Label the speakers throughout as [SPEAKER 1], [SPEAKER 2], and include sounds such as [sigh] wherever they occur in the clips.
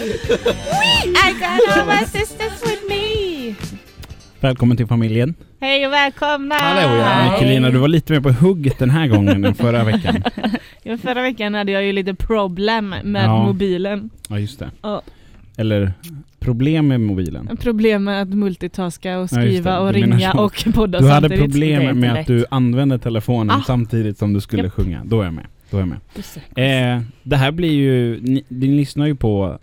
[SPEAKER 1] I got all my sisters with me!
[SPEAKER 2] Välkommen till familjen.
[SPEAKER 1] Hej och välkomna!
[SPEAKER 3] Hallå, ja.
[SPEAKER 2] Mikkelina, du var lite mer på hugget den här gången än förra veckan. [laughs]
[SPEAKER 1] Ja, förra veckan hade jag ju lite problem med
[SPEAKER 2] Ja.
[SPEAKER 1] mobilen.
[SPEAKER 2] Ja, just det.
[SPEAKER 1] Ja.
[SPEAKER 2] Eller problem med mobilen.
[SPEAKER 1] Problem med att multitaska och
[SPEAKER 2] Ja,
[SPEAKER 1] skriva
[SPEAKER 2] det.
[SPEAKER 1] och
[SPEAKER 2] Du
[SPEAKER 1] ringa och [laughs] podda
[SPEAKER 2] Du hade
[SPEAKER 1] samtidigt.
[SPEAKER 2] problem med att du använde telefonen
[SPEAKER 1] Ah.
[SPEAKER 2] samtidigt som du skulle
[SPEAKER 1] Japp.
[SPEAKER 2] sjunga. Då är jag med. Då är jag med.
[SPEAKER 4] Det.
[SPEAKER 2] Eh, det här blir ju, ni, ni lyssnar ju på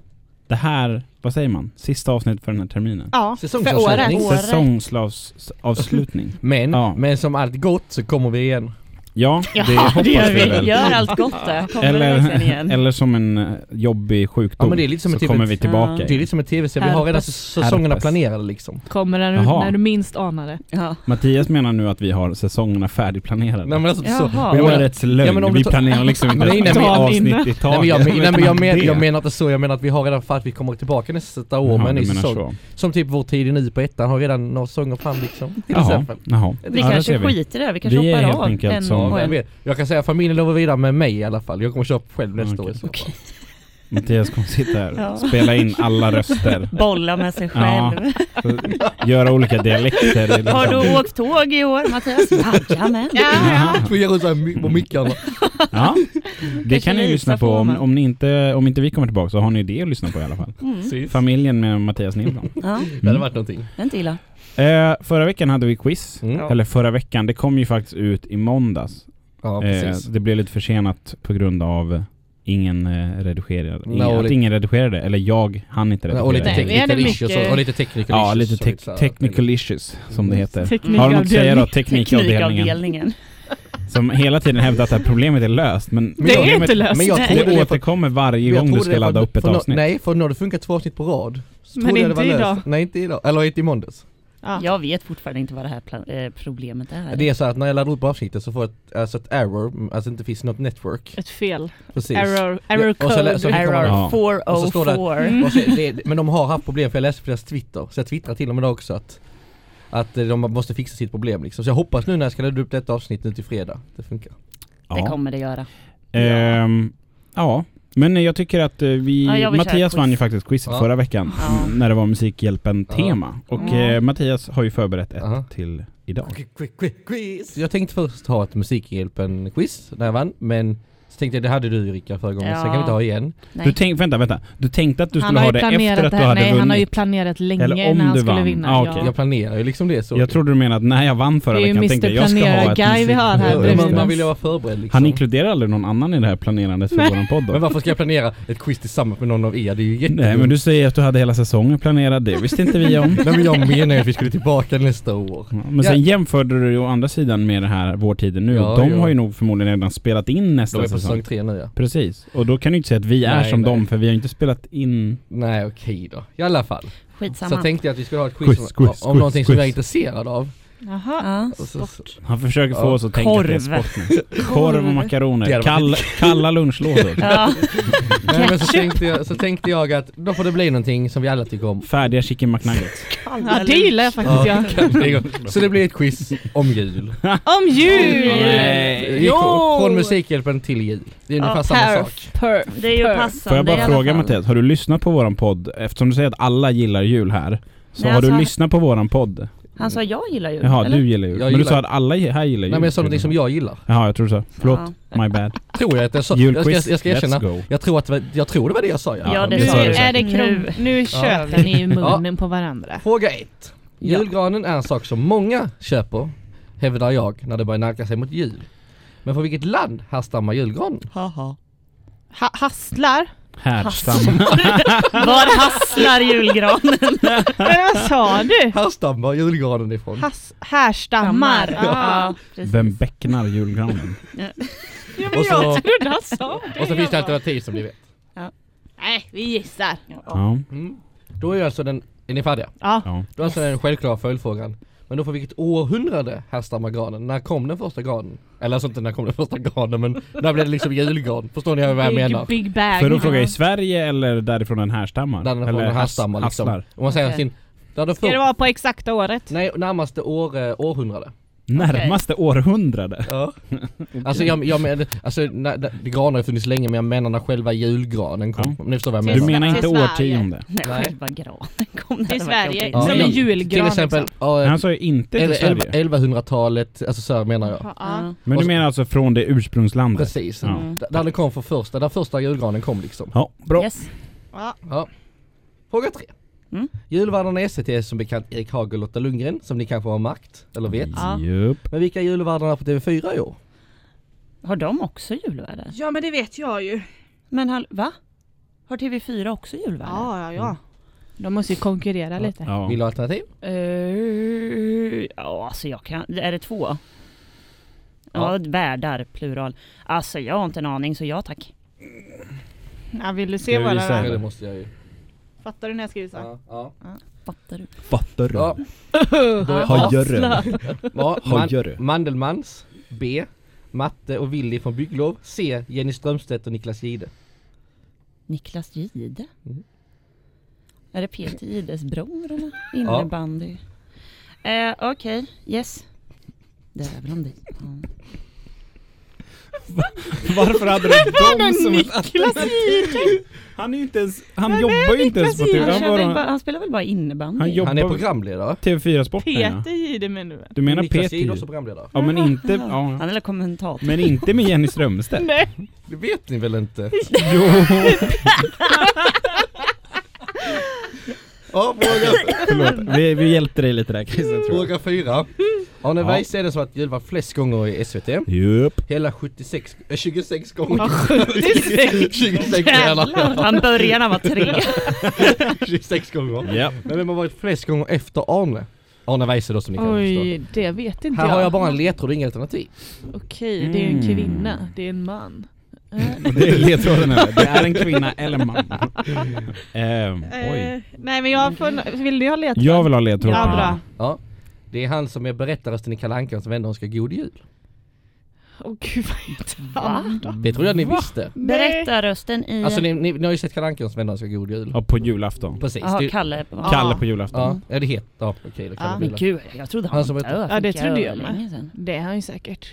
[SPEAKER 2] det här, vad säger man? Sista avsnittet för den här terminen.
[SPEAKER 1] Ja, för. Året.
[SPEAKER 2] Säsongsavslutning. [laughs]
[SPEAKER 3] Men,
[SPEAKER 2] Ja.
[SPEAKER 3] men som allt gott så kommer vi igen.
[SPEAKER 2] Ja, det
[SPEAKER 1] Ja,
[SPEAKER 2] hoppas
[SPEAKER 1] det gör
[SPEAKER 2] vi
[SPEAKER 1] vi.
[SPEAKER 2] väl.
[SPEAKER 4] Gör allt gott det. Kommer
[SPEAKER 2] Eller,
[SPEAKER 4] igen.
[SPEAKER 2] eller som en eh, jobbig sjukdom
[SPEAKER 3] Ja, men det är lite som
[SPEAKER 2] så
[SPEAKER 3] ett typ
[SPEAKER 2] kommer vi tillbaka.
[SPEAKER 4] Ja.
[SPEAKER 3] Det är lite som en tv-serie, vi har redan säsongerna
[SPEAKER 2] Herpes.
[SPEAKER 3] planerade liksom.
[SPEAKER 1] Kommer när du,
[SPEAKER 2] Jaha.
[SPEAKER 1] när du minst anar det.
[SPEAKER 4] Ja.
[SPEAKER 2] Mattias menar nu att vi har säsongerna färdigplanerade.
[SPEAKER 3] Nej men alltså så.
[SPEAKER 4] Jaha.
[SPEAKER 3] Men jag menar-
[SPEAKER 2] Årets lögn.
[SPEAKER 3] Ja, men om
[SPEAKER 2] vi planerar liksom inte
[SPEAKER 3] Nej, nej,
[SPEAKER 2] ett
[SPEAKER 3] men-
[SPEAKER 2] avsnitt
[SPEAKER 1] innan.
[SPEAKER 2] i taget.
[SPEAKER 3] Nej men, jag, men, nej, men jag, men,
[SPEAKER 2] det.
[SPEAKER 3] jag menar inte så, jag menar att vi har redan för att vi kommer tillbaka nästa år
[SPEAKER 2] Jaha,
[SPEAKER 3] med en ny
[SPEAKER 2] du menar
[SPEAKER 3] säsong.
[SPEAKER 2] så.
[SPEAKER 3] Som typ vår tid i nu på ettan har redan några säsonger fram liksom. Till
[SPEAKER 2] Jaha,
[SPEAKER 3] exempel.
[SPEAKER 2] jaha.
[SPEAKER 4] Vi kanske skiter i det. Vi kanske
[SPEAKER 2] Vi är
[SPEAKER 4] hoppar av en.
[SPEAKER 3] vet, jag kan säga att familjen lever vidare med mig i alla fall. Jag kommer köra själv nästa
[SPEAKER 2] Okej.
[SPEAKER 3] år.
[SPEAKER 4] Okej.
[SPEAKER 2] Mattias kommer sitta här
[SPEAKER 4] Ja.
[SPEAKER 2] spela in alla röster. [laughs]
[SPEAKER 4] Bolla med sig
[SPEAKER 2] Ja.
[SPEAKER 4] själv.
[SPEAKER 2] Så Göra olika dialekter. liksom- [laughs]
[SPEAKER 4] Har du åkt tåg i år Mattias? [laughs] Jajamän.
[SPEAKER 1] Ja, ja.
[SPEAKER 3] Vi gör så här på mickarna.
[SPEAKER 2] Ja, det kan ni lyssna på.
[SPEAKER 4] får
[SPEAKER 2] Om, om, ni inte, om inte vi kommer tillbaka så har ni det att lyssna på i alla fall.
[SPEAKER 4] Mm.
[SPEAKER 2] Familjen med Mattias Nilsson.
[SPEAKER 4] Ja,
[SPEAKER 3] Det hade varit någonting.
[SPEAKER 4] det är inte illa.
[SPEAKER 2] Eh, förra veckan hade vi quiz.
[SPEAKER 3] Mm.
[SPEAKER 4] Ja.
[SPEAKER 2] Eller förra veckan, det kom ju faktiskt ut i måndags.
[SPEAKER 3] Ja
[SPEAKER 2] Eh,
[SPEAKER 3] precis.
[SPEAKER 2] det blev lite försenat på grund av ingen eh, redigerade. Ingen,
[SPEAKER 3] och
[SPEAKER 2] att
[SPEAKER 3] lite-
[SPEAKER 2] ingen redigerade, eller jag hann inte redigera.
[SPEAKER 3] Och lite technical issues
[SPEAKER 1] mycket-
[SPEAKER 3] och, och lite technical
[SPEAKER 2] Ja,
[SPEAKER 3] issues.
[SPEAKER 2] lite
[SPEAKER 3] och
[SPEAKER 2] te-
[SPEAKER 3] så
[SPEAKER 2] technical issues som det
[SPEAKER 3] Mm.
[SPEAKER 2] heter.
[SPEAKER 1] Teknikavdelning.
[SPEAKER 2] Har du något att säga då? Teknikavdelningen. Som hela tiden hävdar att det här problemet är löst. Men
[SPEAKER 1] Det
[SPEAKER 3] jag-
[SPEAKER 1] är inte löst.
[SPEAKER 3] Men jag
[SPEAKER 4] Nej.
[SPEAKER 2] det återkommer varje gång du ska ladda upp ett avsnitt.
[SPEAKER 3] Nej, för nu har det funkat två avsnitt på rad. Så
[SPEAKER 1] Men inte
[SPEAKER 3] det var
[SPEAKER 1] idag.
[SPEAKER 3] löst. Nej, inte idag. Eller inte i måndags.
[SPEAKER 1] Ja.
[SPEAKER 4] Jag vet fortfarande inte vad det här eh, problemet är.
[SPEAKER 3] Det är så att när jag laddar upp avsnittet så får jag ett, alltså ett error, alltså inte finns något network.
[SPEAKER 1] Ett fel.
[SPEAKER 3] Precis.
[SPEAKER 1] Error, error
[SPEAKER 3] Ja, och så
[SPEAKER 1] code.
[SPEAKER 3] så-
[SPEAKER 4] Error
[SPEAKER 2] Ja.
[SPEAKER 3] Och så står det-
[SPEAKER 4] 404.
[SPEAKER 1] Mm.
[SPEAKER 3] Och så, det, men de har haft problem för jag läste på deras Twitter, så jag twittrar till dem idag också att att de måste fixa sitt problem liksom. Så jag hoppas nu när jag ska ladda upp detta avsnitt nu till fredag, det funkar.
[SPEAKER 4] Det kommer det göra.
[SPEAKER 2] Ehm, ja. Men jag tycker att eh, vi...
[SPEAKER 4] Ja,
[SPEAKER 2] Mattias vann ju faktiskt quizet
[SPEAKER 3] Ja.
[SPEAKER 2] förra veckan
[SPEAKER 4] Ja.
[SPEAKER 2] när det var Musikhjälpen-tema. Och eh, Mattias har ju förberett ett
[SPEAKER 3] Aha.
[SPEAKER 2] till idag.
[SPEAKER 3] Quiz. Jag tänkte först ha ett Musikhjälpen-quiz när jag vann, men så tänkte jag det hade du Erika förra gången,
[SPEAKER 4] Ja.
[SPEAKER 3] så kan vi inte ha igen.
[SPEAKER 4] Nej.
[SPEAKER 2] Du tänk, vänta, vänta. Du tänkte att du
[SPEAKER 1] Han
[SPEAKER 2] skulle ha
[SPEAKER 1] ju
[SPEAKER 2] det efter att du hade
[SPEAKER 1] Nej,
[SPEAKER 2] vunnit?
[SPEAKER 1] han har ju planerat länge
[SPEAKER 2] Eller om
[SPEAKER 1] när han
[SPEAKER 2] du
[SPEAKER 1] skulle
[SPEAKER 2] vann.
[SPEAKER 1] vinna.
[SPEAKER 2] Ah,
[SPEAKER 1] ja.
[SPEAKER 2] okej.
[SPEAKER 3] Jag planerar ju liksom det så.
[SPEAKER 2] Jag trodde du menade att när jag vann förra
[SPEAKER 1] ju
[SPEAKER 2] veckan tänkte
[SPEAKER 1] Mr.
[SPEAKER 2] jag jag ska ha ett
[SPEAKER 1] Guy vi har här
[SPEAKER 3] Ja, man, vill ju vara förberedd liksom.
[SPEAKER 2] Han inkluderar aldrig någon annan i det här planerandet för
[SPEAKER 1] Nej.
[SPEAKER 2] våran podd då?
[SPEAKER 3] Men varför ska jag planera ett quiz tillsammans med någon av er? Det är ju jättedumt.
[SPEAKER 2] Nej men du säger att du hade hela säsongen planerad, det visste inte vi om. [laughs]
[SPEAKER 3] Nej men jag menar ju att vi skulle tillbaka nästa år.
[SPEAKER 2] Ja, Men sen jämförde du ju å andra sidan med det här Vår tiden nu
[SPEAKER 3] Ja,
[SPEAKER 2] de
[SPEAKER 3] ja.
[SPEAKER 2] har ju nog förmodligen redan spelat in nästa säsong.
[SPEAKER 3] Säsong tre nu ja.
[SPEAKER 2] Precis, och då kan du inte säga att vi är
[SPEAKER 3] Nej,
[SPEAKER 2] som
[SPEAKER 3] nej.
[SPEAKER 2] dem för vi har inte spelat in
[SPEAKER 3] Nej okej då. I alla fall.
[SPEAKER 4] Skitsamma.
[SPEAKER 3] Så tänkte jag att vi skulle ha ett quiz,
[SPEAKER 2] Quiz,
[SPEAKER 3] om,
[SPEAKER 2] quiz,
[SPEAKER 3] om
[SPEAKER 2] quiz,
[SPEAKER 3] någonting som
[SPEAKER 2] quiz.
[SPEAKER 3] jag är intresserad av.
[SPEAKER 1] Jaha.
[SPEAKER 4] Ja,
[SPEAKER 3] Och så-
[SPEAKER 4] sport.
[SPEAKER 2] Han försöker få
[SPEAKER 3] Ja.
[SPEAKER 2] oss att tänka
[SPEAKER 4] Korv.
[SPEAKER 2] sport nu. [laughs] Korv och makaroner, Kall, kalla lunchlådor, [laughs]
[SPEAKER 4] Ja.
[SPEAKER 3] Nej men så tänkte, jag, så tänkte jag att då får det bli någonting som vi alla tycker om.
[SPEAKER 2] färdiga chicken McNuggets. [laughs]
[SPEAKER 1] Ja, det gillar jag faktiskt ja.
[SPEAKER 3] gå. Så det blir ett quiz om jul.
[SPEAKER 1] Om jul!
[SPEAKER 2] Nej.
[SPEAKER 3] Gick Från Musikhjälpen till jul. Det är ungefär
[SPEAKER 4] Ja,
[SPEAKER 3] samma sak.
[SPEAKER 1] Perf, perf.
[SPEAKER 4] Det är ju
[SPEAKER 1] perf.
[SPEAKER 4] passande
[SPEAKER 2] Får jag bara fråga. Mattias, har du lyssnat på våran podd? Eftersom du säger att alla gillar jul här, så
[SPEAKER 4] Nej,
[SPEAKER 2] har du
[SPEAKER 4] alltså-
[SPEAKER 2] lyssat på våran podd?
[SPEAKER 4] Han sa jag gillar jul.
[SPEAKER 2] Jaha,
[SPEAKER 4] eller?
[SPEAKER 2] du gillar jul.
[SPEAKER 3] Jag
[SPEAKER 2] Men du
[SPEAKER 3] gillar-
[SPEAKER 2] sa att alla här gillar jul.
[SPEAKER 3] Nej men jag sa någonting som jag gillar.
[SPEAKER 2] Jaha, jag tror så. Förlåt, my bad. [laughs]
[SPEAKER 3] Tror jag att jag sa. Jag ska, jag ska
[SPEAKER 2] let's
[SPEAKER 3] erkänna.
[SPEAKER 2] go.
[SPEAKER 3] Jag tror att det var, jag tror det var det jag sa ja.
[SPEAKER 4] Ja, det
[SPEAKER 1] Nu
[SPEAKER 2] sa du
[SPEAKER 4] du.
[SPEAKER 1] är det.
[SPEAKER 4] Nu.
[SPEAKER 1] Nu köper ni ju [laughs] munnen på varandra.
[SPEAKER 3] Fråga ett.
[SPEAKER 4] Ja.
[SPEAKER 3] Julgranen är en sak som många köper, hävdar jag, när det börjar nalka sig mot jul. Men från vilket land härstammar julgranen?
[SPEAKER 4] Haha.
[SPEAKER 1] Ha hastlar?
[SPEAKER 2] Härstam. [laughs]
[SPEAKER 4] Var hasslar julgranen?
[SPEAKER 1] Men vad sa du?
[SPEAKER 3] Härstammar julgranen ifrån?
[SPEAKER 1] Has härstammar? Ah.
[SPEAKER 4] Ja.
[SPEAKER 2] Vem becknar julgranen?
[SPEAKER 1] Ja, men
[SPEAKER 3] Och så-
[SPEAKER 1] jag trodde han sa det.
[SPEAKER 3] Och så finns det alternativ som ni vet.
[SPEAKER 1] Nej, vi gissar.
[SPEAKER 2] Ja.
[SPEAKER 3] Mm. Då är alltså den, är ni färdiga?
[SPEAKER 1] Ja.
[SPEAKER 2] ja.
[SPEAKER 3] Då är alltså den självklara följdfrågan. Men då för vilket århundrade härstammar granen? När kom den första granen? Eller alltså inte när kom den första granen men när blev det liksom julgran? Förstår ni vad jag menar?
[SPEAKER 1] Big, big bag.
[SPEAKER 2] För att fråga i Sverige eller därifrån den härstammar?
[SPEAKER 3] Där den från
[SPEAKER 2] eller
[SPEAKER 3] den härstammar liksom. Om man säger
[SPEAKER 4] Okej.
[SPEAKER 3] sin...
[SPEAKER 1] Ska det vara på exakta året?
[SPEAKER 3] nej, närmaste år, århundrade.
[SPEAKER 2] Närmaste århundrade.
[SPEAKER 3] Ja. [laughs] Alltså jag, jag menar, alltså när, när, granar har ju funnits länge men jag menar när själva julgranen kom.
[SPEAKER 2] Ja.
[SPEAKER 3] Ni förstår vad jag
[SPEAKER 1] Till
[SPEAKER 2] Du
[SPEAKER 3] menar?
[SPEAKER 2] menar inte årtionde?
[SPEAKER 3] Nej.
[SPEAKER 4] själva granen kom. Det
[SPEAKER 1] Till Sverige.
[SPEAKER 3] Ja.
[SPEAKER 1] Som en
[SPEAKER 3] Men-
[SPEAKER 1] julgran
[SPEAKER 3] Till exempel,
[SPEAKER 1] liksom.
[SPEAKER 2] Han sa ju inte till Sverige.
[SPEAKER 3] elva- 1100-talet, alltså så menar jag.
[SPEAKER 1] Ja.
[SPEAKER 2] Men du menar alltså från det ursprungslandet?
[SPEAKER 3] Precis.
[SPEAKER 2] Ja.
[SPEAKER 4] Mm.
[SPEAKER 3] Där den kom för första, där första julgranen kom liksom.
[SPEAKER 2] Ja, bra.
[SPEAKER 4] Yes.
[SPEAKER 1] Ja.
[SPEAKER 3] Fråga tre.
[SPEAKER 4] Mm.
[SPEAKER 3] Julvärdarna i SVT är som bekant Erik Haag och Lotta Lundgren, som ni kanske har märkt, eller vet.
[SPEAKER 1] Ja.
[SPEAKER 3] Men vilka är julvärdarna på TV4 i år?
[SPEAKER 4] Har de också julvärdar?
[SPEAKER 1] ja men det vet jag ju.
[SPEAKER 4] Men hall- va? Har TV4 också julvärdar?
[SPEAKER 1] Ja, ja, ja. De måste ju konkurrera lite.
[SPEAKER 2] Ja.
[SPEAKER 3] Vill du ha alternativ?
[SPEAKER 4] Eh, ja, alltså jag kan... Är det två? Ja, värdar, plural. Alltså jag har inte en aning, så ja tack.
[SPEAKER 1] Ja, vill du
[SPEAKER 2] Ska
[SPEAKER 1] se
[SPEAKER 2] vi
[SPEAKER 1] våra
[SPEAKER 2] visa?
[SPEAKER 3] Ja, det måste jag ju.
[SPEAKER 1] Fattar du när jag skriver så?
[SPEAKER 3] Ja, ja.
[SPEAKER 4] Fattar du?
[SPEAKER 2] Fattar du?
[SPEAKER 3] Ja. [laughs]
[SPEAKER 2] Gör
[SPEAKER 3] Ja,
[SPEAKER 2] Har
[SPEAKER 3] man,
[SPEAKER 2] gör du?
[SPEAKER 3] Mandelmans. B. Matte och Willy från Bygglov. C. Jenny Strömstedt och Niklas Gide.
[SPEAKER 4] Niklas Gide?
[SPEAKER 3] Mm.
[SPEAKER 4] Är det Peter Gides bror eller? Innebandy? Eh, Okej, yes. Det är väl om det. Ja.
[SPEAKER 2] Varför hade du dem som ett alternativ? Han är ju inte ens, han jobbar ju inte ens på TV.
[SPEAKER 4] Han,
[SPEAKER 2] Han, bara,
[SPEAKER 4] bara, han spelar väl bara innebandy?
[SPEAKER 2] Han jobbar-
[SPEAKER 3] Han är programledare.
[SPEAKER 2] TV4 Sporten.
[SPEAKER 1] Peter Jihde menar du?
[SPEAKER 2] Du menar Peter?
[SPEAKER 3] Gide också programledare.
[SPEAKER 2] Ja men inte,
[SPEAKER 4] Han
[SPEAKER 2] ja.
[SPEAKER 4] är kommentator.
[SPEAKER 2] Men inte med Jenny Strömstedt.
[SPEAKER 1] Nej.
[SPEAKER 3] Det vet ni väl inte? [laughs]
[SPEAKER 2] Jo!
[SPEAKER 3] Ja, fråga,
[SPEAKER 2] Förlåt, vi, vi hjälpte dig lite där Christer tror jag.
[SPEAKER 3] fråga fyra. Arne
[SPEAKER 2] Ja.
[SPEAKER 3] Weise är den som varit julvärd flest gånger i SVT.
[SPEAKER 2] Jupp.
[SPEAKER 3] Hela 76, äh, 26 gånger.
[SPEAKER 1] Ja, 76.
[SPEAKER 3] 26 [laughs]
[SPEAKER 1] Jävlar.
[SPEAKER 3] gånger.
[SPEAKER 4] Han börjar när han var tre. [laughs]
[SPEAKER 3] 26 gånger.
[SPEAKER 2] Ja.
[SPEAKER 3] Men vem har varit flest gånger efter Arne? Arne Weise då som ni kan förstå.
[SPEAKER 1] Oj, det vet inte
[SPEAKER 3] Här
[SPEAKER 1] jag.
[SPEAKER 3] har jag bara en ledtråd och inga alternativ.
[SPEAKER 1] Okej, det är en
[SPEAKER 2] Mm.
[SPEAKER 1] kvinna. Det är en man. [laughs]
[SPEAKER 2] Det är ledtråden här. Det är en kvinna eller man. Ehm, oj.
[SPEAKER 1] eh, nej men jag har funnit, vill ni ha ledtråd?
[SPEAKER 2] Jag vill ha ledtråd
[SPEAKER 1] Ja, bra.
[SPEAKER 2] det.
[SPEAKER 3] Ja. Det är han som är berättarrösten i Kalle Ankans vänner önskar god jul.
[SPEAKER 1] Åh gud vad heter han då?
[SPEAKER 3] Det trodde jag ni visste.
[SPEAKER 4] Berättarrösten i...
[SPEAKER 3] Alltså ni, ni, ni har ju sett Kalle Ankans vänner önskar god jul.
[SPEAKER 2] Ja, på julafton.
[SPEAKER 3] Precis.
[SPEAKER 4] Jaha,
[SPEAKER 3] Det,
[SPEAKER 4] Kalle.
[SPEAKER 2] Kalle på julafton.
[SPEAKER 3] ja, ja, det heter... Ja, okej, kan
[SPEAKER 1] Ja.
[SPEAKER 3] det
[SPEAKER 4] Men gud, jag trodde han,
[SPEAKER 3] Han som
[SPEAKER 4] var död.
[SPEAKER 1] Ja, det trodde jag med. Det är han ju säkert.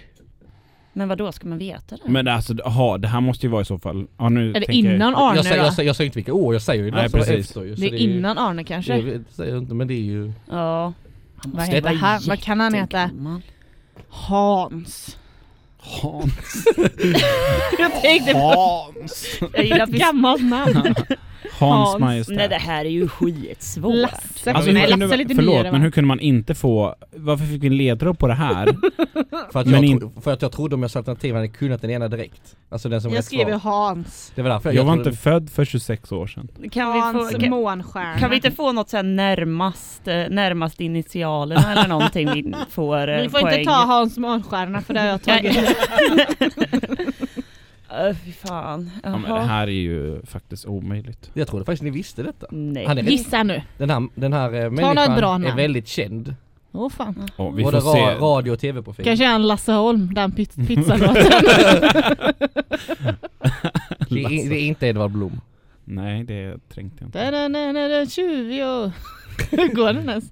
[SPEAKER 4] Men vad då ska man veta det?
[SPEAKER 2] Men alltså, aha, det här måste ju vara i så fall... Ja, nu
[SPEAKER 1] Eller
[SPEAKER 2] jag-
[SPEAKER 1] innan Arne
[SPEAKER 3] jag, säger, jag, säger, jag säger inte vilka år, jag säger ju
[SPEAKER 2] Nej,
[SPEAKER 3] det som
[SPEAKER 2] precis.
[SPEAKER 3] efter ju. så
[SPEAKER 1] det är
[SPEAKER 3] ju-
[SPEAKER 1] innan Arne kanske?
[SPEAKER 3] Det säger jag inte, men det är ju...
[SPEAKER 4] Ja.
[SPEAKER 1] Vad heter han? Vad kan han heta? Hans.
[SPEAKER 2] Hans. [laughs]
[SPEAKER 1] Jag tänkte på
[SPEAKER 2] Hans.
[SPEAKER 4] Jag gillar
[SPEAKER 1] gammalt namn. [laughs]
[SPEAKER 2] Hans
[SPEAKER 1] Hans.
[SPEAKER 2] Majestät.
[SPEAKER 4] Nej det här är ju skitsvårt.
[SPEAKER 1] Lasse.
[SPEAKER 2] Alltså,
[SPEAKER 1] Nej,
[SPEAKER 2] hur kunde,
[SPEAKER 1] Lasse lite
[SPEAKER 2] förlåt,
[SPEAKER 1] nyare,
[SPEAKER 2] men hur kunde man inte få... Varför fick vi en ledtråd på det här? [laughs]
[SPEAKER 3] För att,
[SPEAKER 2] Men
[SPEAKER 3] jag,
[SPEAKER 2] in-
[SPEAKER 3] tro, för att jag trodde om jag sa alternativ hade jag kunnat den ena direkt. Alltså den som
[SPEAKER 1] Jag skrev ju. Hans.
[SPEAKER 3] Det var därför
[SPEAKER 2] Jag var
[SPEAKER 3] trodde-
[SPEAKER 2] inte född för 26 år sedan.
[SPEAKER 4] Kan vi,
[SPEAKER 1] Hans
[SPEAKER 4] få, kan,
[SPEAKER 1] månstjärna.
[SPEAKER 4] kan vi inte få något såhär närmast, eh, närmast initialerna eller någonting vi får eh, [laughs]
[SPEAKER 1] Vi får
[SPEAKER 4] poäng?
[SPEAKER 1] inte ta Hans månstjärna för det har jag [laughs] tagit.
[SPEAKER 4] Öh, fy fan.
[SPEAKER 2] Ja, men det
[SPEAKER 4] Jaha.
[SPEAKER 2] här är ju faktiskt omöjligt.
[SPEAKER 3] Jag trodde faktiskt ni visste detta.
[SPEAKER 4] Nej.
[SPEAKER 3] Han är,
[SPEAKER 1] Gissa nu.
[SPEAKER 3] den här, den här eh,
[SPEAKER 1] något
[SPEAKER 3] människan
[SPEAKER 1] bra
[SPEAKER 3] är
[SPEAKER 1] namn.
[SPEAKER 3] väldigt känd.
[SPEAKER 1] Åh fan.
[SPEAKER 2] Ja, vi
[SPEAKER 3] Både
[SPEAKER 2] får se.
[SPEAKER 3] ra, radio och tv-profil.
[SPEAKER 1] Kanske är han Lasse Holm, den piz- [laughs] pizzalåten.
[SPEAKER 3] Det är, det är inte Edvard Blom.
[SPEAKER 2] Nej, det tänkte jag inte.
[SPEAKER 1] Da-da-da-da-da, Tjuvig [laughs] och... Hur går den ens?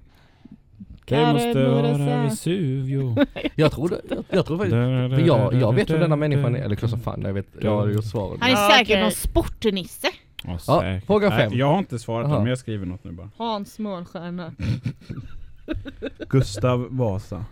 [SPEAKER 1] [laughs]
[SPEAKER 2] Det måste vara. Vesuvio.
[SPEAKER 3] Jag trodde, jag, jag tror faktiskt, för jag, jag vet vem denna människan är, eller klart som fan jag vet, jag har ju svaret.
[SPEAKER 1] Han är
[SPEAKER 4] Ja,
[SPEAKER 1] säkert någon sportnisse.
[SPEAKER 2] Ja,
[SPEAKER 3] Ja, fråga
[SPEAKER 2] Nej,
[SPEAKER 3] fem.
[SPEAKER 2] Jag har inte svarat
[SPEAKER 3] Aha.
[SPEAKER 2] men jag skriver något nu bara.
[SPEAKER 1] Hans månstjärna. [laughs]
[SPEAKER 2] Gustav Vasa.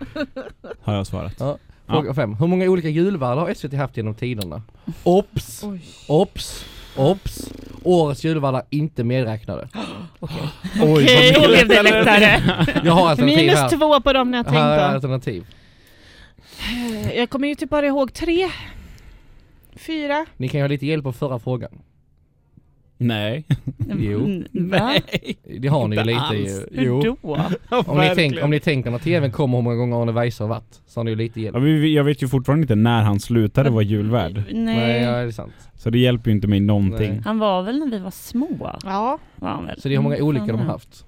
[SPEAKER 2] [laughs] har jag svarat.
[SPEAKER 3] Ja. Fråga fem. Hur många olika julvärdar har SVT haft genom tiderna? Ops!
[SPEAKER 1] Oj.
[SPEAKER 3] Ops! Ops! Årets julvärdar inte medräknade. [gasps]
[SPEAKER 1] Okej, [gasps]
[SPEAKER 4] Då blev det
[SPEAKER 2] lättare. [laughs]
[SPEAKER 3] Jag har alternativ
[SPEAKER 1] Minus
[SPEAKER 3] här.
[SPEAKER 1] två på dem ni har
[SPEAKER 3] Här är
[SPEAKER 1] tänkt
[SPEAKER 3] alternativ.
[SPEAKER 1] på. Jag kommer ju typ bara ihåg tre. Fyra.
[SPEAKER 3] Ni kan ju ha lite hjälp av förra frågan.
[SPEAKER 2] Nej.
[SPEAKER 3] Jo.
[SPEAKER 4] Mm, Va?
[SPEAKER 3] Det har ni ju
[SPEAKER 2] Inte
[SPEAKER 3] lite
[SPEAKER 2] alls.
[SPEAKER 3] ju. Jo.
[SPEAKER 4] Hur då? [laughs]
[SPEAKER 3] Om ni, tänk, om ni tänker när TVn kommer hur många gånger Arne Weise har varit, så har ni ju lite hjälp.
[SPEAKER 2] Ja, vi- vi- jag vet ju fortfarande inte när han slutade vara julvärd.
[SPEAKER 3] Nej,
[SPEAKER 4] Nej.
[SPEAKER 3] ja, det är sant.
[SPEAKER 2] Så det hjälper ju inte mig någonting.
[SPEAKER 3] Nej.
[SPEAKER 4] Han var väl när vi var små?
[SPEAKER 1] Ja.
[SPEAKER 4] Var han väl?
[SPEAKER 3] Så det är hur många
[SPEAKER 4] Mm,
[SPEAKER 3] olika
[SPEAKER 4] fan
[SPEAKER 3] de har haft.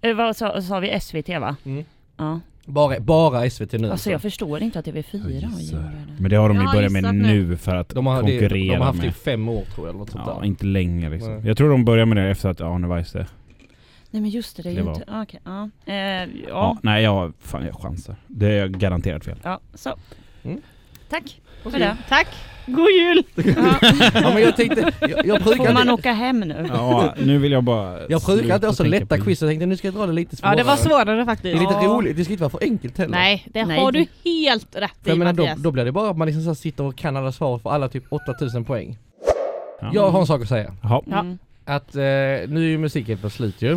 [SPEAKER 4] Eh, vad sa, sa vi SVT va?
[SPEAKER 3] Mm.
[SPEAKER 4] Ja.
[SPEAKER 3] Bara, bara SVT nu
[SPEAKER 4] Alltså jag förstår inte att TV4 har
[SPEAKER 2] gissar.
[SPEAKER 4] julvärden.
[SPEAKER 2] Men det har de ju
[SPEAKER 1] Jag har
[SPEAKER 2] börjat med
[SPEAKER 1] gissat
[SPEAKER 2] nu
[SPEAKER 1] nu.
[SPEAKER 2] för att
[SPEAKER 3] de har, det,
[SPEAKER 2] konkurrera
[SPEAKER 3] de har haft det i
[SPEAKER 2] med.
[SPEAKER 3] fem år tror jag eller något sånt
[SPEAKER 2] Ja,
[SPEAKER 3] där.
[SPEAKER 2] inte länge liksom.
[SPEAKER 3] Nej.
[SPEAKER 2] Jag tror de började med det efter att Arne Weise
[SPEAKER 4] Nej men just det, det är ju
[SPEAKER 2] Det var-
[SPEAKER 4] inte... Okej, ja. Eh, ja.
[SPEAKER 2] Ja.
[SPEAKER 4] ja.
[SPEAKER 2] nej, jag, fan, jag chansar. Det är garanterat fel.
[SPEAKER 4] så.
[SPEAKER 3] Mm.
[SPEAKER 4] Tack för det.
[SPEAKER 1] Tack! God jul! Ja. [laughs]
[SPEAKER 3] Ja men jag tänkte, jag, jag brukar
[SPEAKER 4] Får man åka hem nu?
[SPEAKER 2] Ja, nu vill jag bara...
[SPEAKER 3] jag brukar inte ha så lätta quiz, jag tänkte nu ska jag dra det lite svårare.
[SPEAKER 1] ja, det var svårare
[SPEAKER 3] Det är
[SPEAKER 1] faktiskt.
[SPEAKER 3] lite
[SPEAKER 4] Ja.
[SPEAKER 3] roligt, det ska inte vara för enkelt heller.
[SPEAKER 1] Nej, det
[SPEAKER 4] Nej.
[SPEAKER 1] har du helt rätt
[SPEAKER 3] För
[SPEAKER 1] i
[SPEAKER 3] menar, då, då blir det bara att man liksom så sitter och kan alla svar för alla typ 8000 poäng.
[SPEAKER 2] Ja.
[SPEAKER 3] Jag har en sak att säga.
[SPEAKER 2] Jaha.
[SPEAKER 1] Ja.
[SPEAKER 4] Mm.
[SPEAKER 3] Att eh, nu är ju musiken på slut ju.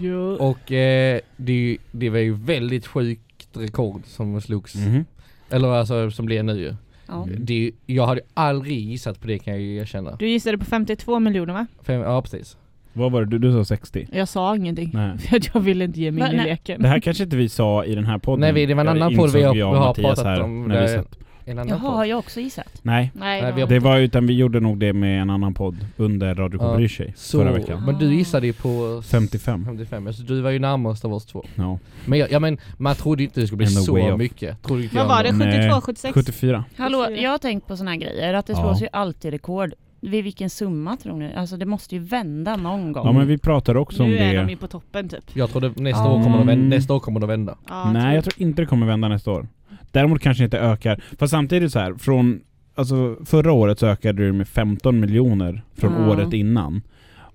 [SPEAKER 1] Jo.
[SPEAKER 3] Och eh, det, det var ju väldigt sjukt rekord som slogs.
[SPEAKER 2] Mhm.
[SPEAKER 3] Eller alltså som blev nu ju.
[SPEAKER 4] Ja.
[SPEAKER 3] Det, är jag hade aldrig gissat på det kan jag ju erkänna.
[SPEAKER 1] Du gissade på 52 miljoner va?
[SPEAKER 3] Fem, ja precis.
[SPEAKER 2] Vad var det? Du, du sa 60?
[SPEAKER 1] Jag sa ingenting.
[SPEAKER 2] Nej. [laughs]
[SPEAKER 1] För att jag ville inte ge mig in i
[SPEAKER 4] nej.
[SPEAKER 1] leken.
[SPEAKER 2] Det här kanske inte vi sa i den här podden.
[SPEAKER 3] Nej, vi- det var en annan podd vi har- vi har pratat
[SPEAKER 2] här
[SPEAKER 3] om
[SPEAKER 2] när vi
[SPEAKER 3] det.
[SPEAKER 2] satt.
[SPEAKER 3] En annan
[SPEAKER 4] Jaha, har jag också gissat?
[SPEAKER 2] Nej,
[SPEAKER 1] Nej,
[SPEAKER 3] Nej,
[SPEAKER 1] det
[SPEAKER 3] vi har-
[SPEAKER 2] det var utan vi gjorde nog det med en annan podd under Radio
[SPEAKER 3] Ja.
[SPEAKER 2] bryr sig
[SPEAKER 3] Så,
[SPEAKER 2] förra veckan.
[SPEAKER 3] Men du gissade ju på
[SPEAKER 2] 55.
[SPEAKER 3] 55, så du var ju närmast av oss två.
[SPEAKER 2] Ja.
[SPEAKER 3] Men jag, ja men man trodde inte det skulle bli
[SPEAKER 2] And
[SPEAKER 3] så mycket. Trodde inte
[SPEAKER 1] Vad
[SPEAKER 3] jag
[SPEAKER 1] var det?
[SPEAKER 3] ändå.
[SPEAKER 2] Nej.
[SPEAKER 1] 72, 76?
[SPEAKER 2] 74.
[SPEAKER 4] Hallå,
[SPEAKER 1] 74.
[SPEAKER 4] jag har tänkt på såna här grejer, att det
[SPEAKER 2] Ja.
[SPEAKER 4] slås ju alltid rekord. Vid vilken summa tror ni? Alltså det måste ju vända någon gång.
[SPEAKER 2] Ja men vi pratade också om
[SPEAKER 1] Nu är de
[SPEAKER 2] det.
[SPEAKER 1] ju på toppen typ.
[SPEAKER 3] Jag trodde nästa,
[SPEAKER 4] Ja.
[SPEAKER 3] år kommer det vända,
[SPEAKER 2] Mm.
[SPEAKER 3] nästa år kommer det vända.
[SPEAKER 1] Ja,
[SPEAKER 2] Nej jag tror inte det kommer vända nästa år. Däremot kanske inte ökar. Fast samtidigt så här, från Alltså förra året så ökade det med 15 miljoner från
[SPEAKER 4] Ja.
[SPEAKER 2] året innan.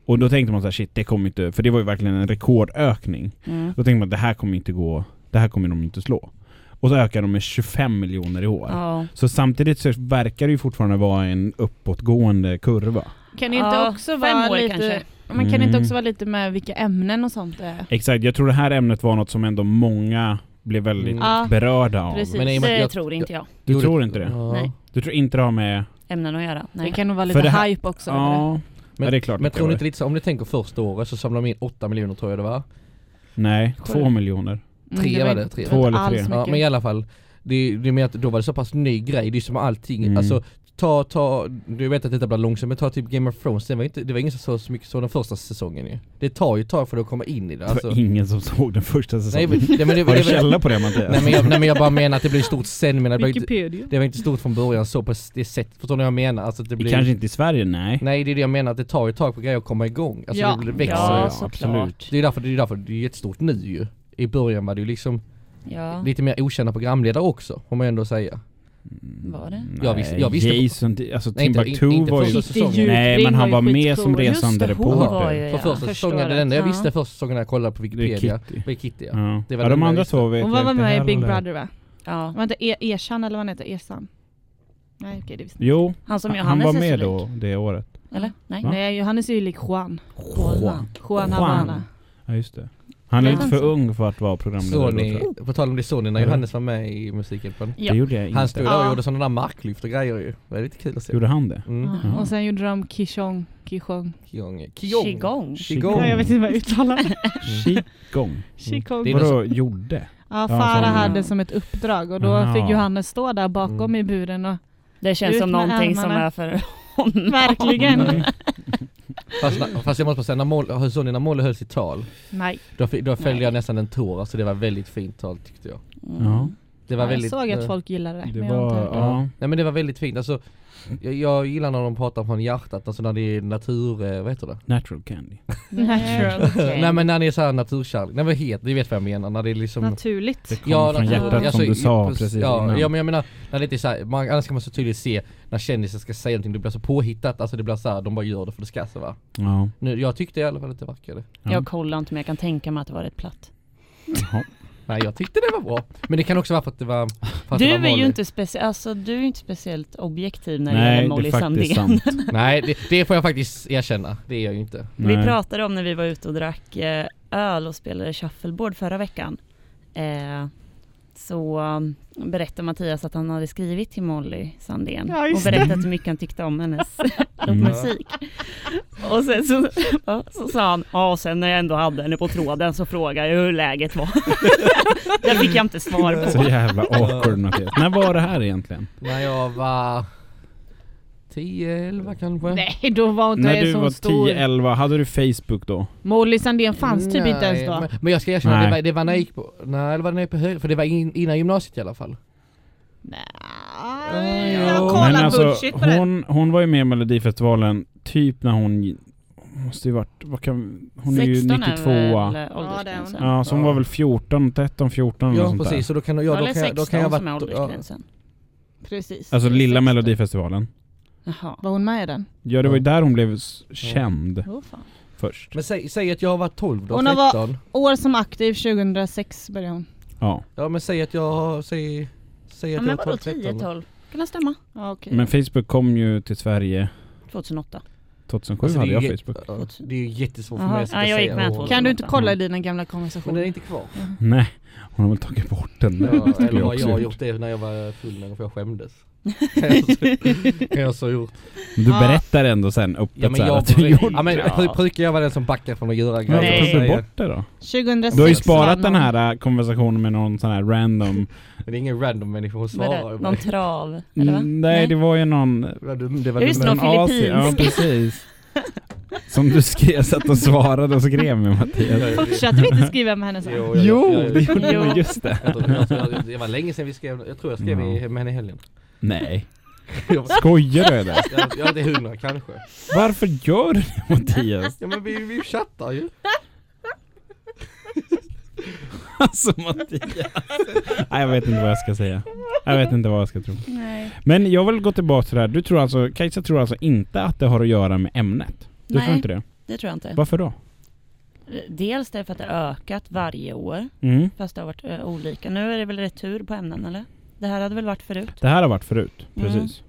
[SPEAKER 2] Och då tänkte man så här, shit det kommer inte, för det var ju verkligen en rekordökning.
[SPEAKER 4] Mm.
[SPEAKER 2] Då tänkte man det här kommer inte gå, det här kommer de inte slå. Och så ökar de med 25 miljoner i år.
[SPEAKER 4] Ja.
[SPEAKER 2] Så samtidigt så verkar det ju fortfarande vara en uppåtgående kurva.
[SPEAKER 1] Kan det inte
[SPEAKER 4] Ja,
[SPEAKER 1] också vara
[SPEAKER 4] år
[SPEAKER 1] lite...
[SPEAKER 4] kanske.
[SPEAKER 1] Men kan det inte
[SPEAKER 2] Mm.
[SPEAKER 1] också vara lite med vilka ämnen och sånt det är?
[SPEAKER 2] Exakt, jag tror det här ämnet var något som ändå många blev väldigt
[SPEAKER 3] Mm.
[SPEAKER 1] Ja,
[SPEAKER 2] berörda av.
[SPEAKER 1] precis.
[SPEAKER 3] Men
[SPEAKER 4] Det
[SPEAKER 3] jag-
[SPEAKER 4] tror inte jag.
[SPEAKER 2] Du
[SPEAKER 3] Jo,
[SPEAKER 2] tror inte det?
[SPEAKER 3] Ja.
[SPEAKER 4] Nej.
[SPEAKER 2] Du tror inte det har med...
[SPEAKER 4] Ämnen att göra. Nej.
[SPEAKER 1] Det kan nog vara lite
[SPEAKER 2] här-
[SPEAKER 1] hype också. med det.
[SPEAKER 2] Ja, ja, det är klart
[SPEAKER 3] Men tror ni
[SPEAKER 2] det.
[SPEAKER 3] inte lite så, om ni tänker första året så samlar de in 8 miljoner tror jag det var.
[SPEAKER 2] Nej,
[SPEAKER 1] Sju.
[SPEAKER 2] två miljoner.
[SPEAKER 1] Mm,
[SPEAKER 3] Tre
[SPEAKER 1] det
[SPEAKER 3] var det, tre.
[SPEAKER 2] Två eller tre.
[SPEAKER 3] Ja men i alla fall, det, det med att då var det så pass ny grej, det är som allting,
[SPEAKER 2] Mm.
[SPEAKER 3] alltså ta, ta, du vet att detta blir långsamt men ta typ Game of Thrones, det var inte, det var ingen som såg så mycket så den första säsongen ju. Det tar ju ett tag för att komma in i det
[SPEAKER 2] Det
[SPEAKER 3] alltså.
[SPEAKER 2] var ingen som såg den första
[SPEAKER 3] Nej
[SPEAKER 2] säsongen.
[SPEAKER 3] men, nej, men det,
[SPEAKER 2] Har
[SPEAKER 3] det,
[SPEAKER 2] du
[SPEAKER 3] det,
[SPEAKER 2] källa på det Mattias?
[SPEAKER 3] nej, men jag, nej men jag bara menar att det blir stort sen men det blir inte, det var inte stort från början så på det sättet, förstår ni vad jag menar? Alltså att det blir
[SPEAKER 2] Kanske inte i Sverige, nej.
[SPEAKER 3] Nej det är det jag menar, att det tar ju ett tag på grejer att komma igång. Alltså
[SPEAKER 1] Ja.
[SPEAKER 3] det, det växer
[SPEAKER 4] Ja,
[SPEAKER 3] ju.
[SPEAKER 4] såklart.
[SPEAKER 3] Det är därför det är därför det är jättestort nu ju. I början var det ju liksom
[SPEAKER 4] Ja.
[SPEAKER 3] lite mer okända programledare också, får man ändå säga.
[SPEAKER 4] Var det?
[SPEAKER 2] Nej,
[SPEAKER 3] Jag visste- jag visste-
[SPEAKER 2] Jason, alltså Timbuktu var ju...
[SPEAKER 3] första säsongen.
[SPEAKER 2] Nej men han var med som
[SPEAKER 1] resande
[SPEAKER 4] det,
[SPEAKER 2] reporter.
[SPEAKER 3] För
[SPEAKER 4] ja,
[SPEAKER 3] första
[SPEAKER 1] förstår
[SPEAKER 3] säsongen,
[SPEAKER 1] det.
[SPEAKER 3] det enda jag
[SPEAKER 4] Ja.
[SPEAKER 3] visste första säsongen när jag kollade på
[SPEAKER 2] Det
[SPEAKER 3] Wikipedia,
[SPEAKER 2] Kitty.
[SPEAKER 3] var Kitty ja.
[SPEAKER 2] Ja,
[SPEAKER 3] Det var
[SPEAKER 2] ja de andra två vet
[SPEAKER 1] Hon var med i Big. Brother va?
[SPEAKER 4] Ja.
[SPEAKER 1] Var inte Ersan eller vad han heter? Esan? Nej okej det visste jag
[SPEAKER 2] Jo,
[SPEAKER 4] Han som
[SPEAKER 2] han
[SPEAKER 4] Johannes
[SPEAKER 2] var med då det året.
[SPEAKER 4] Eller? Nej?
[SPEAKER 1] Nej Johannes är ju lik. Juan.
[SPEAKER 2] Juan
[SPEAKER 1] Juan. Havana.
[SPEAKER 2] Ja just det. Han är lite för
[SPEAKER 1] han
[SPEAKER 2] ung för att vara programledare
[SPEAKER 3] Såg
[SPEAKER 2] då,
[SPEAKER 3] på tal om det ni när? Johannes var med i Musikhjälpen?
[SPEAKER 4] Ja.
[SPEAKER 2] Det gjorde jag
[SPEAKER 3] Han
[SPEAKER 2] inte.
[SPEAKER 3] stod där och gjorde sådana där marklyft och grejer ju. Det var lite kul att se.
[SPEAKER 2] Gjorde han det?
[SPEAKER 3] Mm.
[SPEAKER 1] Ja. Och sen gjorde de Kishong, Kishong.
[SPEAKER 3] Qigong.
[SPEAKER 4] Qigong.
[SPEAKER 3] Qigong.
[SPEAKER 1] Ja, jag vet inte vad jag uttalar.
[SPEAKER 2] Qigong.
[SPEAKER 1] Qigong.
[SPEAKER 3] Det är
[SPEAKER 2] Vadå gjorde?
[SPEAKER 1] Ja, Farah hade som ett uppdrag och då fick Johannes stå där bakom
[SPEAKER 3] Mm.
[SPEAKER 1] i buren och
[SPEAKER 4] Det känns som någonting som är för honom.
[SPEAKER 1] verkligen.
[SPEAKER 3] Fast, fast jag måste bara säga, när Moll, såg ni när Molle höll sitt tal?
[SPEAKER 1] Nej,
[SPEAKER 3] Då, då följde
[SPEAKER 4] Nej.
[SPEAKER 3] jag nästan en tår, alltså det var väldigt fint tal tyckte jag.
[SPEAKER 4] Mm.
[SPEAKER 2] Ja.
[SPEAKER 3] Det var
[SPEAKER 1] jag
[SPEAKER 3] väldigt...
[SPEAKER 1] såg att
[SPEAKER 3] eh,
[SPEAKER 1] folk gillade det.
[SPEAKER 2] Det
[SPEAKER 1] men jag
[SPEAKER 2] var,
[SPEAKER 1] det.
[SPEAKER 2] ja.
[SPEAKER 3] Nej men det var väldigt fint, alltså jag, jag gillar när de pratar från hjärtat, alltså när det är natur, eh, vad heter det?
[SPEAKER 2] Natural candy. [laughs]
[SPEAKER 1] Natural.
[SPEAKER 4] Okej. [laughs]
[SPEAKER 3] Nej men när det är såhär naturkärlek, nej vad heter, ni vet vad jag menar, när det är liksom
[SPEAKER 1] Naturligt.
[SPEAKER 2] Det kom från hjärtat som du sa precis
[SPEAKER 3] ja,
[SPEAKER 2] innan.
[SPEAKER 3] ja men jag menar, när det är såhär, man, annars kan man så tydligt se när kändisar ska säga någonting, det blir så påhittat, alltså det blir såhär, de bara gör det för det ska så va.
[SPEAKER 2] Ja.
[SPEAKER 3] Nu, jag tyckte i alla fall att det verkade.
[SPEAKER 2] Ja.
[SPEAKER 4] Jag kollar inte men jag kan tänka mig att det var rätt platt.
[SPEAKER 2] Jaha.
[SPEAKER 3] Nej jag tyckte det var bra. Men det kan också vara för att det var, för att
[SPEAKER 4] Du
[SPEAKER 3] det var
[SPEAKER 4] är ju
[SPEAKER 3] Molly.
[SPEAKER 4] inte speci- alltså du är ju inte speciellt objektiv när det
[SPEAKER 2] Nej,
[SPEAKER 4] gäller
[SPEAKER 2] det
[SPEAKER 4] Molly
[SPEAKER 2] är faktiskt
[SPEAKER 4] Sandén.
[SPEAKER 2] sant. [laughs]
[SPEAKER 3] Nej det, det får jag faktiskt erkänna, det är jag ju inte.
[SPEAKER 4] Vi
[SPEAKER 2] Nej.
[SPEAKER 4] pratade om när vi var ute och drack eh, öl och spelade shuffleboard förra veckan. Eh, så um, berättade Mattias att han hade skrivit till Molly Sandén
[SPEAKER 1] Ja,
[SPEAKER 4] och berättat hur mycket han tyckte om hennes [laughs] [laughs]
[SPEAKER 2] Mm.
[SPEAKER 4] musik. Och sen så, [laughs] så sa han, ja och sen när jag ändå hade henne på tråden så frågade jag hur läget var. det fick jag inte svar
[SPEAKER 2] Så
[SPEAKER 4] på.
[SPEAKER 2] jävla awkward Mattias. När var det här egentligen?
[SPEAKER 3] När jag var 10, 11 kanske?
[SPEAKER 1] Nej, då var inte
[SPEAKER 2] När
[SPEAKER 1] jag
[SPEAKER 2] du
[SPEAKER 1] så
[SPEAKER 2] var
[SPEAKER 1] stor.
[SPEAKER 2] 10-11, hade du Facebook då?
[SPEAKER 1] Molly Sandén fanns typ inte ens
[SPEAKER 3] Nej,
[SPEAKER 1] då.
[SPEAKER 3] Men, men jag ska erkänna,
[SPEAKER 2] Nej.
[SPEAKER 3] det var, det var när jag gick på, nej eller var det när jag gick på hög, för det var in, innan gymnasiet i alla fall.
[SPEAKER 1] Nej, jag
[SPEAKER 3] Men
[SPEAKER 1] kollar
[SPEAKER 2] alltså,
[SPEAKER 1] bullshit på det.
[SPEAKER 2] hon, hon var ju med i Melodifestivalen typ när hon måste ju varit, vad kan, hon är ju
[SPEAKER 4] 16
[SPEAKER 2] 92
[SPEAKER 4] är
[SPEAKER 2] Ja?
[SPEAKER 1] Ja,
[SPEAKER 2] ja så hon var väl 14, 13, 14 eller
[SPEAKER 3] Ja precis,
[SPEAKER 2] där.
[SPEAKER 3] så då kan, ja,
[SPEAKER 4] Eller
[SPEAKER 3] då kan, jag, då
[SPEAKER 4] 16
[SPEAKER 3] kan jag
[SPEAKER 4] åldersgränsen.
[SPEAKER 1] Precis.
[SPEAKER 2] Alltså lilla
[SPEAKER 1] 16.
[SPEAKER 2] melodifestivalen.
[SPEAKER 4] Jaha.
[SPEAKER 1] Var hon med i den?
[SPEAKER 2] Ja det var ju där hon blev känd
[SPEAKER 1] Oh, fan.
[SPEAKER 2] först.
[SPEAKER 3] men säg, säg att jag har varit 12 då,
[SPEAKER 1] Hon har varit-
[SPEAKER 3] 13.
[SPEAKER 1] År som aktiv 2006 började hon.
[SPEAKER 2] Ja.
[SPEAKER 3] Ja men säg att jag har, säg, säg
[SPEAKER 4] Ja,
[SPEAKER 3] att
[SPEAKER 4] men
[SPEAKER 3] jag
[SPEAKER 4] vadå
[SPEAKER 3] har 12, 13.
[SPEAKER 4] 10-12? Kan det stämma?
[SPEAKER 1] Ja, okej.
[SPEAKER 2] Men Facebook kom ju till Sverige
[SPEAKER 4] 2008.
[SPEAKER 2] 2007
[SPEAKER 3] Alltså, det
[SPEAKER 2] hade
[SPEAKER 3] är
[SPEAKER 2] jag
[SPEAKER 3] ju-
[SPEAKER 2] Facebook.
[SPEAKER 3] Ja, Det är ju jättesvårt för
[SPEAKER 4] Jaha,
[SPEAKER 3] mig att sitta
[SPEAKER 4] ja, jag
[SPEAKER 3] och
[SPEAKER 4] gick
[SPEAKER 3] säga
[SPEAKER 4] med
[SPEAKER 3] år.
[SPEAKER 4] 2008.
[SPEAKER 1] Kan du inte kolla i dina gamla
[SPEAKER 3] Men den är
[SPEAKER 1] konversationer?
[SPEAKER 3] inte kvar.
[SPEAKER 2] Nej, hon har väl tagit bort den.
[SPEAKER 3] Ja, eller
[SPEAKER 2] jag
[SPEAKER 3] har jag
[SPEAKER 2] gjort.
[SPEAKER 3] gjort det när jag var full någon gång för jag skämdes. Jag så gjort.
[SPEAKER 2] Men Du
[SPEAKER 1] Ja.
[SPEAKER 2] berättar ändå sen öppet
[SPEAKER 3] Ja men
[SPEAKER 2] så
[SPEAKER 3] jag,
[SPEAKER 2] att du gjorde
[SPEAKER 3] ja, men,
[SPEAKER 2] det.
[SPEAKER 3] pr- brukar jag vara den som backar från att göra grejer?
[SPEAKER 2] tog du bort det då?
[SPEAKER 1] 2006
[SPEAKER 2] Du har ju sparat den här äh, konversationen med någon sån här random
[SPEAKER 3] Men det är ingen random människa, hon svarar mig.
[SPEAKER 4] Någon trav? Eller?
[SPEAKER 2] Mm, Nej det var ju någon
[SPEAKER 3] Det var
[SPEAKER 4] Ja, just
[SPEAKER 2] Någon Asi- Ja
[SPEAKER 4] filippinsk.
[SPEAKER 2] precis Som du skrev, satt och svarade och skrev med Mattias
[SPEAKER 1] Fortsatte vi inte skriva med henne sen?
[SPEAKER 3] Jo,
[SPEAKER 2] Jo,
[SPEAKER 3] jag-
[SPEAKER 2] det gjorde
[SPEAKER 4] Jo.
[SPEAKER 2] vi, just det
[SPEAKER 3] Jag tror, jag, tror- jag, det var länge sedan vi skrev, jag tror jag skrev
[SPEAKER 2] Ja.
[SPEAKER 3] med henne i helgen.
[SPEAKER 2] Nej, [laughs]
[SPEAKER 3] Jag,
[SPEAKER 2] skojar du eller?
[SPEAKER 3] jag, jag hade hundra kanske.
[SPEAKER 2] Varför gör du det Mattias?
[SPEAKER 3] Ja men vi, vi chattar ju. [laughs]
[SPEAKER 2] Alltså Mattias Nej jag vet inte vad jag ska säga Jag vet inte vad jag ska tro
[SPEAKER 4] Nej.
[SPEAKER 2] Men jag vill gå tillbaka till det här, du tror alltså, Kajsa tror alltså inte att det har att göra med ämnet? Du tror
[SPEAKER 4] Nej.
[SPEAKER 2] inte det?
[SPEAKER 4] Det tror jag inte.
[SPEAKER 2] Varför då?
[SPEAKER 4] Dels därför att det har ökat varje år,
[SPEAKER 2] Mm.
[SPEAKER 4] fast det har varit eh, olika. Nu är det väl retur på ämnen eller? Det här hade väl varit förut?
[SPEAKER 2] Det här har varit förut,
[SPEAKER 4] Mm.
[SPEAKER 2] precis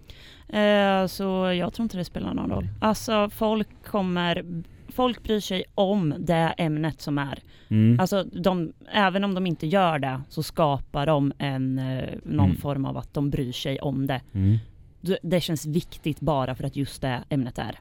[SPEAKER 4] Eh, så jag tror inte det spelar någon roll. Alltså folk kommer, folk bryr sig om det ämnet som är.
[SPEAKER 2] mm.
[SPEAKER 4] Alltså de, även om de inte gör det så skapar de en, eh, någon
[SPEAKER 2] Mm.
[SPEAKER 4] form av att de bryr sig om det.
[SPEAKER 2] Mm.
[SPEAKER 4] Det- Det känns viktigt bara för att just det ämnet är.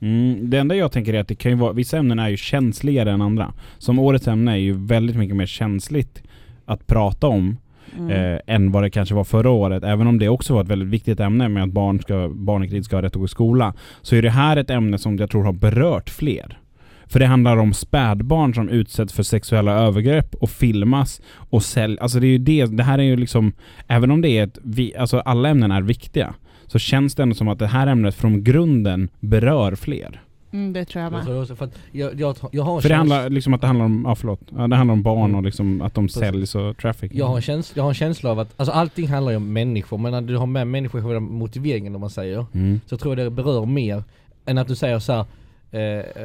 [SPEAKER 2] Mm, det enda jag tänker är att det kan ju vara, vissa ämnen är ju känsligare än andra. Som årets ämne är ju väldigt mycket mer känsligt att prata om
[SPEAKER 4] Mm.
[SPEAKER 2] eh, än vad det kanske var förra året. Även om det också var ett väldigt viktigt ämne med att barn, ska, barn i krig ska ha rätt att gå i skola. Så är det här ett ämne som jag tror har berört fler. För det handlar om spädbarn som utsätts för sexuella övergrepp och filmas och säljs. Alltså det är ju det, det här är ju liksom, även om det är ett, vi, alltså alla ämnen är viktiga, så känns det ändå som att det här ämnet från grunden berör fler.
[SPEAKER 1] Mm, det tror jag
[SPEAKER 3] Jag,
[SPEAKER 1] med.
[SPEAKER 3] tror också, för att jag, jag, jag har
[SPEAKER 2] För det handlar liksom att det handlar om, ja förlåt, ja, det handlar om barn
[SPEAKER 3] Mm.
[SPEAKER 2] och liksom att de
[SPEAKER 3] Precis.
[SPEAKER 2] säljs och trafficking.
[SPEAKER 3] jag, har en känsla, jag har en känsla av att, alltså allting handlar ju om människor, men när du har med människor i själva motiveringen om man säger,
[SPEAKER 2] Mm.
[SPEAKER 3] så tror jag det berör mer än att du säger så här,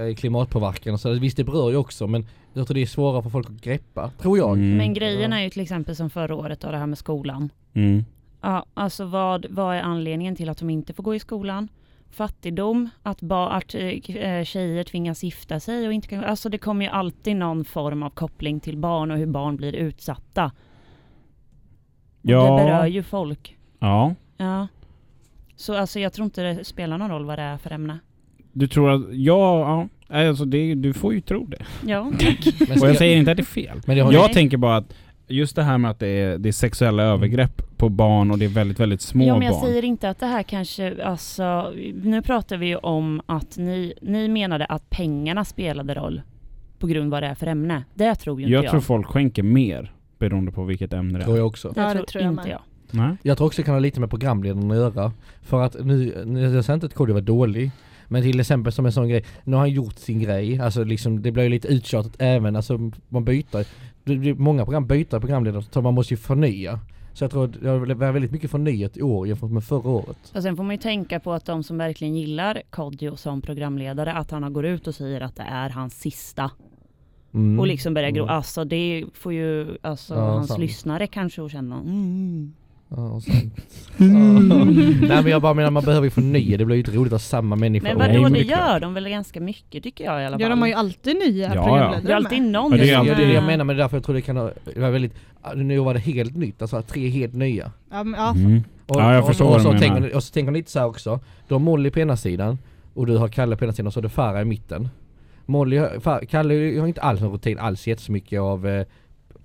[SPEAKER 3] eh, klimatpåverkan och så. Visst det berör ju också men jag tror det är svårare för folk att greppa, tror jag.
[SPEAKER 2] Mm.
[SPEAKER 4] Men grejen är ju till exempel som förra året då det här med skolan.
[SPEAKER 2] Mm.
[SPEAKER 4] Ja, alltså vad, vad är anledningen till att de inte får gå i skolan? Fattigdom, att, ba, att eh, tjejer tvingas gifta sig och inte kan... Alltså det kommer ju alltid någon form av koppling till barn och hur barn blir utsatta. Och
[SPEAKER 2] Ja.
[SPEAKER 4] Det berör ju folk.
[SPEAKER 2] Ja.
[SPEAKER 4] Ja. Så alltså jag tror inte det spelar någon roll vad det är för ämne.
[SPEAKER 2] Du tror att, ja, ja. Alltså det, du får ju tro det.
[SPEAKER 4] Ja, [laughs] tack.
[SPEAKER 3] Men
[SPEAKER 2] Och jag säger inte att det är fel.
[SPEAKER 3] Men
[SPEAKER 2] Jag
[SPEAKER 4] Nej.
[SPEAKER 2] tänker bara att just det här med att det är, det är sexuella övergrepp på barn och det är väldigt, väldigt små
[SPEAKER 4] ja, men jag
[SPEAKER 2] barn.
[SPEAKER 4] säger inte att det här kanske, alltså, nu pratar vi ju om att ni, ni menade att pengarna spelade roll på grund av vad det är för ämne. Det tror ju inte
[SPEAKER 2] jag,
[SPEAKER 4] jag.
[SPEAKER 2] tror folk skänker mer beroende på vilket ämne det
[SPEAKER 3] tror
[SPEAKER 2] är.
[SPEAKER 3] jag också.
[SPEAKER 4] det,
[SPEAKER 1] Ja, det
[SPEAKER 4] tror,
[SPEAKER 1] tror jag
[SPEAKER 4] inte
[SPEAKER 1] med.
[SPEAKER 4] jag.
[SPEAKER 2] Nej?
[SPEAKER 3] Jag tror också det kan ha lite med programledaren att göra. För att nu, nu jag säger inte att Kodjo var dålig. Men till exempel som en sån grej, nu har han gjort sin grej, alltså liksom det blir ju lite uttjatat även, alltså man byter, många program byter programledare så man måste ju förnya. Så jag tror att det var väldigt mycket förnyat i år jämfört med förra året.
[SPEAKER 4] Och sen får man ju tänka på att de som verkligen gillar Kodjo som programledare, att han går ut och säger att det är hans sista.
[SPEAKER 3] Mm.
[SPEAKER 4] Och liksom börjar gro.
[SPEAKER 3] Mm.
[SPEAKER 4] Alltså det får ju alltså
[SPEAKER 3] Ja,
[SPEAKER 4] hans
[SPEAKER 3] sant.
[SPEAKER 4] lyssnare kanske att känna mm.
[SPEAKER 3] Ja, och sen, [laughs] ja. Nej men jag bara menar man behöver ju förnya, det blir ju inte roligt att ha samma människa.
[SPEAKER 4] Men vadå,
[SPEAKER 2] men
[SPEAKER 4] det gör de väl ganska mycket tycker jag i alla fall.
[SPEAKER 1] Ja, de har ju alltid nya
[SPEAKER 2] Ja, ja.
[SPEAKER 1] programledare
[SPEAKER 4] Det är alltid någon
[SPEAKER 2] Ja, det är
[SPEAKER 3] Ja,
[SPEAKER 2] alltid-
[SPEAKER 3] det är det jag menar men det är därför jag tror det kan ha, det var väldigt, nu var det helt nytt, alltså tre helt nya.
[SPEAKER 1] Ja, men, ja.
[SPEAKER 2] Mm.
[SPEAKER 3] Och,
[SPEAKER 2] Ja, jag
[SPEAKER 3] och-
[SPEAKER 2] förstår
[SPEAKER 3] och,
[SPEAKER 2] vad
[SPEAKER 3] så
[SPEAKER 2] du
[SPEAKER 3] tänker,
[SPEAKER 2] menar.
[SPEAKER 3] och så tänker man lite så här också, du har Molly på ena sidan och du har Kalle på ena sidan och så har du Farah i mitten. Molly, har- Fa- Kalle har inte alls någon rutin alls jättemycket av, eh,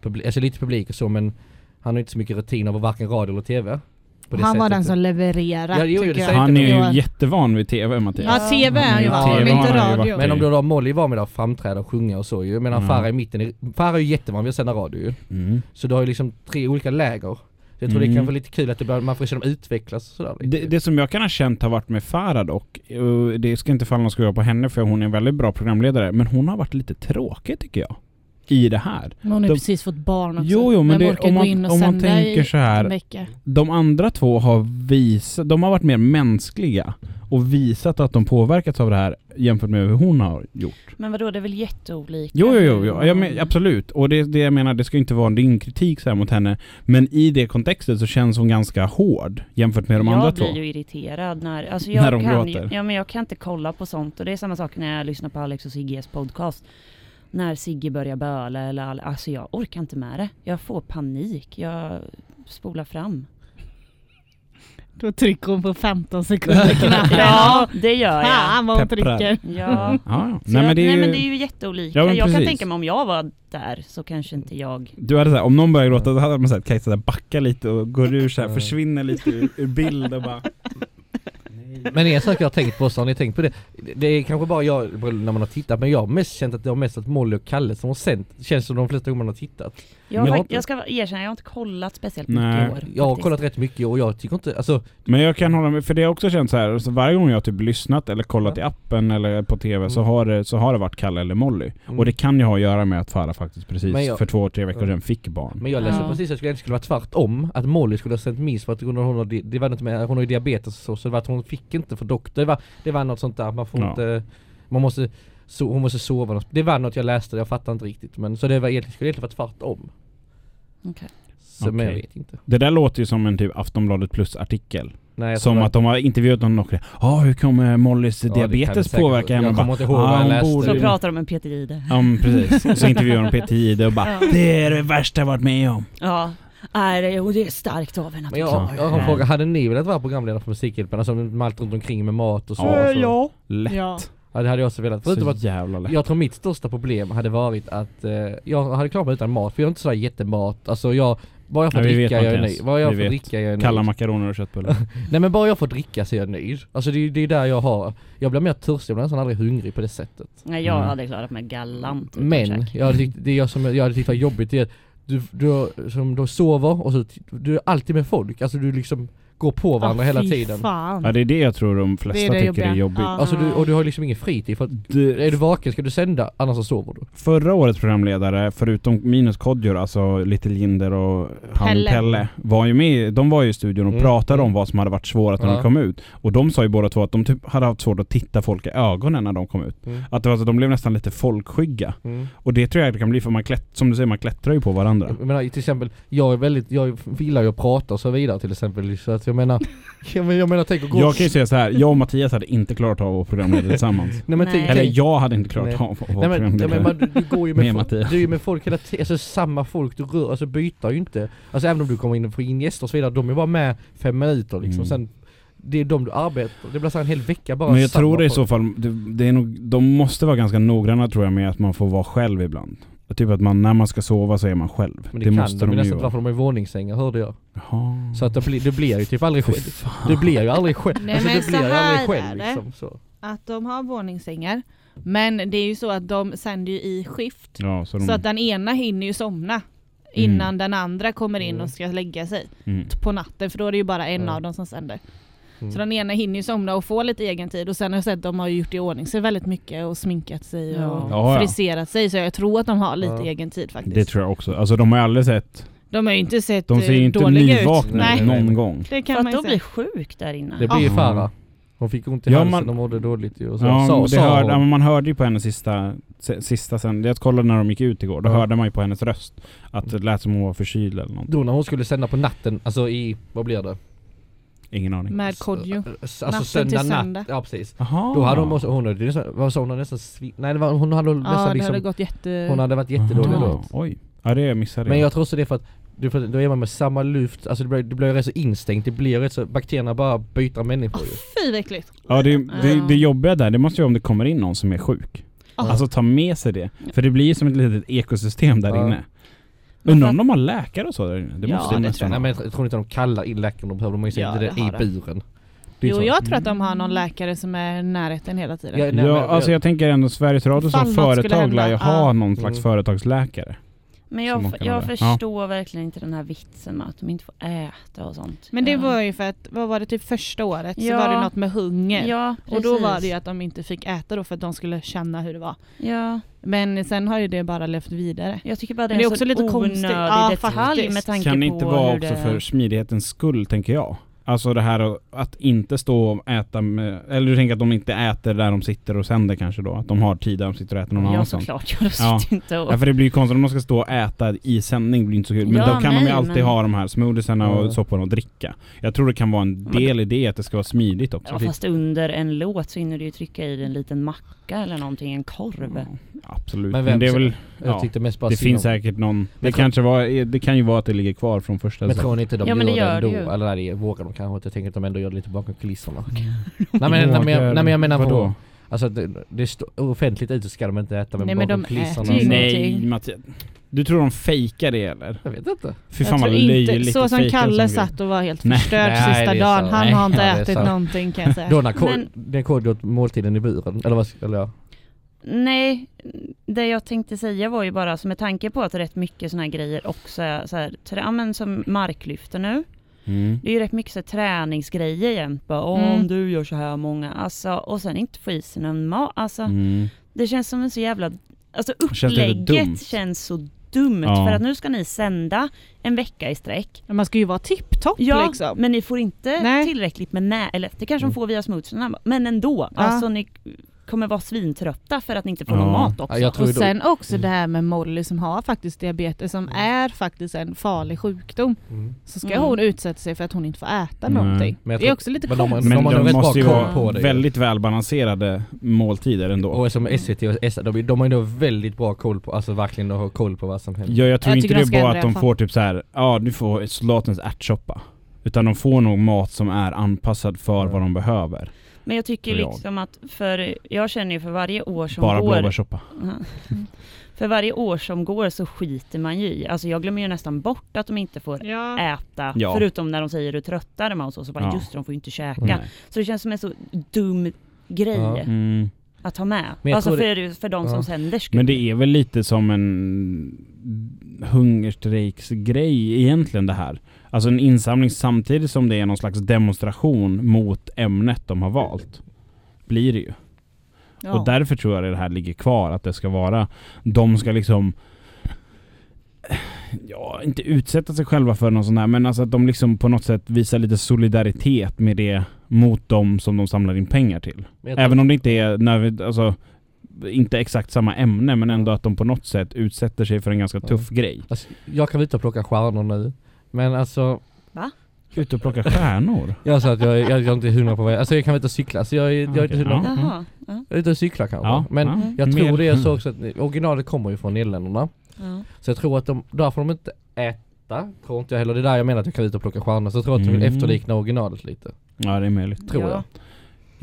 [SPEAKER 3] publi- alltså lite publik och så men han har inte så mycket rutin av varken radio eller TV. på det
[SPEAKER 1] Han var den som levererade
[SPEAKER 3] Ja, jo, jo, det
[SPEAKER 2] Han är ju jättevan vid TV Mattias.
[SPEAKER 1] Ja, TV är han ju van men inte radio.
[SPEAKER 3] Men om du har Molly var med och framträda och sjunga och så ju, medan
[SPEAKER 2] Ja.
[SPEAKER 3] Farah i mitten, Farah är ju jättevan vid att sända radio ju.
[SPEAKER 2] Mm.
[SPEAKER 3] Så du har ju liksom tre olika läger. Jag tror det
[SPEAKER 2] Mm.
[SPEAKER 3] kan vara lite kul att det bör, man får se dem utvecklas och sådär lite.
[SPEAKER 2] Det, det som jag kan ha känt har varit med Farah dock, och det ska inte falla någon skugga på henne för hon är en väldigt bra programledare, men hon har varit lite tråkig tycker jag. I det här.
[SPEAKER 1] Men hon har
[SPEAKER 2] De-
[SPEAKER 1] precis fått barn också.
[SPEAKER 2] Jo, jo, men det- om man- om man tänker så här-? De andra två har visat, de har varit mer mänskliga och visat att de påverkats av det här jämfört med hur hon har gjort.
[SPEAKER 4] Men vadå, det är väl jätteolika?
[SPEAKER 2] Jo, jo, jo, jo. Ja, men, absolut. Och det, det jag menar, det ska inte vara din kritik så här mot henne. Men i det kontextet så känns hon ganska hård jämfört med de
[SPEAKER 4] jag
[SPEAKER 2] andra
[SPEAKER 4] blir
[SPEAKER 2] två.
[SPEAKER 4] ju irriterad när, alltså jag
[SPEAKER 2] När de
[SPEAKER 4] kan ju,
[SPEAKER 2] gråter.
[SPEAKER 4] ja men jag kan inte kolla på sånt och det är samma sak när jag lyssnar på Alex och Sigges podcast. När Sigge börjar böla eller, all- alltså jag orkar inte med det. Jag får panik, jag spolar fram.
[SPEAKER 1] Då trycker hon på 15 sekunder [laughs] knappen.
[SPEAKER 4] Ja, det gör jag.
[SPEAKER 1] Fan vad hon
[SPEAKER 2] Pepprar.
[SPEAKER 1] trycker.
[SPEAKER 4] Ja.
[SPEAKER 2] Ja.
[SPEAKER 4] Så
[SPEAKER 2] Nej, men det är
[SPEAKER 4] nej
[SPEAKER 2] ju...
[SPEAKER 4] men det är ju jätteolika.
[SPEAKER 2] Ja,
[SPEAKER 4] jag kan tänka mig om jag var där så kanske inte jag...
[SPEAKER 2] Du hade såhär, om någon börjar gråta då hade man sett Kajsa backa lite och går ur såhär,
[SPEAKER 3] Ja.
[SPEAKER 2] försvinner lite ur, ur bild och bara...
[SPEAKER 3] Men en sak jag har tänkt på, så har ni tänkt på det? Det är kanske bara jag när man har tittat, men jag har mest känt att det har mest varit Molly och Kalle som har sänt. Känns som de flesta gånger man har tittat.
[SPEAKER 4] Jag, fakt- jag ska erkänna, jag har inte kollat speciellt
[SPEAKER 2] Nej.
[SPEAKER 4] mycket i år.
[SPEAKER 3] Jag har
[SPEAKER 4] faktiskt.
[SPEAKER 3] kollat rätt mycket och jag tycker inte, alltså
[SPEAKER 2] Men jag kan hålla med, för det har också känt så här, alltså varje gång jag typ lyssnat eller kollat
[SPEAKER 3] Ja.
[SPEAKER 2] i appen eller på TV så,
[SPEAKER 3] Mm.
[SPEAKER 2] har det, så har det varit Kalle eller Molly.
[SPEAKER 3] Mm.
[SPEAKER 2] Och det kan ju ha att göra med att Farah faktiskt precis
[SPEAKER 3] jag-
[SPEAKER 2] för två, tre veckor
[SPEAKER 3] Ja.
[SPEAKER 2] sedan fick barn.
[SPEAKER 3] Men jag läste
[SPEAKER 1] Ja.
[SPEAKER 3] precis att det skulle vara tvärtom, att Molly skulle ha sänt miss för att hon, har, det var något med, hon har ju diabetes och så, så det var att hon fick inte för doktor, det var, det var något sånt där, man får
[SPEAKER 2] Ja.
[SPEAKER 3] inte, man måste, so, hon måste sova, det var något jag läste, jag fattar inte riktigt men så det var egentligen, skulle egentligen vara tvärtom.
[SPEAKER 4] Okej.
[SPEAKER 3] Så men jag vet inte.
[SPEAKER 2] Det där låter ju som en typ Aftonbladet plus-artikel.
[SPEAKER 3] Nej, jag
[SPEAKER 2] Som att de har intervjuat någon och Ja, hur kommer Mollys
[SPEAKER 3] Ja,
[SPEAKER 2] diabetes påverka henne?
[SPEAKER 3] Jag kommer inte ihåg
[SPEAKER 2] "Ah,
[SPEAKER 3] vad jag
[SPEAKER 2] hon
[SPEAKER 3] läste."
[SPEAKER 2] borde
[SPEAKER 4] Så pratar de med Peter Jihde.
[SPEAKER 2] Ja men precis. Så intervjuar de Peter Jihde och bara
[SPEAKER 3] Ja.
[SPEAKER 2] Det är det värsta jag varit med om.
[SPEAKER 4] Ja, är det, och det är starkt av henne att
[SPEAKER 3] Men jag,
[SPEAKER 2] Ja.
[SPEAKER 3] jag har en fråga, hade ni velat vara programledare för Musikhjälpen? Alltså med allt runt omkring med mat och så?
[SPEAKER 2] Ja.
[SPEAKER 3] och så.
[SPEAKER 2] Lätt.
[SPEAKER 1] Ja.
[SPEAKER 3] Ja det hade jag också velat. Förutom
[SPEAKER 2] Så
[SPEAKER 3] att
[SPEAKER 2] jävla lätt.
[SPEAKER 3] jag tror mitt största problem hade varit att eh, jag hade klarat mig utan mat, för jag är inte sådär jättemat. Alltså jag, bara jag får
[SPEAKER 2] Nej,
[SPEAKER 3] dricka jag är nöjd. Bara jag
[SPEAKER 2] Vi
[SPEAKER 3] får
[SPEAKER 2] vet.
[SPEAKER 3] dricka jag är
[SPEAKER 2] Kalla
[SPEAKER 3] nöjd.
[SPEAKER 2] makaroner och köttbullar. [laughs]
[SPEAKER 3] Nej men bara jag får dricka så är jag nöjd. Alltså det, är- det är där jag har, jag blir mer törstig, jag blir nästan aldrig hungrig på det sättet.
[SPEAKER 4] Nej jag
[SPEAKER 2] Mm.
[SPEAKER 4] hade klarat mig galant utan
[SPEAKER 3] Men jag hade tyckt, det jag, som jag hade tyckt var jobbigt är att du, du, som du sover och så, du är alltid med folk, alltså du liksom går på varandra
[SPEAKER 1] Ah,
[SPEAKER 3] hela tiden.
[SPEAKER 1] Fan.
[SPEAKER 2] Ja det är det jag tror de flesta
[SPEAKER 1] Det är det
[SPEAKER 2] tycker är
[SPEAKER 1] jobbiga.
[SPEAKER 2] jobbigt.
[SPEAKER 1] Ja.
[SPEAKER 3] Alltså du, och du har liksom ingen fritid för att
[SPEAKER 2] Du,
[SPEAKER 3] är du vaken ska du sända, annars så sover du.
[SPEAKER 2] Förra årets programledare, förutom Minus Kodjor, alltså Little Jinder och han
[SPEAKER 1] Pelle.
[SPEAKER 2] Pelle, var ju med, de var ju i studion och
[SPEAKER 3] Mm.
[SPEAKER 2] pratade om vad som hade varit svårast när
[SPEAKER 3] Ja.
[SPEAKER 2] de kom ut. Och de sa ju båda två att de typ hade haft svårt att titta folk i ögonen när de kom ut. Att det var så att de blev nästan lite folkskygga.
[SPEAKER 3] Mm.
[SPEAKER 2] Och det tror jag det kan bli för man klätt, som du säger, man klättrar ju på varandra.
[SPEAKER 3] Jag menar till exempel, jag är väldigt, jag gillar ju att prata och så vidare till exempel så att jag menar [laughs] Jag menar, jag menar tänk att gå
[SPEAKER 2] Jag kan ju säga så här, jag och Mattias hade inte klarat av att programleda [laughs] tillsammans.
[SPEAKER 3] Nej men tänk.
[SPEAKER 2] Eller
[SPEAKER 3] tänk
[SPEAKER 2] jag hade inte klarat
[SPEAKER 3] Nej.
[SPEAKER 2] av att
[SPEAKER 3] Nej men, ja,
[SPEAKER 2] programledare.
[SPEAKER 3] men man, du, du går ju
[SPEAKER 2] Med
[SPEAKER 3] med,
[SPEAKER 2] Mattias.
[SPEAKER 3] du är ju med folk hela tiden, alltså samma folk du rör, alltså byter ju inte Alltså även om du kommer in och får in gäster och så vidare, de är bara med fem minuter liksom,
[SPEAKER 2] Mm.
[SPEAKER 3] sen Det är de du arbetar, det blir så en hel vecka bara
[SPEAKER 2] Men jag tror det i så fall, det, det är nog, de måste vara ganska noggranna tror jag med att man får vara själv ibland. Typ att man, när man ska sova så är man själv.
[SPEAKER 3] Men det, kan
[SPEAKER 2] måste
[SPEAKER 3] de ju nästan
[SPEAKER 2] vara.
[SPEAKER 3] dra för de är våningssängar hörde jag
[SPEAKER 2] Jaha.
[SPEAKER 3] Så att det blir, det blir ju typ aldrig själv. Det blir ju aldrig själv,
[SPEAKER 1] Nej,
[SPEAKER 3] alltså
[SPEAKER 1] men
[SPEAKER 3] det blir
[SPEAKER 1] så här
[SPEAKER 3] aldrig
[SPEAKER 1] är
[SPEAKER 3] själv
[SPEAKER 1] det.
[SPEAKER 3] liksom så
[SPEAKER 1] Att de har våningssängar. Men det är ju så att de sänder ju i skift.
[SPEAKER 2] Ja, så de,
[SPEAKER 1] Så att den ena hinner ju somna. Innan den andra kommer in och ska lägga sig
[SPEAKER 2] mm.
[SPEAKER 1] på natten för då är det ju bara en
[SPEAKER 3] Ja.
[SPEAKER 1] av dem som sänder.
[SPEAKER 3] Mm.
[SPEAKER 1] Så den ena hinner ju somna och få lite egen tid och sen har jag sett att de har gjort i ordning sig väldigt mycket och sminkat sig
[SPEAKER 4] Ja.
[SPEAKER 1] och
[SPEAKER 2] Ja, ja.
[SPEAKER 1] friserat sig så jag tror att de har lite
[SPEAKER 3] Ja.
[SPEAKER 1] egen tid faktiskt.
[SPEAKER 2] Det tror jag också. Alltså de har ju aldrig sett,
[SPEAKER 1] De har ju inte sett
[SPEAKER 2] de ser
[SPEAKER 1] eh,
[SPEAKER 2] ju inte
[SPEAKER 1] dåliga ut.
[SPEAKER 2] nyvakna
[SPEAKER 1] Nej,
[SPEAKER 2] ut någon gång.
[SPEAKER 1] det
[SPEAKER 4] För
[SPEAKER 1] kan
[SPEAKER 4] att
[SPEAKER 1] man säga.
[SPEAKER 4] blir sjuk där inne.
[SPEAKER 3] Det blir ju. Farah Hon fick ont i
[SPEAKER 2] Ja,
[SPEAKER 3] halsen
[SPEAKER 2] man-
[SPEAKER 3] och mådde dåligt ju och så
[SPEAKER 2] Ja,
[SPEAKER 3] sa, sa
[SPEAKER 2] hörde, ja, man hörde ju på hennes sista, sista sen, jag kollade när de gick ut igår, då
[SPEAKER 3] Ja.
[SPEAKER 2] hörde man ju på hennes röst att det lät som hon var förkyld eller något.
[SPEAKER 3] Då när hon skulle sända på natten, alltså i, vad blir det?
[SPEAKER 2] Ingen aning.
[SPEAKER 1] Med Kodjo.
[SPEAKER 3] Alltså
[SPEAKER 1] Natten
[SPEAKER 3] söndag
[SPEAKER 1] till
[SPEAKER 3] natt,
[SPEAKER 1] söndag.
[SPEAKER 3] ja precis.
[SPEAKER 2] Jaha.
[SPEAKER 3] Då hade hon också, hon hade nästan, vad sa hon, hade nästan svi- nej det var, hon hade
[SPEAKER 1] Ja,
[SPEAKER 3] nästan
[SPEAKER 1] det
[SPEAKER 3] liksom,
[SPEAKER 1] hade gått jätte...
[SPEAKER 3] hon hade varit jättedålig då.
[SPEAKER 2] Oj. Ja det missade
[SPEAKER 3] Men
[SPEAKER 2] jag.
[SPEAKER 3] jag tror också det är för att, du, då är man med samma luft, alltså det blir, det blir rätt så instängt, det blir rätt så, bakterierna bara byter människor ju.
[SPEAKER 1] Fy vad äckligt.
[SPEAKER 2] Ja det, det,
[SPEAKER 1] Ja.
[SPEAKER 2] det jobbiga där, det måste ju vara om det kommer in någon som är sjuk.
[SPEAKER 1] Ja.
[SPEAKER 2] Alltså ta med sig det. För det blir ju som ett litet ekosystem där
[SPEAKER 3] Ja.
[SPEAKER 2] inne. Undrar om de har läkare och så? Det
[SPEAKER 1] Ja,
[SPEAKER 2] måste
[SPEAKER 1] det
[SPEAKER 2] de
[SPEAKER 1] tror
[SPEAKER 2] nästan
[SPEAKER 3] Nej men jag tror inte de kallar in läkaren, de behöver de har ju
[SPEAKER 1] Ja, det
[SPEAKER 3] det i buren.
[SPEAKER 1] Jo
[SPEAKER 3] så.
[SPEAKER 1] jag tror att de har någon läkare som är i närheten hela tiden.
[SPEAKER 3] Ja, nej,
[SPEAKER 2] Ja,
[SPEAKER 3] men-
[SPEAKER 2] alltså jag tänker ändå Sveriges Radio som företag lär ju ha någon slags
[SPEAKER 3] Mm.
[SPEAKER 2] företagsläkare.
[SPEAKER 4] Men jag, jag förstår verkligen inte den här vitsen med att de inte får äta och sånt.
[SPEAKER 1] Men det
[SPEAKER 4] Ja.
[SPEAKER 1] var ju för att, vad var det typ första året så
[SPEAKER 4] Ja.
[SPEAKER 1] var det något med hunger.
[SPEAKER 4] Ja,
[SPEAKER 1] och då var
[SPEAKER 4] precis.
[SPEAKER 1] det ju att de inte fick äta då för att de skulle känna hur det var.
[SPEAKER 4] Ja,
[SPEAKER 1] Men sen har ju det bara levt vidare.
[SPEAKER 4] jag tycker bara det är,
[SPEAKER 1] det är också
[SPEAKER 4] så
[SPEAKER 1] lite konstigt. Ja,
[SPEAKER 4] detalj
[SPEAKER 1] faktiskt.
[SPEAKER 4] med tanke
[SPEAKER 2] Kan det
[SPEAKER 4] på
[SPEAKER 2] inte vara också
[SPEAKER 4] det...
[SPEAKER 2] för smidighetens skull, tänker jag? Alltså det här att- inte stå och äta med, eller du tänker att de inte äter där de sitter och sänder kanske då? Att de har tid där de sitter och äter någon
[SPEAKER 4] Ja
[SPEAKER 2] annanstans?
[SPEAKER 4] såklart, jag
[SPEAKER 2] Ja.
[SPEAKER 4] inte och...
[SPEAKER 2] Ja för det blir ju konstigt om de ska stå och äta i sändning, blir inte så kul. Men
[SPEAKER 4] Ja,
[SPEAKER 2] då kan de ju
[SPEAKER 4] nej,
[SPEAKER 2] alltid
[SPEAKER 4] men-
[SPEAKER 2] ha de här smoothiesarna och
[SPEAKER 3] Ja.
[SPEAKER 2] sopporna och dricka. Jag tror det kan vara en
[SPEAKER 4] Men
[SPEAKER 2] del i det, att det ska vara smidigt också.
[SPEAKER 4] Ja fast under en låt så hinner du ju trycka i en liten macka eller någonting, en korv.
[SPEAKER 2] Ja, absolut.
[SPEAKER 3] Men
[SPEAKER 2] Men, det är väl,
[SPEAKER 3] Jag
[SPEAKER 2] ja, det finns
[SPEAKER 3] om-
[SPEAKER 2] säkert någon, det kanske var, det kan ju vara att det ligger kvar från första
[SPEAKER 3] Men tror ni inte de
[SPEAKER 4] Ja, men det
[SPEAKER 3] gör, det
[SPEAKER 4] det
[SPEAKER 3] ändå?
[SPEAKER 4] ju.
[SPEAKER 3] Eller nej, det vågar de kanske inte. Jag tänker att de ändå gör det lite bakom kulisserna.
[SPEAKER 4] Mm.
[SPEAKER 3] nej, men, nej, men, jag, nej men jag menar
[SPEAKER 2] Vadå?
[SPEAKER 3] på, alltså det, det står offentligt ute ska de inte äta men
[SPEAKER 1] Nej, men
[SPEAKER 3] bakom
[SPEAKER 1] de
[SPEAKER 3] kulisserna.
[SPEAKER 1] äter ju.
[SPEAKER 2] Nej Mattias. Du tror de fejkar det eller?
[SPEAKER 3] Jag vet inte.
[SPEAKER 2] Fy fan vad löjligt
[SPEAKER 1] Så som Kalle
[SPEAKER 2] grej.
[SPEAKER 1] satt och var helt förstörd
[SPEAKER 3] Nej,
[SPEAKER 1] sista dagen. Han
[SPEAKER 3] Nej,
[SPEAKER 1] har inte
[SPEAKER 3] ja,
[SPEAKER 1] ätit någonting kan jag säga.
[SPEAKER 3] Då när ko-
[SPEAKER 4] Men-
[SPEAKER 3] den kod åt måltiden i buren, eller vad eller ja.
[SPEAKER 4] Nej, det jag tänkte säga var ju bara, så med tanke på att rätt mycket såna här grejer också är så här, ja, men som marklyfter nu.
[SPEAKER 2] Mm.
[SPEAKER 4] Det är ju rätt mycket så träningsgrejer jämt bara, "Åh,
[SPEAKER 1] Mm.
[SPEAKER 4] om du gör så här många, alltså, och sen inte få i sig någon mat, alltså.
[SPEAKER 2] Mm.
[SPEAKER 4] Det känns som en så jävla, alltså
[SPEAKER 2] Känns
[SPEAKER 4] upplägget
[SPEAKER 2] dumt.
[SPEAKER 4] känns så dumt
[SPEAKER 2] Ja.
[SPEAKER 4] för att nu ska ni sända en vecka i sträck.
[SPEAKER 1] Men Man ska ju vara tipptopp
[SPEAKER 4] Ja,
[SPEAKER 1] liksom.
[SPEAKER 4] men ni får inte
[SPEAKER 1] Nej.
[SPEAKER 4] tillräckligt med nä, eller det kanske de
[SPEAKER 3] Mm.
[SPEAKER 4] får via smoothierna, men ändå.
[SPEAKER 1] Ja.
[SPEAKER 4] Alltså ni kommer vara svintrötta för att ni inte får
[SPEAKER 2] Ja.
[SPEAKER 4] någon mat också.
[SPEAKER 3] Ja,
[SPEAKER 1] Och
[SPEAKER 3] ju då-
[SPEAKER 1] sen också
[SPEAKER 3] Mm.
[SPEAKER 1] det här med Molly som har faktiskt diabetes som är faktiskt en farlig sjukdom.
[SPEAKER 3] Mm.
[SPEAKER 1] Så ska
[SPEAKER 4] Mm.
[SPEAKER 1] hon utsätta sig för att hon inte får äta
[SPEAKER 2] Nej.
[SPEAKER 1] någonting.
[SPEAKER 3] Men
[SPEAKER 1] det är också lite
[SPEAKER 3] men de har-
[SPEAKER 1] konstigt.
[SPEAKER 2] Men
[SPEAKER 3] de har
[SPEAKER 2] de,
[SPEAKER 3] rätt
[SPEAKER 2] måste ju vara väldigt välbalanserade måltider ändå.
[SPEAKER 3] Och som SVT och SR, de, de har ju då väldigt bra koll på, alltså verkligen att ha koll på vad som händer.
[SPEAKER 2] Ja, jag tror
[SPEAKER 1] Jag
[SPEAKER 2] inte det
[SPEAKER 1] de
[SPEAKER 2] är bara att de får typ så här, ja du får soldatens ärtsoppa. Utan de får nog mat som är anpassad för
[SPEAKER 3] Ja.
[SPEAKER 2] vad de behöver.
[SPEAKER 4] Men jag tycker
[SPEAKER 2] jag.
[SPEAKER 4] liksom att för, jag känner ju för varje år som
[SPEAKER 2] Bara
[SPEAKER 4] går
[SPEAKER 2] blåbärssoppa. [laughs]
[SPEAKER 4] För varje år som går så skiter man ju i. Alltså jag glömmer ju nästan bort att de inte får
[SPEAKER 1] Ja.
[SPEAKER 4] äta.
[SPEAKER 2] Ja.
[SPEAKER 4] Förutom när de säger hur trötta de är och så, så bara
[SPEAKER 2] Ja.
[SPEAKER 4] just de får ju inte käka.
[SPEAKER 3] Nej.
[SPEAKER 4] Så det känns som en så dum grej
[SPEAKER 3] Ja.
[SPEAKER 2] Mm.
[SPEAKER 4] att ha med. Alltså
[SPEAKER 3] tror det-
[SPEAKER 4] för, för de
[SPEAKER 3] Ja.
[SPEAKER 4] som sänder skull.
[SPEAKER 2] Men det är väl lite som en hungerstrejksgrej egentligen det här. Alltså en insamling samtidigt som det är någon slags demonstration mot ämnet de har valt. Blir det ju.
[SPEAKER 1] Ja.
[SPEAKER 2] Och därför tror jag det här ligger kvar, att det ska vara, de ska liksom Ja, inte utsätta sig själva för någon sån här, men alltså att de liksom på något sätt visar lite solidaritet med det mot dem som de samlar in pengar till. Även om det inte är, när alltså, inte exakt samma ämne, men ändå att de på något sätt utsätter sig för en ganska
[SPEAKER 3] Ja.
[SPEAKER 2] tuff grej.
[SPEAKER 3] Alltså, jag kan vara ute och plocka stjärnor nu. Men alltså,
[SPEAKER 2] Ut och plocka stjärnor. [laughs]
[SPEAKER 3] jag sa att jag, jag, jag är inte hundra på vad jag, alltså jag kan ute och cykla, så jag, är- jag är inte hundra.
[SPEAKER 2] ja.
[SPEAKER 4] Jaha. Ja.
[SPEAKER 3] Jag är ute och cyklar kanske.
[SPEAKER 2] Ja,
[SPEAKER 3] men
[SPEAKER 2] ja.
[SPEAKER 3] jag
[SPEAKER 2] Mer-
[SPEAKER 3] tror det är så också att originalet kommer ju från Nederländerna.
[SPEAKER 4] Ja.
[SPEAKER 3] Så jag tror att de, där får de inte äta, tror inte jag heller. Det är där jag menar att jag kan ute och plocka stjärnor. Så jag tror att de vill
[SPEAKER 2] Mm.
[SPEAKER 3] efterlikna originalet lite.
[SPEAKER 2] Ja, det är möjligt.
[SPEAKER 3] Tror
[SPEAKER 4] Ja.
[SPEAKER 3] jag.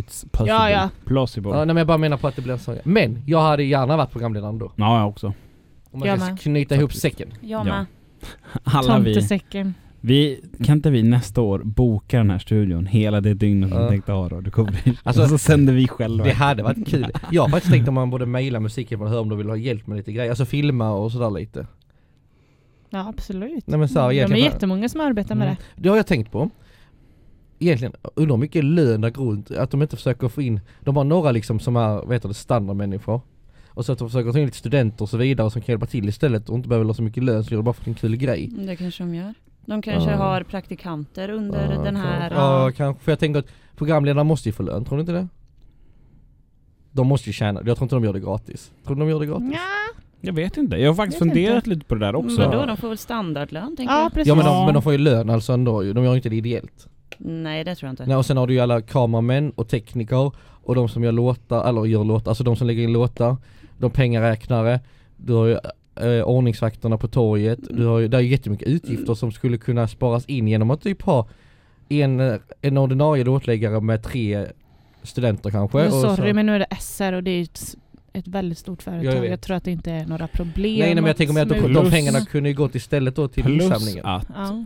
[SPEAKER 2] It's possible.
[SPEAKER 1] Ja, ja.
[SPEAKER 2] Plausible.
[SPEAKER 3] Ja,
[SPEAKER 2] Ja,
[SPEAKER 3] nej, men jag bara menar på att det blir en sån. Men jag hade gärna varit programledare ändå.
[SPEAKER 2] jag också.
[SPEAKER 3] Om man
[SPEAKER 1] Jag
[SPEAKER 3] ska
[SPEAKER 1] med.
[SPEAKER 3] knyta ihop säcken.
[SPEAKER 4] Jag
[SPEAKER 2] Ja. Alla vi.
[SPEAKER 1] Tomtesäcken.
[SPEAKER 2] Vi, kan inte vi nästa år boka den här studion hela det dygnet som
[SPEAKER 3] Ja.
[SPEAKER 2] vi tänkte ha då? Det kommer
[SPEAKER 3] Alltså,
[SPEAKER 2] och så sänder vi själva.
[SPEAKER 3] Det hade varit kul. Jag har faktiskt tänkt om man borde mejla musiken och höra om de vill ha hjälp med lite grejer. Alltså filma och sådär lite.
[SPEAKER 1] Ja absolut.
[SPEAKER 3] Nej men så här,
[SPEAKER 1] De är jättemånga som arbetar med
[SPEAKER 3] Mm.
[SPEAKER 1] det.
[SPEAKER 3] Det har jag tänkt på. Egentligen, undrar hur mycket lön där går runt, att de inte försöker få in, de har några liksom som är, vad heter det, standardmänniskor. Och så att de försöker ta in lite studenter och så vidare som kan hjälpa till istället och inte behöver ha så mycket lön så gör det bara för en kul grej.
[SPEAKER 4] Det kanske de gör. De kanske
[SPEAKER 3] Ja.
[SPEAKER 4] har praktikanter under
[SPEAKER 3] Ja,
[SPEAKER 4] den här...
[SPEAKER 3] Ja kanske, för jag tänker att programledarna måste ju få lön, tror du inte det? De måste ju tjäna, jag tror inte de gör det gratis. Tror du de gör det gratis?
[SPEAKER 1] Ja,
[SPEAKER 2] Jag vet inte. Jag har faktiskt funderat
[SPEAKER 1] inte.
[SPEAKER 2] lite på det där också.
[SPEAKER 4] Vadå, de får väl standardlön tänker
[SPEAKER 1] ja
[SPEAKER 4] jag?
[SPEAKER 1] precis.
[SPEAKER 3] Ja men de, men de får ju lön alltså ändå de gör inte det ideellt.
[SPEAKER 4] Nej det tror jag inte.
[SPEAKER 3] Nej, och sen har du ju alla kameramän och tekniker och de som gör låtar, eller gör låtar, alltså de som lägger in låtar, de pengaräknare, du har ju eh, ordningsvakterna på torget, du har ju, det är ju jättemycket utgifter som skulle kunna sparas in genom att typ ha en, eh, en ordinarie låtläggare med tre studenter kanske.
[SPEAKER 1] Men sorry men nu är det SR och det är ju ett, ett väldigt stort företag.
[SPEAKER 3] jag
[SPEAKER 1] Jag, tror att det inte är några problem.
[SPEAKER 3] Nej, nej men jag tänker mig att de, de pengarna kunde ju gått istället då till
[SPEAKER 2] Plus
[SPEAKER 3] insamlingen.
[SPEAKER 2] att
[SPEAKER 1] Ja.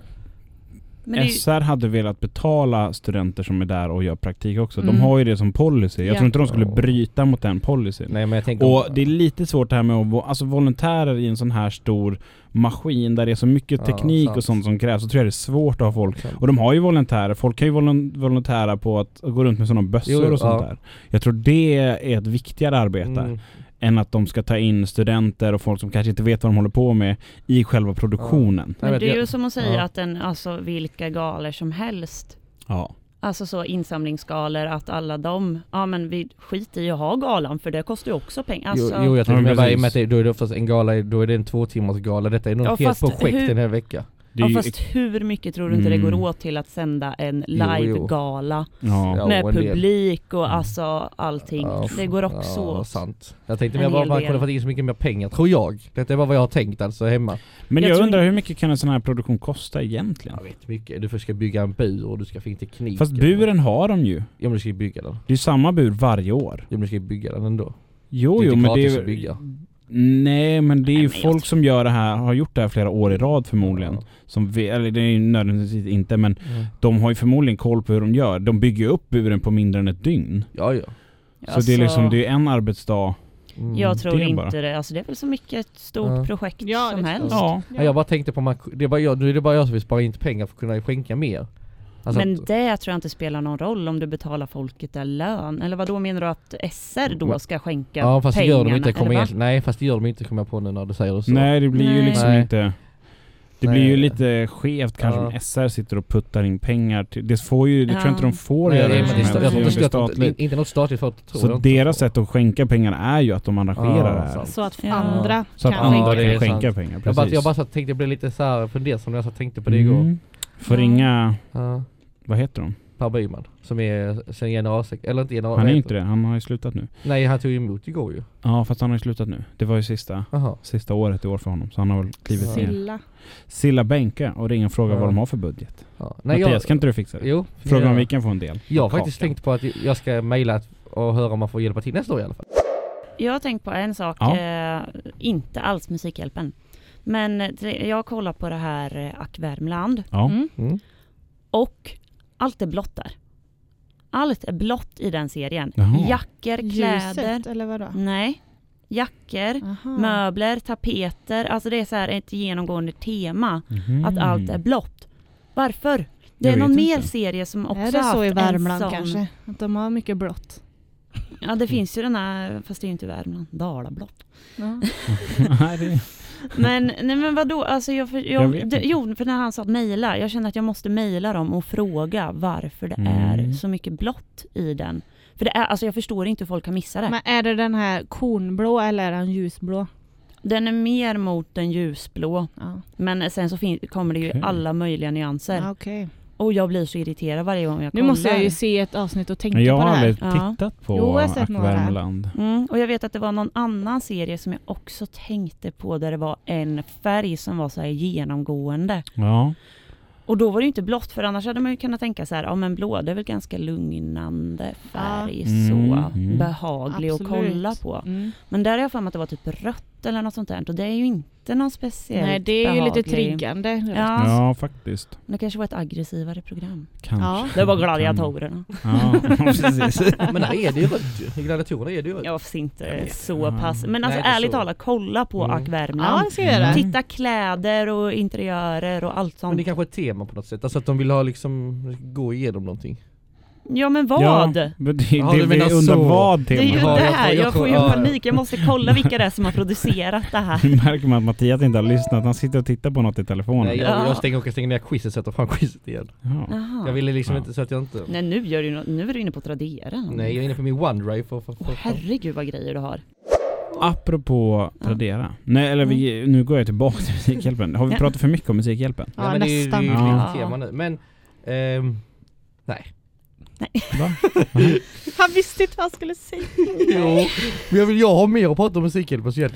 [SPEAKER 4] Men det är ju,
[SPEAKER 2] SR hade velat betala studenter som är där och gör praktik också. De
[SPEAKER 1] Mm.
[SPEAKER 2] har ju det som policy. Jag
[SPEAKER 1] Ja.
[SPEAKER 2] tror inte de skulle bryta mot den policyn.
[SPEAKER 3] Nej men jag tänker
[SPEAKER 2] Och det är lite svårt det här med att vara alltså volontärer i en sån här stor maskin där det är så mycket
[SPEAKER 3] Ja,
[SPEAKER 2] teknik
[SPEAKER 3] sant.
[SPEAKER 2] och sånt som krävs, så tror jag det är svårt att ha folk. Och de har ju volontärer, folk kan ju volon- volontära på att gå runt med sådana bössor
[SPEAKER 3] jo,
[SPEAKER 2] och sånt
[SPEAKER 3] ja.
[SPEAKER 2] där. Jag tror det är ett viktigare arbete
[SPEAKER 3] Mm.
[SPEAKER 2] Än att de ska ta in studenter och folk som kanske inte vet vad de håller på med i själva produktionen.
[SPEAKER 3] Nej,
[SPEAKER 4] men det är ju som att säga
[SPEAKER 3] ja.
[SPEAKER 4] att en, alltså vilka galor som helst
[SPEAKER 2] Ja.
[SPEAKER 4] Alltså så insamlingsgalor, att alla de, ja men vi skiter i att ha galan för det kostar ju också pengar. Alltså,
[SPEAKER 3] jo, jo, jag
[SPEAKER 2] Ja,
[SPEAKER 3] tänkte
[SPEAKER 2] men
[SPEAKER 3] mer bara i och med att det, då är det oftast en gala, då är det en två timmars gala. Detta är nog
[SPEAKER 4] Ja,
[SPEAKER 3] ett helt projekt
[SPEAKER 4] hur-
[SPEAKER 3] en hel vecka.
[SPEAKER 2] Det
[SPEAKER 4] ja, fast hur mycket tror du inte det
[SPEAKER 2] Mm.
[SPEAKER 4] går åt till att sända en live-gala
[SPEAKER 2] ja.
[SPEAKER 3] Ja,
[SPEAKER 4] med
[SPEAKER 3] del.
[SPEAKER 4] publik och
[SPEAKER 2] Mm.
[SPEAKER 4] alltså allting.
[SPEAKER 3] Ja,
[SPEAKER 4] det går också
[SPEAKER 3] ja,
[SPEAKER 4] åt.
[SPEAKER 3] sant. Jag tänkte
[SPEAKER 4] En
[SPEAKER 3] mer bara man
[SPEAKER 4] del.
[SPEAKER 3] kunde fått in så mycket mer pengar, tror jag. Detta är bara vad jag har tänkt alltså hemma.
[SPEAKER 2] Men
[SPEAKER 4] Jag
[SPEAKER 2] jag, undrar hur mycket kan en sån här produktion kosta egentligen?
[SPEAKER 3] Jag vet mycket, du ska bygga en bur och du ska få in teknik.
[SPEAKER 2] Fast buren har de ju.
[SPEAKER 3] Ja men du ska bygga den.
[SPEAKER 2] Det är samma bur varje år.
[SPEAKER 3] Ja men du ska bygga den ändå.
[SPEAKER 2] Jo,
[SPEAKER 3] Det är
[SPEAKER 2] jo, men det är
[SPEAKER 3] att bygga.
[SPEAKER 2] Nej, men det är
[SPEAKER 4] Nej,
[SPEAKER 2] ju
[SPEAKER 4] jag
[SPEAKER 2] folk som gör det här, har gjort det här flera år i rad förmodligen. Som vi, eller det är ju nödvändigtvis inte, men
[SPEAKER 3] Ja,
[SPEAKER 2] de har ju förmodligen koll på hur de gör. De bygger upp buren på mindre än ett dygn.
[SPEAKER 3] ja. ja.
[SPEAKER 2] Så det är liksom, det är en arbetsdag.
[SPEAKER 3] Mm.
[SPEAKER 4] Jag tror
[SPEAKER 2] det
[SPEAKER 4] inte
[SPEAKER 2] bara.
[SPEAKER 4] det. Alltså det är väl så mycket ett stort
[SPEAKER 3] Ja.
[SPEAKER 4] projekt
[SPEAKER 1] Ja,
[SPEAKER 4] som
[SPEAKER 1] det-
[SPEAKER 4] helst.
[SPEAKER 2] Ja.
[SPEAKER 3] Ja, jag bara tänkte på man, det är bara jag, nu är det bara jag som vill spara in pengar för att kunna skänka mer. Alltså
[SPEAKER 4] men
[SPEAKER 3] att-
[SPEAKER 4] det tror jag inte spelar någon roll om du betalar folket där lön. Eller vad då menar du att SR då ska skänka
[SPEAKER 3] Ja fast det
[SPEAKER 4] pengarna?
[SPEAKER 3] gör de inte,
[SPEAKER 4] eller
[SPEAKER 3] kommer egentligen, nej fast det gör de inte kommer jag på nu när du säger det så.
[SPEAKER 2] Nej, det blir ju
[SPEAKER 4] Nej.
[SPEAKER 2] liksom
[SPEAKER 3] Nej.
[SPEAKER 2] inte... Det
[SPEAKER 3] Nej.
[SPEAKER 2] blir ju lite skevt kanske
[SPEAKER 3] Ja.
[SPEAKER 2] om SR sitter och puttar in pengar till... Det får ju, det tror jag inte
[SPEAKER 4] Ja.
[SPEAKER 2] de får
[SPEAKER 3] Nej,
[SPEAKER 2] göra
[SPEAKER 3] nej,
[SPEAKER 2] hur
[SPEAKER 3] men
[SPEAKER 2] som
[SPEAKER 3] det, är- jag
[SPEAKER 2] Det är
[SPEAKER 3] inte,
[SPEAKER 2] ju
[SPEAKER 3] det ska-
[SPEAKER 2] statligt.
[SPEAKER 3] inte något statligt företag tror
[SPEAKER 2] Så
[SPEAKER 3] jag
[SPEAKER 2] deras sätt att skänka pengarna är ju att de arrangerar
[SPEAKER 3] Ja,
[SPEAKER 2] det här.
[SPEAKER 1] Så att
[SPEAKER 4] Ja.
[SPEAKER 1] andra
[SPEAKER 2] Så att
[SPEAKER 1] kan
[SPEAKER 2] andra
[SPEAKER 3] Ja,
[SPEAKER 1] skänka.
[SPEAKER 3] är
[SPEAKER 2] kan skänka pengar,
[SPEAKER 3] Jag bara,
[SPEAKER 2] precis.
[SPEAKER 3] jag bara så tänkte bli lite så här fundersam när jag så tänkte på det igår.
[SPEAKER 2] Mm. Får
[SPEAKER 1] Ja.
[SPEAKER 2] ringa,
[SPEAKER 3] Ja,
[SPEAKER 2] vad heter de?
[SPEAKER 3] Per Byman, som är sen generalsekreterare, eller inte general...
[SPEAKER 2] Han är inte det, han har ju slutat nu.
[SPEAKER 3] Nej han tog ju emot igår ju.
[SPEAKER 2] Ja fast han har ju slutat nu. Det var ju sista, sista året i år för honom. Så han har väl klivit
[SPEAKER 3] Ja.
[SPEAKER 2] ner.
[SPEAKER 1] Silla.
[SPEAKER 2] Silla Bänke och ringa och fråga
[SPEAKER 3] Ja.
[SPEAKER 2] vad de har för budget.
[SPEAKER 3] Ja.
[SPEAKER 2] Mattias, kan inte du fixa det?
[SPEAKER 3] Jo.
[SPEAKER 2] Fråga om vi kan få en del.
[SPEAKER 3] Jag har faktiskt tänkt på att jag ska mejla och höra om man får hjälpa till nästa år i alla fall.
[SPEAKER 4] Jag har tänkt på en sak,
[SPEAKER 2] Ja.
[SPEAKER 4] eh, inte alls Musikhjälpen. Men eh, jag kollar på det här eh, Ack Värmland
[SPEAKER 2] Ja.
[SPEAKER 1] Mm.
[SPEAKER 3] Mm.
[SPEAKER 4] och allt är blått där. Allt är blått i den serien.
[SPEAKER 2] Jaha.
[SPEAKER 4] Jackor, kläder.
[SPEAKER 1] Ljuset eller vadå?
[SPEAKER 4] Nej. Jackor,
[SPEAKER 1] Aha.
[SPEAKER 4] möbler, tapeter. Alltså det är så här ett genomgående tema.
[SPEAKER 2] Mhm.
[SPEAKER 4] Att allt är blått. Varför? Det är någon
[SPEAKER 2] vet
[SPEAKER 4] mer
[SPEAKER 2] inte.
[SPEAKER 4] serie som också
[SPEAKER 1] Är det
[SPEAKER 4] haft
[SPEAKER 1] så i
[SPEAKER 4] en
[SPEAKER 1] Värmland
[SPEAKER 4] sån...
[SPEAKER 1] kanske? Att de har mycket blått?
[SPEAKER 4] Ja det finns ju den här, fast det är ju inte Värmland, Dalablått.
[SPEAKER 1] Ja. [laughs]
[SPEAKER 4] Men, nej men vadå, alltså jag, för,
[SPEAKER 2] Jag
[SPEAKER 4] jag, jo för när han sa att mejla, jag känner att jag måste mejla dem och fråga varför det
[SPEAKER 2] Mm.
[SPEAKER 4] är så mycket blått i den. För det är, alltså jag förstår inte hur folk kan missa det.
[SPEAKER 1] Men är det den här kornblå eller är den ljusblå?
[SPEAKER 4] Den är mer mot den ljusblå,
[SPEAKER 1] Ja.
[SPEAKER 4] men sen så kommer det ju
[SPEAKER 2] Okej.
[SPEAKER 4] alla möjliga nyanser.
[SPEAKER 1] Ja, Okej.
[SPEAKER 4] Och jag blir så irriterad varje gång jag
[SPEAKER 1] Nu
[SPEAKER 4] kollar.
[SPEAKER 1] måste jag ju se ett avsnitt och tänka
[SPEAKER 2] jag
[SPEAKER 1] på
[SPEAKER 2] har
[SPEAKER 1] det här.
[SPEAKER 2] aldrig
[SPEAKER 4] Ja.
[SPEAKER 2] tittat på
[SPEAKER 1] Jo, jag har sett.
[SPEAKER 2] Värmland.
[SPEAKER 4] Mm, och jag vet att det var någon annan serie som jag också tänkte på där det var en färg som var så här genomgående.
[SPEAKER 2] Ja.
[SPEAKER 4] Och då var det ju inte blått för annars hade man ju kunnat tänka så här, ja men blå det är väl ganska lugnande färg,
[SPEAKER 2] Ja. Mm,
[SPEAKER 4] så
[SPEAKER 2] mm.
[SPEAKER 4] behaglig att
[SPEAKER 1] Absolut.
[SPEAKER 4] kolla på.
[SPEAKER 1] Mm.
[SPEAKER 4] Men där har jag för mig att det var typ rött eller något sånt där och det är ju inte någon speciellt
[SPEAKER 1] Nej, det är ju lite triggande.
[SPEAKER 4] Ja,
[SPEAKER 2] ja, faktiskt.
[SPEAKER 4] det kanske var ett aggressivare program.
[SPEAKER 2] Kanske.
[SPEAKER 1] Ja.
[SPEAKER 4] Det var gladiatorerna. [laughs]
[SPEAKER 2] Ja, precis.
[SPEAKER 3] Men där är det ju rött. I gladiatorerna är det ju rött.
[SPEAKER 4] Jag var inte så
[SPEAKER 2] Ja.
[SPEAKER 4] pass. Men alltså
[SPEAKER 3] Nej,
[SPEAKER 4] ärligt
[SPEAKER 3] så.
[SPEAKER 4] talat, kolla på
[SPEAKER 3] Mm.
[SPEAKER 4] Ack
[SPEAKER 1] Ja,
[SPEAKER 4] Värmland.
[SPEAKER 1] det ska jag göra.
[SPEAKER 2] Mm.
[SPEAKER 4] Titta kläder och interiörer och allt
[SPEAKER 3] Men
[SPEAKER 4] sånt.
[SPEAKER 3] det är kanske är ett tema på något sätt, alltså att de vill ha liksom, gå igenom någonting.
[SPEAKER 4] Ja men vad?
[SPEAKER 2] Ja, men det,
[SPEAKER 3] Ja,
[SPEAKER 2] det, vi undrar
[SPEAKER 3] så.
[SPEAKER 2] vad
[SPEAKER 4] Det är ju
[SPEAKER 3] Ja,
[SPEAKER 4] det
[SPEAKER 3] jag
[SPEAKER 4] här,
[SPEAKER 3] tror- jag
[SPEAKER 4] jag får ju
[SPEAKER 3] ja, ja.
[SPEAKER 4] panik. Jag måste kolla vilka det är som har producerat det här. [laughs]
[SPEAKER 2] Nu märker man att Mattias inte har lyssnat. Han sitter och tittar på något i telefonen.
[SPEAKER 3] Nej, jag,
[SPEAKER 4] Ja.
[SPEAKER 3] jag stänger, jag stänger ner quizet och sätter fram quizet igen.
[SPEAKER 2] Ja.
[SPEAKER 3] Jag ville liksom
[SPEAKER 2] Ja.
[SPEAKER 3] inte så att jag inte...
[SPEAKER 4] Nej nu gör du nå- nu är du inne på Tradera.
[SPEAKER 3] Nej, jag är inne på min OneDrive för, för, för,
[SPEAKER 4] Åh herregud vad grejer du har.
[SPEAKER 2] Apropå
[SPEAKER 4] Ja.
[SPEAKER 2] Tradera. Nej, eller vi, nu går jag tillbaka till Musikhjälpen. Har vi
[SPEAKER 4] Ja.
[SPEAKER 2] pratat för mycket om Musikhjälpen?
[SPEAKER 1] Ja,
[SPEAKER 3] men det är ju, det är ju
[SPEAKER 1] nästan.
[SPEAKER 4] Ja.
[SPEAKER 3] tema nu. Men, ehm, nej.
[SPEAKER 2] Va? [laughs]
[SPEAKER 1] Han visste inte vad han skulle säga.
[SPEAKER 3] Jo, men jag vill jag har mer att prata om så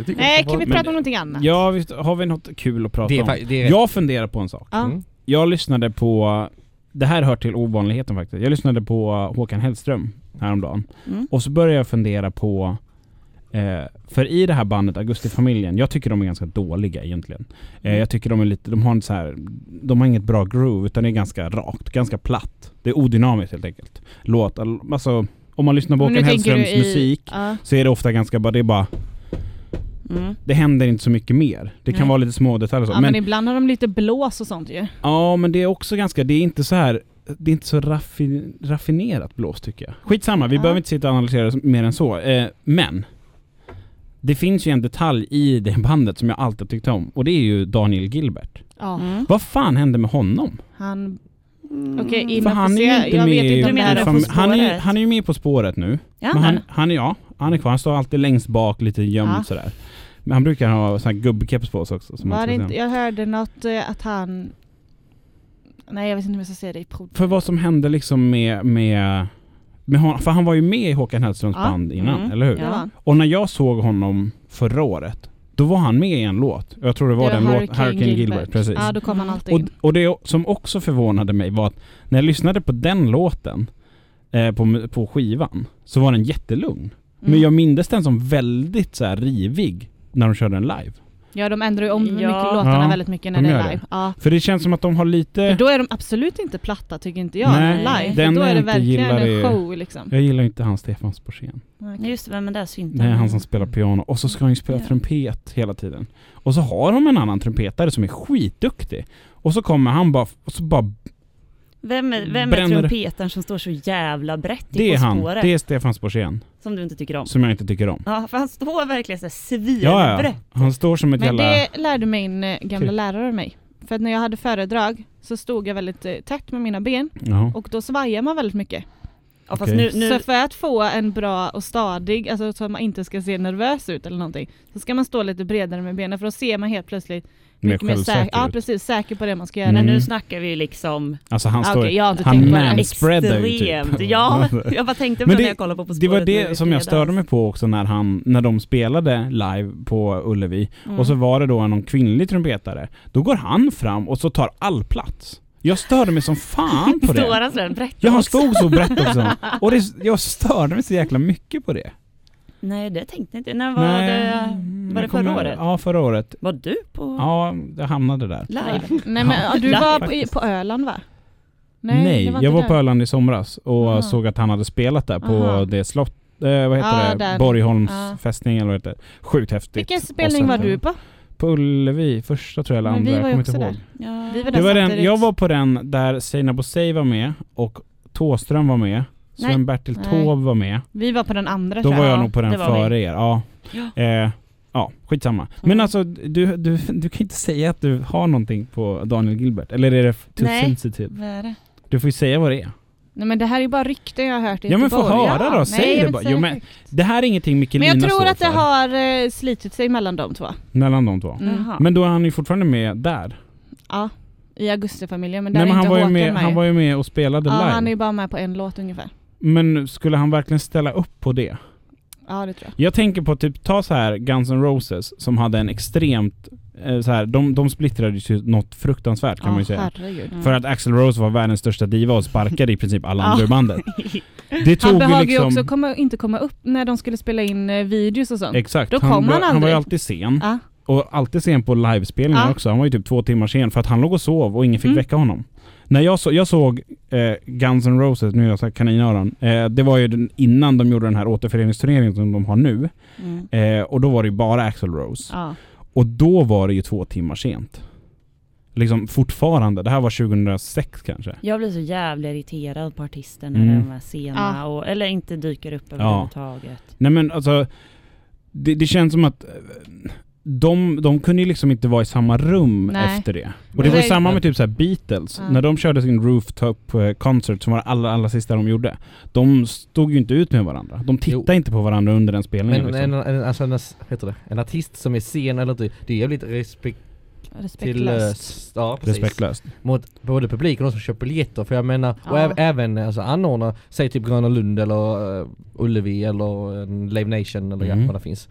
[SPEAKER 3] tycker
[SPEAKER 1] Nej, kan vi
[SPEAKER 2] Men-
[SPEAKER 1] prata om någonting annat?
[SPEAKER 2] Ja, visst, har vi något kul att prata
[SPEAKER 3] det är,
[SPEAKER 2] om?
[SPEAKER 3] fa- det är
[SPEAKER 2] Jag funderar på en sak.
[SPEAKER 3] Mm.
[SPEAKER 2] Jag lyssnade på, det här hör till ovanligheten faktiskt. Jag lyssnade på Håkan Hellström häromdagen.
[SPEAKER 4] Mm.
[SPEAKER 2] Och så började jag fundera på Eh, för i det här bandet, Augustifamiljen, jag tycker de är ganska dåliga egentligen. Eh, jag tycker de är lite, de har en så här, de har inget bra groove utan det är ganska rakt, ganska platt. Det är odynamiskt helt enkelt. Låt, alltså om man lyssnar på Håkan Hellströms
[SPEAKER 1] i-
[SPEAKER 2] musik
[SPEAKER 1] Ja.
[SPEAKER 2] så är det ofta ganska bara, det är bara,
[SPEAKER 4] Mm.
[SPEAKER 2] det händer inte så mycket mer. Det kan
[SPEAKER 1] Nej.
[SPEAKER 2] vara lite små detaljer så.
[SPEAKER 1] Ja, men,
[SPEAKER 2] men,
[SPEAKER 1] ibland har de lite blås och sånt ju.
[SPEAKER 2] ja men det är också ganska, det är inte så här det är inte så raffi, raffinerat blås tycker jag. Skitsamma, vi
[SPEAKER 1] Ja.
[SPEAKER 2] behöver inte sitta och analysera mer än så. Eh, men det finns ju en detalj i det bandet som jag alltid har tyckt om och det är ju Daniel Gilbert.
[SPEAKER 1] Ja.
[SPEAKER 4] Mm.
[SPEAKER 2] Vad fan hände med honom?
[SPEAKER 1] Han...
[SPEAKER 4] Mm.
[SPEAKER 1] Okej,
[SPEAKER 2] För
[SPEAKER 1] Innan
[SPEAKER 2] han är ju inte
[SPEAKER 1] Jag
[SPEAKER 2] med
[SPEAKER 1] vet inte om det
[SPEAKER 4] På
[SPEAKER 1] är...
[SPEAKER 2] fam- han, är, ju-
[SPEAKER 4] spåret?
[SPEAKER 2] han är ju med På spåret nu.
[SPEAKER 4] Ja,
[SPEAKER 2] Men han, han är, ja, han är kvar. Han står alltid längst bak, lite gömd
[SPEAKER 1] Ja.
[SPEAKER 2] sådär. Men han brukar ha sån här gubbkeps på sig också. Som
[SPEAKER 1] Var inte, jag hörde något eh, att han... Nej jag vet inte om jag ska säga det i podd.
[SPEAKER 2] För vad som hände liksom med, med, med honom, för han var ju med i Håkan Hellströms
[SPEAKER 1] Ja.
[SPEAKER 2] band innan,
[SPEAKER 4] Mm.
[SPEAKER 2] eller hur?
[SPEAKER 4] Ja.
[SPEAKER 2] Och när jag såg honom förra året, då var han med i en låt. Jag tror det var
[SPEAKER 1] Det
[SPEAKER 2] den
[SPEAKER 1] var
[SPEAKER 2] låt, Hurricane Gilbert. precis.
[SPEAKER 1] Ja då kom han alltid
[SPEAKER 2] Och,
[SPEAKER 1] in.
[SPEAKER 2] och det som också förvånade mig var att när jag lyssnade på den låten eh, på, på skivan, så var den jättelugn. Men
[SPEAKER 1] Mm.
[SPEAKER 2] jag mindes den som väldigt så här rivig när de körde den live.
[SPEAKER 1] Ja de ändrar ju om
[SPEAKER 4] Ja.
[SPEAKER 1] mycket låtarna
[SPEAKER 2] Ja,
[SPEAKER 1] väldigt mycket när
[SPEAKER 2] de
[SPEAKER 1] det är
[SPEAKER 2] det.
[SPEAKER 1] live. Ja.
[SPEAKER 2] För det känns som att de har
[SPEAKER 1] För
[SPEAKER 2] lite...
[SPEAKER 1] då är de absolut inte platta tycker inte jag,
[SPEAKER 2] Nej,
[SPEAKER 1] live.
[SPEAKER 2] det enda
[SPEAKER 1] då är det verkligen en show liksom.
[SPEAKER 2] Jag gillar inte han Stefan Sporsén.
[SPEAKER 4] Nej, just det, vem är det? Synten?
[SPEAKER 2] Det är han som spelar piano och så ska han ju spela
[SPEAKER 4] Ja.
[SPEAKER 2] trumpet hela tiden. Och så har de en annan trumpetare som är skitduktig. Och så kommer han bara, och så bara
[SPEAKER 4] Vem är, vem är trumpeten som står så jävla brett i
[SPEAKER 2] det är
[SPEAKER 4] På
[SPEAKER 2] han.
[SPEAKER 4] spåret?
[SPEAKER 2] Det är Stefan Sporsén.
[SPEAKER 4] Som du inte tycker om?
[SPEAKER 2] Som jag inte tycker om.
[SPEAKER 4] Ja, för han står verkligen såhär
[SPEAKER 2] Ja, ja.
[SPEAKER 4] svinbrett.
[SPEAKER 2] Han står som ett
[SPEAKER 1] Men
[SPEAKER 2] jävla...
[SPEAKER 1] det lärde min eh, gamla lärare mig. För att när jag hade föredrag så stod jag väldigt eh, tätt med mina ben
[SPEAKER 2] Ja.
[SPEAKER 1] och då svajar man väldigt mycket.
[SPEAKER 4] Ja, fast
[SPEAKER 2] Okej.
[SPEAKER 4] nu, nu,
[SPEAKER 1] Så för att få en bra och stadig, alltså så att man inte ska se nervös ut eller någonting, så ska man stå lite bredare med benen för då ser man helt plötsligt mycket mer säker, ja, precis, säker på det man ska göra.
[SPEAKER 2] Mm.
[SPEAKER 4] men nu snackar vi liksom
[SPEAKER 2] Alltså han står...
[SPEAKER 1] Inte
[SPEAKER 2] han
[SPEAKER 1] tänkt på det.
[SPEAKER 2] man- spreadar ju typ.
[SPEAKER 4] Ja, [laughs] jag bara tänkte på det
[SPEAKER 2] det-
[SPEAKER 4] när jag kollade på På
[SPEAKER 2] Det var
[SPEAKER 4] spåret nu i
[SPEAKER 2] det som jag störde mig på också när han, när de spelade live på Ullevi.
[SPEAKER 4] Mm.
[SPEAKER 2] Och så var det då någon kvinnlig trumpetare. Då går han fram och så tar all plats. Jag störde mig som fan på [laughs] det.
[SPEAKER 4] Står han sådär brett
[SPEAKER 2] Ja, han stod så brett också. [laughs] Och det, jag störde mig så jäkla mycket på det.
[SPEAKER 4] Nej, det tänkte jag inte. När var det? Var det
[SPEAKER 2] jag
[SPEAKER 4] förra
[SPEAKER 2] kommer-
[SPEAKER 4] året?
[SPEAKER 2] Ja, förra året.
[SPEAKER 4] Var du på
[SPEAKER 2] Ja, jag hamnade där.
[SPEAKER 4] live?
[SPEAKER 1] Nej [laughs] men ja, du var på, på Öland va?
[SPEAKER 2] Nej,
[SPEAKER 1] det
[SPEAKER 2] jag
[SPEAKER 1] inte
[SPEAKER 2] var
[SPEAKER 1] där.
[SPEAKER 2] på Öland i somras och
[SPEAKER 1] Aha.
[SPEAKER 2] såg att han hade spelat där på
[SPEAKER 1] Aha.
[SPEAKER 2] det slott, eh, vad heter
[SPEAKER 1] Ja,
[SPEAKER 2] det?
[SPEAKER 1] där.
[SPEAKER 2] Borgholms
[SPEAKER 1] Ja.
[SPEAKER 2] fästning eller vad heter det? Sjukt häftigt.
[SPEAKER 1] Vilken spelning
[SPEAKER 2] sen
[SPEAKER 1] var du på?
[SPEAKER 2] På Ullevi, första tror jag eller
[SPEAKER 1] Men
[SPEAKER 2] andra,
[SPEAKER 1] vi
[SPEAKER 2] jag
[SPEAKER 1] var
[SPEAKER 2] kommer
[SPEAKER 1] också
[SPEAKER 2] inte ihåg.
[SPEAKER 4] Ja.
[SPEAKER 1] Vi var
[SPEAKER 2] Det var den, jag var på den där Seinabo Bosei var med och Tåström var med.
[SPEAKER 4] Nej.
[SPEAKER 2] Sven-Bertil
[SPEAKER 1] Nej.
[SPEAKER 2] Taube var med.
[SPEAKER 1] Vi var på den andra
[SPEAKER 2] Då var
[SPEAKER 1] jag.
[SPEAKER 2] jag nog på den
[SPEAKER 4] var vi.
[SPEAKER 2] före er. Ja.
[SPEAKER 4] Ja.
[SPEAKER 2] Eh, ja, skitsamma. Men
[SPEAKER 4] Mm.
[SPEAKER 2] alltså, du, du, du kan inte säga att du har någonting på Daniel Gilbert. Eller är det too
[SPEAKER 4] Nej.
[SPEAKER 2] sensitive?
[SPEAKER 4] Vad är det?
[SPEAKER 2] Du får ju säga vad det är.
[SPEAKER 1] Nej men det här är ju bara rykten jag har hört i
[SPEAKER 2] Ja, men få höra då.
[SPEAKER 1] Nej,
[SPEAKER 2] Säg
[SPEAKER 1] jag
[SPEAKER 2] det bara. Jo, men. Det här är ingenting
[SPEAKER 1] Men
[SPEAKER 2] Mikkelina
[SPEAKER 1] jag tror att det
[SPEAKER 2] för.
[SPEAKER 1] har eh, slitit sig mellan de två.
[SPEAKER 2] Mellan de två.
[SPEAKER 1] Mm.
[SPEAKER 2] Men då är han ju fortfarande med där.
[SPEAKER 1] Ja, i Augustifamiljen. Men där
[SPEAKER 2] Nej, men
[SPEAKER 1] är
[SPEAKER 2] han
[SPEAKER 1] inte
[SPEAKER 2] var, ju med,
[SPEAKER 1] med.
[SPEAKER 2] han var ju med och spelade
[SPEAKER 1] ja,
[SPEAKER 2] live.
[SPEAKER 1] han är ju bara med på en låt ungefär.
[SPEAKER 2] Men skulle han verkligen ställa upp på det?
[SPEAKER 1] Ja, det tror jag.
[SPEAKER 2] Jag tänker på typ, ta så här Guns N' Roses som hade en extremt, eh, så här, de, de splittrades ju något fruktansvärt kan man ju säga.
[SPEAKER 4] Mm.
[SPEAKER 2] För att Axl Rose var världens största diva och sparkade i princip alla andra bandet. [laughs] Det tog
[SPEAKER 1] Han behagade ju
[SPEAKER 2] liksom...
[SPEAKER 1] också komma, inte komma upp när de skulle spela in eh, videos och sånt.
[SPEAKER 2] Exakt.
[SPEAKER 1] Då
[SPEAKER 2] han,
[SPEAKER 1] kom
[SPEAKER 2] var-
[SPEAKER 1] han
[SPEAKER 2] han var ju alltid sen.
[SPEAKER 1] Ja.
[SPEAKER 2] Och alltid sen på livespelningar
[SPEAKER 1] Ja.
[SPEAKER 2] också. Han var ju typ två timmar sen för att han låg och sov och ingen fick
[SPEAKER 1] Mm.
[SPEAKER 2] väcka honom. När jag, så, jag såg eh, Guns N' Roses, nu har jag sagt kaninöron, eh, det var ju den, innan de gjorde den här återföreningsturneringen som de har nu.
[SPEAKER 4] Mm.
[SPEAKER 2] Eh, och då var det ju bara Axl Rose.
[SPEAKER 1] Ja.
[SPEAKER 2] Och då var det ju två timmar sent. Liksom fortfarande, det här var 2006 kanske.
[SPEAKER 4] Jag blir så jävla irriterad på artister när
[SPEAKER 2] Mm.
[SPEAKER 4] de är sena
[SPEAKER 1] Ja.
[SPEAKER 4] och, eller inte dyker upp
[SPEAKER 2] Ja.
[SPEAKER 4] överhuvudtaget.
[SPEAKER 2] Nej men alltså, det, det känns som att eh, de, de kunde ju liksom inte vara i samma rum
[SPEAKER 1] Nej.
[SPEAKER 2] efter det. Och det
[SPEAKER 1] Nej.
[SPEAKER 2] var ju samma med typ så här Beatles.
[SPEAKER 1] Ja.
[SPEAKER 2] När de körde sin rooftop eh, concert som var det allra, allra sista de gjorde. De stod ju inte ut med varandra. De tittade
[SPEAKER 3] Jo.
[SPEAKER 2] inte på varandra under den spelningen.
[SPEAKER 3] Men
[SPEAKER 2] liksom.
[SPEAKER 3] en, en, alltså en, heter det? en artist som är sen eller inte, det är jävligt respekt till... eh,
[SPEAKER 1] Respektlöst.
[SPEAKER 3] ja, precis.
[SPEAKER 2] Respektlöst.
[SPEAKER 3] Mot både publiken och de som köper biljetter för jag menar, och
[SPEAKER 1] Ja.
[SPEAKER 3] äv, även alltså anordna, säg typ Gröna Lund eller uh, Ullevi eller uh, Live Nation eller
[SPEAKER 2] Mm.
[SPEAKER 3] ja, vad det finns.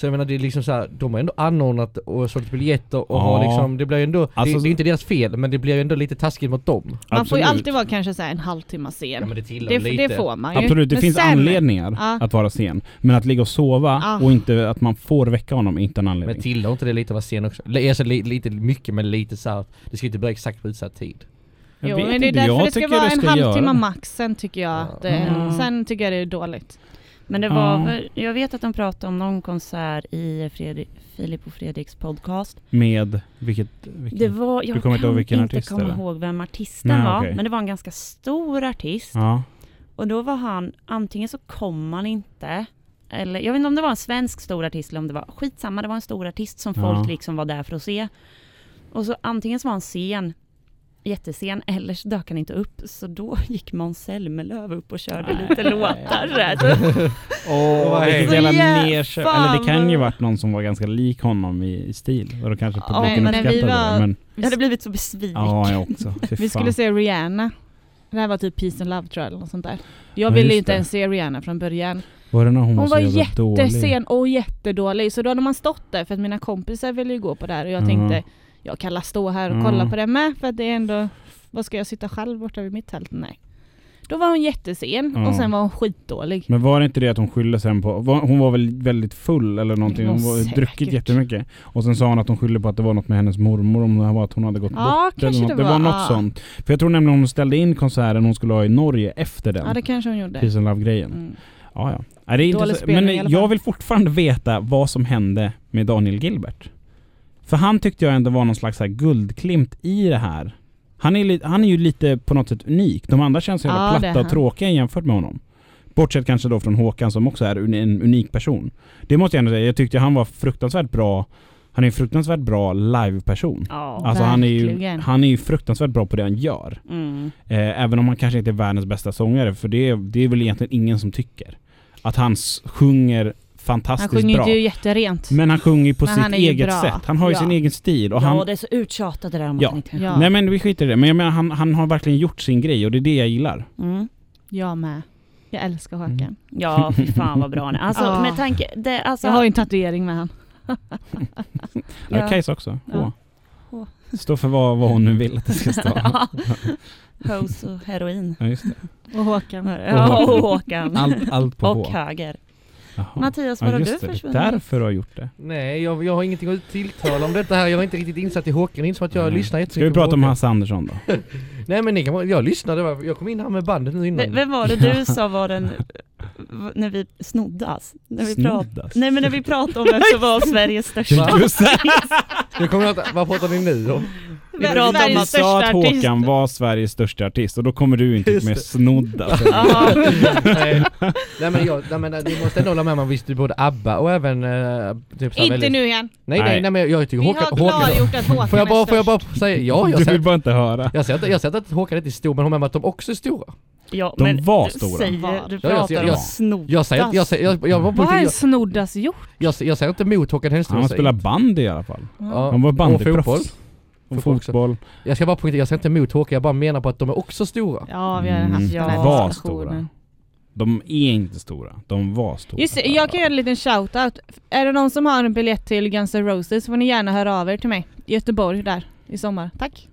[SPEAKER 3] Så jag menar det är liksom så här, de har ändå anordnat och sålt biljetter och
[SPEAKER 2] Ja.
[SPEAKER 3] har liksom, det blir ju ändå,
[SPEAKER 2] Alltså-
[SPEAKER 3] det, det är inte deras fel men det blir ju ändå lite taskigt mot dem.
[SPEAKER 1] Man får ju
[SPEAKER 2] Absolut.
[SPEAKER 1] alltid vara kanske så här en halvtimme sen.
[SPEAKER 3] men det
[SPEAKER 1] det,
[SPEAKER 3] lite.
[SPEAKER 1] det får man ju.
[SPEAKER 2] Absolut, det
[SPEAKER 1] Men
[SPEAKER 2] finns
[SPEAKER 1] sen-
[SPEAKER 2] anledningar
[SPEAKER 1] Ja.
[SPEAKER 2] att vara sen. Men att ligga och sova
[SPEAKER 1] Ah.
[SPEAKER 2] och inte att man får väcka honom är inte en anledning.
[SPEAKER 3] Men tillhör inte det lite att vara sen också? Alltså, li, lite mycket men lite så här, det ska inte börja exakt på utsatt tid.
[SPEAKER 2] Jag
[SPEAKER 1] Jo, men det är
[SPEAKER 2] inte,
[SPEAKER 1] därför
[SPEAKER 2] jag
[SPEAKER 1] det ska
[SPEAKER 2] tycker
[SPEAKER 1] vara
[SPEAKER 2] det
[SPEAKER 1] en halvtimme max, sen tycker jag
[SPEAKER 3] Ja.
[SPEAKER 1] att
[SPEAKER 4] Mm.
[SPEAKER 1] Sen tycker jag det är dåligt.
[SPEAKER 4] Men det
[SPEAKER 2] Ja.
[SPEAKER 4] var väl, jag vet att de pratade om någon konsert i Fredrik, Filip och Fredriks podcast.
[SPEAKER 2] Med vilket... vilket
[SPEAKER 4] Det var, jag
[SPEAKER 2] Du kommer inte ihåg vilken
[SPEAKER 4] inte
[SPEAKER 2] artist
[SPEAKER 4] komma
[SPEAKER 2] eller?
[SPEAKER 4] ihåg vem artisten
[SPEAKER 2] Nej,
[SPEAKER 4] var,
[SPEAKER 2] okej.
[SPEAKER 4] men det var en ganska stor artist.
[SPEAKER 2] Ja.
[SPEAKER 4] Och då var han, antingen så kom han inte, eller jag vet inte om det var en svensk stor artist eller om det var, skitsamma, det var en stor artist som
[SPEAKER 2] Ja.
[SPEAKER 4] folk liksom var där för att se. Och så antingen så var han sen, jättesen, eller så dök han inte upp. Så då [laughs] gick Måns Zelmerlöw upp och körde lite låtar. så här.
[SPEAKER 2] Åh, nerkör.
[SPEAKER 4] fan
[SPEAKER 2] Eller det kan ju varit någon som var ganska lik honom i, i stil. Och då kanske publiken
[SPEAKER 1] men vi
[SPEAKER 2] uppskattade
[SPEAKER 1] var-
[SPEAKER 2] det. Men
[SPEAKER 4] Jag hade blivit så besviken.
[SPEAKER 2] ja, jag också. [laughs]
[SPEAKER 1] Vi skulle se Rihanna. Det här var typ Peace and Love tror jag, eller något sånt där. Jag
[SPEAKER 2] Ja,
[SPEAKER 1] ville inte
[SPEAKER 2] det.
[SPEAKER 1] ens se Rihanna från början.
[SPEAKER 2] Var det när hon,
[SPEAKER 1] Hon
[SPEAKER 2] var jävla dålig?
[SPEAKER 1] jättesen och jättedålig. Så då hade man stått där för att mina kompisar ville ju gå på det här och jag
[SPEAKER 2] Ja.
[SPEAKER 1] tänkte jag kan stå här och
[SPEAKER 2] Ja.
[SPEAKER 1] kolla på det med för att det är ändå, vad ska jag sitta själv borta vid mitt tält? Nej. Då var hon jättesen
[SPEAKER 2] Ja.
[SPEAKER 1] och sen var hon skitdålig.
[SPEAKER 2] Men var det inte det att hon skyllde sen på... Var, hon var väl väldigt full eller någonting?
[SPEAKER 1] Var
[SPEAKER 2] Hon var druckit jättemycket. Och sen sa hon att hon skyllde på att det var något med hennes mormor, om det var att hon hade gått
[SPEAKER 1] Ja,
[SPEAKER 2] bort eller något.
[SPEAKER 1] det
[SPEAKER 2] Det var
[SPEAKER 1] var.
[SPEAKER 2] något
[SPEAKER 1] Ja.
[SPEAKER 2] sånt. För jag tror nämligen hon ställde in konserten hon skulle ha i Norge efter den.
[SPEAKER 1] Ja det kanske hon gjorde.
[SPEAKER 2] Peace and Love-grejen.
[SPEAKER 1] Mm.
[SPEAKER 2] Ja, ja. Nej, det är Men jag vill fortfarande veta vad som hände med Daniel Gilbert. För han tyckte jag ändå var någon slags här guldklimt i det här. Han är, han är ju lite på något sätt unik. De andra känns så jävla
[SPEAKER 1] Ja,
[SPEAKER 2] platta och tråkiga jämfört med honom. Bortsett kanske då från Håkan som också är en unik person. Det måste jag ändå säga. Jag tyckte han var fruktansvärt bra. Han är en fruktansvärt bra liveperson.
[SPEAKER 4] Ja.
[SPEAKER 2] Alltså han är, ju, han är ju fruktansvärt bra på det han gör.
[SPEAKER 4] Mm.
[SPEAKER 2] Eh, även om han kanske inte är världens bästa sångare, för det, är- det är väl egentligen ingen som tycker. Att han s- sjunger
[SPEAKER 1] Han
[SPEAKER 2] fantastiskt
[SPEAKER 1] sjunger
[SPEAKER 2] bra.
[SPEAKER 1] ju jätterent.
[SPEAKER 2] Men han sjunger ju på
[SPEAKER 1] Men
[SPEAKER 2] sitt
[SPEAKER 1] han
[SPEAKER 2] eget
[SPEAKER 1] bra.
[SPEAKER 2] sätt. Han har ju
[SPEAKER 1] Ja.
[SPEAKER 2] sin egen stil. Och
[SPEAKER 4] ja,
[SPEAKER 2] han,
[SPEAKER 4] det är så uttjatat det där om
[SPEAKER 2] Ja.
[SPEAKER 4] man inte
[SPEAKER 1] Ja.
[SPEAKER 2] Nej men vi skiter i det. Men jag menar, han, han har verkligen gjort sin grej och det är det jag gillar.
[SPEAKER 4] Mm.
[SPEAKER 1] Jag med. Jag älskar Håkan.
[SPEAKER 2] Mm.
[SPEAKER 4] Ja, fy fan vad bra han är. Alltså [laughs]
[SPEAKER 1] Ja.
[SPEAKER 4] med tanke, det, alltså,
[SPEAKER 1] Jag har ju en tatuering med han.
[SPEAKER 2] Ja.
[SPEAKER 4] Ja.
[SPEAKER 2] Kajsa också. H.
[SPEAKER 1] Ja.
[SPEAKER 4] H.
[SPEAKER 2] Står för vad, vad hon nu vill att det ska stå. [laughs]
[SPEAKER 4] Ja. Hos och heroin.
[SPEAKER 2] Ja, just det.
[SPEAKER 1] Och Håkan.
[SPEAKER 4] Ja, och Håkan.
[SPEAKER 2] Allt, allt på
[SPEAKER 4] och
[SPEAKER 2] H.
[SPEAKER 4] höger.
[SPEAKER 2] Jaha.
[SPEAKER 4] Mattias, var har
[SPEAKER 2] just
[SPEAKER 4] du försvunnit?
[SPEAKER 2] Därför har gjort det.
[SPEAKER 3] Nej, jag, jag har ingenting att tilltala om detta här. Jag är inte riktigt insatt i Håkan. Inte som att jag
[SPEAKER 2] Nej.
[SPEAKER 3] lyssnar
[SPEAKER 2] Ska
[SPEAKER 3] jättemycket
[SPEAKER 2] vi prata om. Hasse Andersson då? [laughs]
[SPEAKER 3] Nej men ni kan, jag lyssnade, jag kom in här med bandet nu
[SPEAKER 4] V-
[SPEAKER 3] innan.
[SPEAKER 4] Vem var det du sa var den, när vi snoddas? När vi prat,
[SPEAKER 2] Snoddas?
[SPEAKER 4] nej men när vi pratade om vem som var [laughs] Sveriges största
[SPEAKER 3] Va?
[SPEAKER 2] Just det!
[SPEAKER 3] Jag kommer att, vad pratar ni nu om?
[SPEAKER 4] Vi pratade om
[SPEAKER 1] Sveriges
[SPEAKER 2] Du
[SPEAKER 4] att,
[SPEAKER 1] största
[SPEAKER 2] sa att
[SPEAKER 1] artist.
[SPEAKER 2] Håkan var Sveriges största artist och då kommer du inte med
[SPEAKER 3] det.
[SPEAKER 2] snoddas. [laughs]
[SPEAKER 4] Jaha.
[SPEAKER 3] nej, nej men jag, nej, men ni måste ändå hålla med om att visste både ABBA och även eh, typ så
[SPEAKER 1] Inte
[SPEAKER 3] väldigt-
[SPEAKER 1] nu igen.
[SPEAKER 3] Nej nej
[SPEAKER 2] Nej.
[SPEAKER 3] men jag tycker
[SPEAKER 1] Vi
[SPEAKER 3] Håkan,
[SPEAKER 1] har
[SPEAKER 3] Håkan
[SPEAKER 1] klargjort att Håkan
[SPEAKER 3] Får jag bara,
[SPEAKER 1] är
[SPEAKER 3] får jag bara säga, ja jag
[SPEAKER 2] du vill bara inte höra.
[SPEAKER 3] jag säger jag inte att Håkan inte är stor men med om att de också är stora.
[SPEAKER 4] ja,
[SPEAKER 2] De
[SPEAKER 4] men
[SPEAKER 2] var
[SPEAKER 4] du
[SPEAKER 2] stora.
[SPEAKER 4] Säger, du
[SPEAKER 3] Ja, jag-
[SPEAKER 4] pratar
[SPEAKER 3] jag-
[SPEAKER 4] om
[SPEAKER 3] jag-
[SPEAKER 4] snoddas.
[SPEAKER 3] Jag säger, jag säger, jag, jag var på
[SPEAKER 1] Vad har en
[SPEAKER 3] jag,
[SPEAKER 1] snoddas gjort?
[SPEAKER 3] jag, jag säger inte emot Håkan Hellström.
[SPEAKER 2] Han
[SPEAKER 3] jag
[SPEAKER 2] spelar bandy i alla fall.
[SPEAKER 3] Ja,
[SPEAKER 2] Han var bandyproffs. Och
[SPEAKER 3] Fotboll också. Jag ska bara poängtera, jag säger inte emot Håkan, jag bara menar på att de är också stora.
[SPEAKER 1] Ja, vi har
[SPEAKER 2] Mm,
[SPEAKER 1] haft
[SPEAKER 4] ja.
[SPEAKER 1] den här
[SPEAKER 2] var
[SPEAKER 1] diskussionen.
[SPEAKER 2] stora. De är inte stora. De var stora.
[SPEAKER 1] Just jag kan göra en liten shoutout. Är det någon som har en biljett till Guns N' Roses får ni gärna höra av er till mig. I Göteborg där i sommar. Tack.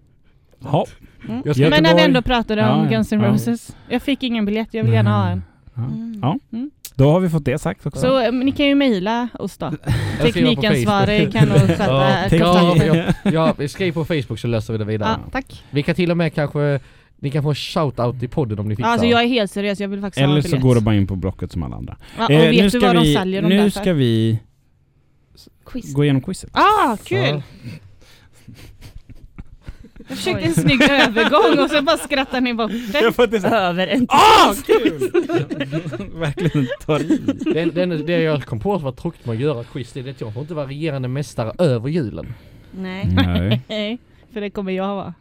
[SPEAKER 2] Ja.
[SPEAKER 4] Mm.
[SPEAKER 3] Ska.
[SPEAKER 1] Men när vi ändå pratade om
[SPEAKER 2] Ja, ja.
[SPEAKER 1] Guns N'
[SPEAKER 2] Ja.
[SPEAKER 1] Roses. Jag fick ingen biljett, jag vill gärna ha en.
[SPEAKER 2] Ja.
[SPEAKER 4] Mm.
[SPEAKER 2] Ja.
[SPEAKER 1] Mm.
[SPEAKER 2] Då har vi fått det sagt också.
[SPEAKER 1] Så eh, ni kan ju mejla oss då. Teknikansvarig kan nog [laughs] sköta
[SPEAKER 3] Ja,
[SPEAKER 1] ja.
[SPEAKER 3] Ja, skriv på Facebook så löser vi det vidare.
[SPEAKER 1] Ja, tack.
[SPEAKER 3] Vi kan till och med kanske, ni kan få en shout-out i podden om ni fixar.
[SPEAKER 1] Alltså jag är helt seriös, jag vill faktiskt ha
[SPEAKER 2] Eller
[SPEAKER 1] en
[SPEAKER 2] så går det bara in på Blocket som alla andra.
[SPEAKER 1] Ja, och
[SPEAKER 2] Eh,
[SPEAKER 1] vet
[SPEAKER 2] nu
[SPEAKER 1] du
[SPEAKER 2] ska
[SPEAKER 1] vad de
[SPEAKER 2] vi,
[SPEAKER 1] säljer dem
[SPEAKER 2] Nu ska vi
[SPEAKER 4] Quiz.
[SPEAKER 2] gå igenom quizet.
[SPEAKER 1] Ah, kul!
[SPEAKER 3] Ja.
[SPEAKER 1] Jag försökte en snygg övergång och så bara skrattar ni bort det.
[SPEAKER 2] får inte
[SPEAKER 4] Över en
[SPEAKER 2] Ah, kul! [laughs] Verkligen tar i.
[SPEAKER 3] Det, det, det jag kom på var tråkigt med att göra quiz, det är att jag får inte vara regerande mästare över julen.
[SPEAKER 4] Nej.
[SPEAKER 2] Nej. [laughs]
[SPEAKER 1] För det kommer jag vara.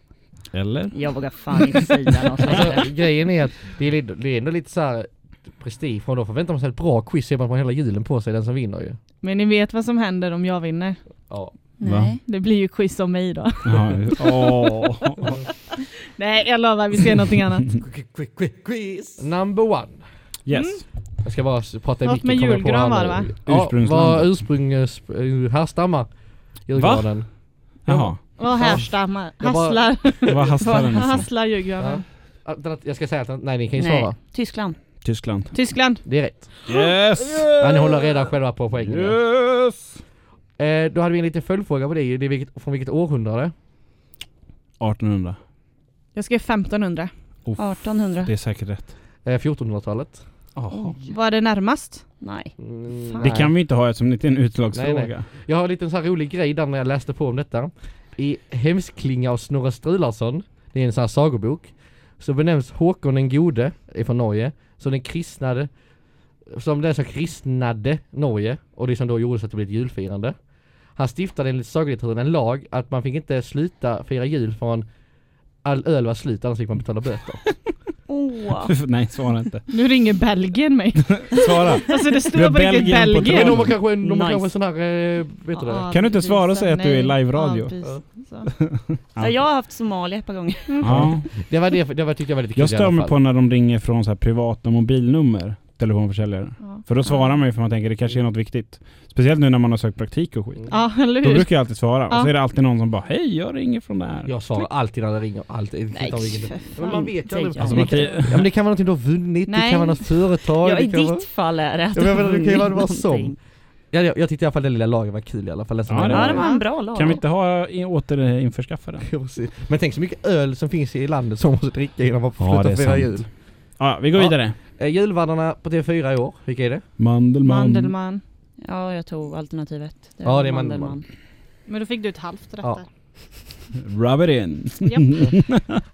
[SPEAKER 2] Eller?
[SPEAKER 4] Jag vågar fan inte säga något. [laughs]
[SPEAKER 3] Alltså, grejen är att det är, lite- det är ändå lite så här prestige, för då förväntar man sig ett bra quiz, så är man på hela julen på sig, den som vinner ju.
[SPEAKER 1] Men ni vet vad som händer om jag vinner.
[SPEAKER 3] Ja.
[SPEAKER 4] Nej.
[SPEAKER 1] Det blir ju quiz om mig då.
[SPEAKER 2] Ja, åh. [laughs]
[SPEAKER 1] Nej, jag lovar, vi ser någonting annat. [laughs]
[SPEAKER 3] Quiz! Number one.
[SPEAKER 2] Yes.
[SPEAKER 1] Mm.
[SPEAKER 3] Jag ska bara prata i
[SPEAKER 1] Något med julgran var det, va?
[SPEAKER 3] Ja, vad ursprung... eh, eh, Härstammar julgranen.
[SPEAKER 2] Jaha,
[SPEAKER 1] Vad härstammar? Hasslar? [laughs]
[SPEAKER 2] vad hasslar den ifrån?
[SPEAKER 1] Hasslar julgranen?
[SPEAKER 3] Ja. Jag ska säga att nej ni kan ju
[SPEAKER 4] Nej,
[SPEAKER 3] svara.
[SPEAKER 4] Tyskland.
[SPEAKER 2] Tyskland.
[SPEAKER 1] Tyskland?
[SPEAKER 3] Det är rätt.
[SPEAKER 2] Yes!
[SPEAKER 3] Ja, ni håller redan själva på poängen.
[SPEAKER 2] Yes!
[SPEAKER 3] Eh, då hade vi en liten följdfråga på det. det är vilket, från vilket århundrade?
[SPEAKER 2] 1800.
[SPEAKER 1] Jag skrev 1500.
[SPEAKER 2] Uff,
[SPEAKER 4] 1800.
[SPEAKER 2] det är säkert rätt.
[SPEAKER 3] Eh, 1400-talet.
[SPEAKER 2] Jaha.
[SPEAKER 1] Var det närmast?
[SPEAKER 4] Nej.
[SPEAKER 3] Mm.
[SPEAKER 2] Det
[SPEAKER 3] nej.
[SPEAKER 2] kan vi inte ha eftersom det är en utslagsfråga.
[SPEAKER 3] Nej, Jag har en liten så här rolig grej där när jag läste på om detta. I Hemsklinga av Snorre Sturlason, det är en sån här sagobok, så benämns Håkon den gode, är från Norge, som den kristnade, som den som kristnade Norge och det som då gjorde så att det blev ett julfirande. Han stiftade enligt sagolitteraturen en lag att man fick inte sluta fira jul förrän all öl var slut, annars fick man betala böter. [laughs]
[SPEAKER 4] Åh.
[SPEAKER 2] Nej, svara inte.
[SPEAKER 1] Nu ringer Belgien mig. [laughs]
[SPEAKER 2] Svara.
[SPEAKER 1] Alltså det står på riktigt
[SPEAKER 2] Belgien
[SPEAKER 1] Belgien.
[SPEAKER 3] Men de har kanske en, de har
[SPEAKER 4] Nice.
[SPEAKER 3] kanske en sån här, eh, vet du det?
[SPEAKER 2] Kan du inte svara och säga att du är
[SPEAKER 1] avvisa. Så.
[SPEAKER 4] Ja, jag har haft Somalia ett par gånger.
[SPEAKER 2] Ja.
[SPEAKER 3] Det var det, det var, tyckte jag var lite kul
[SPEAKER 2] Jag stör mig på när de ringer från så här privata mobilnummer, telefonförsäljare.
[SPEAKER 1] Ja.
[SPEAKER 2] För då svarar man ju för man tänker det kanske är något viktigt. Speciellt nu när man har sökt praktik och skit.
[SPEAKER 1] Ja, eller
[SPEAKER 2] Då
[SPEAKER 1] hur?
[SPEAKER 2] brukar jag alltid svara. Och
[SPEAKER 1] Ja.
[SPEAKER 2] så är det alltid någon som bara Hej, jag ringer från det här.
[SPEAKER 3] Jag svarar alltid när det ringer, alltid.
[SPEAKER 1] Nej,
[SPEAKER 3] Men man vet ju aldrig.
[SPEAKER 2] Alltså,
[SPEAKER 3] det,
[SPEAKER 2] man
[SPEAKER 3] kan,
[SPEAKER 2] kan-
[SPEAKER 3] ja, men det kan vara någonting du har vunnit, det
[SPEAKER 1] Nej.
[SPEAKER 3] kan vara något företag.
[SPEAKER 4] Ja,
[SPEAKER 3] det
[SPEAKER 4] i
[SPEAKER 3] kan vara,
[SPEAKER 4] ditt fall är det att
[SPEAKER 3] Ja, men
[SPEAKER 4] du har
[SPEAKER 3] det kan ju vara
[SPEAKER 4] vunnit någonting.
[SPEAKER 3] ja, jag, jag tyckte i alla fall det lilla laget var kul i alla fall.
[SPEAKER 2] Ja, det var
[SPEAKER 4] det var en bra lag.
[SPEAKER 2] Kan vi inte ha återinförskaffa den? [laughs]
[SPEAKER 3] Men tänk så mycket öl som finns i landet som måste dricka innan man får
[SPEAKER 2] Ja, det är
[SPEAKER 3] fira jul.
[SPEAKER 2] Ja, vi går
[SPEAKER 3] Ja.
[SPEAKER 2] vidare.
[SPEAKER 3] Eh, julvardarna på TV4 i år, vilka är det?
[SPEAKER 2] Mandelmann.
[SPEAKER 1] Mandelmann.
[SPEAKER 4] Ja, jag tog alternativet. Det
[SPEAKER 3] Ja, det är Mandelmann.
[SPEAKER 1] Men då fick du ett halvt rätt
[SPEAKER 3] Ja.
[SPEAKER 1] där. [laughs]
[SPEAKER 2] Rub it in. [laughs]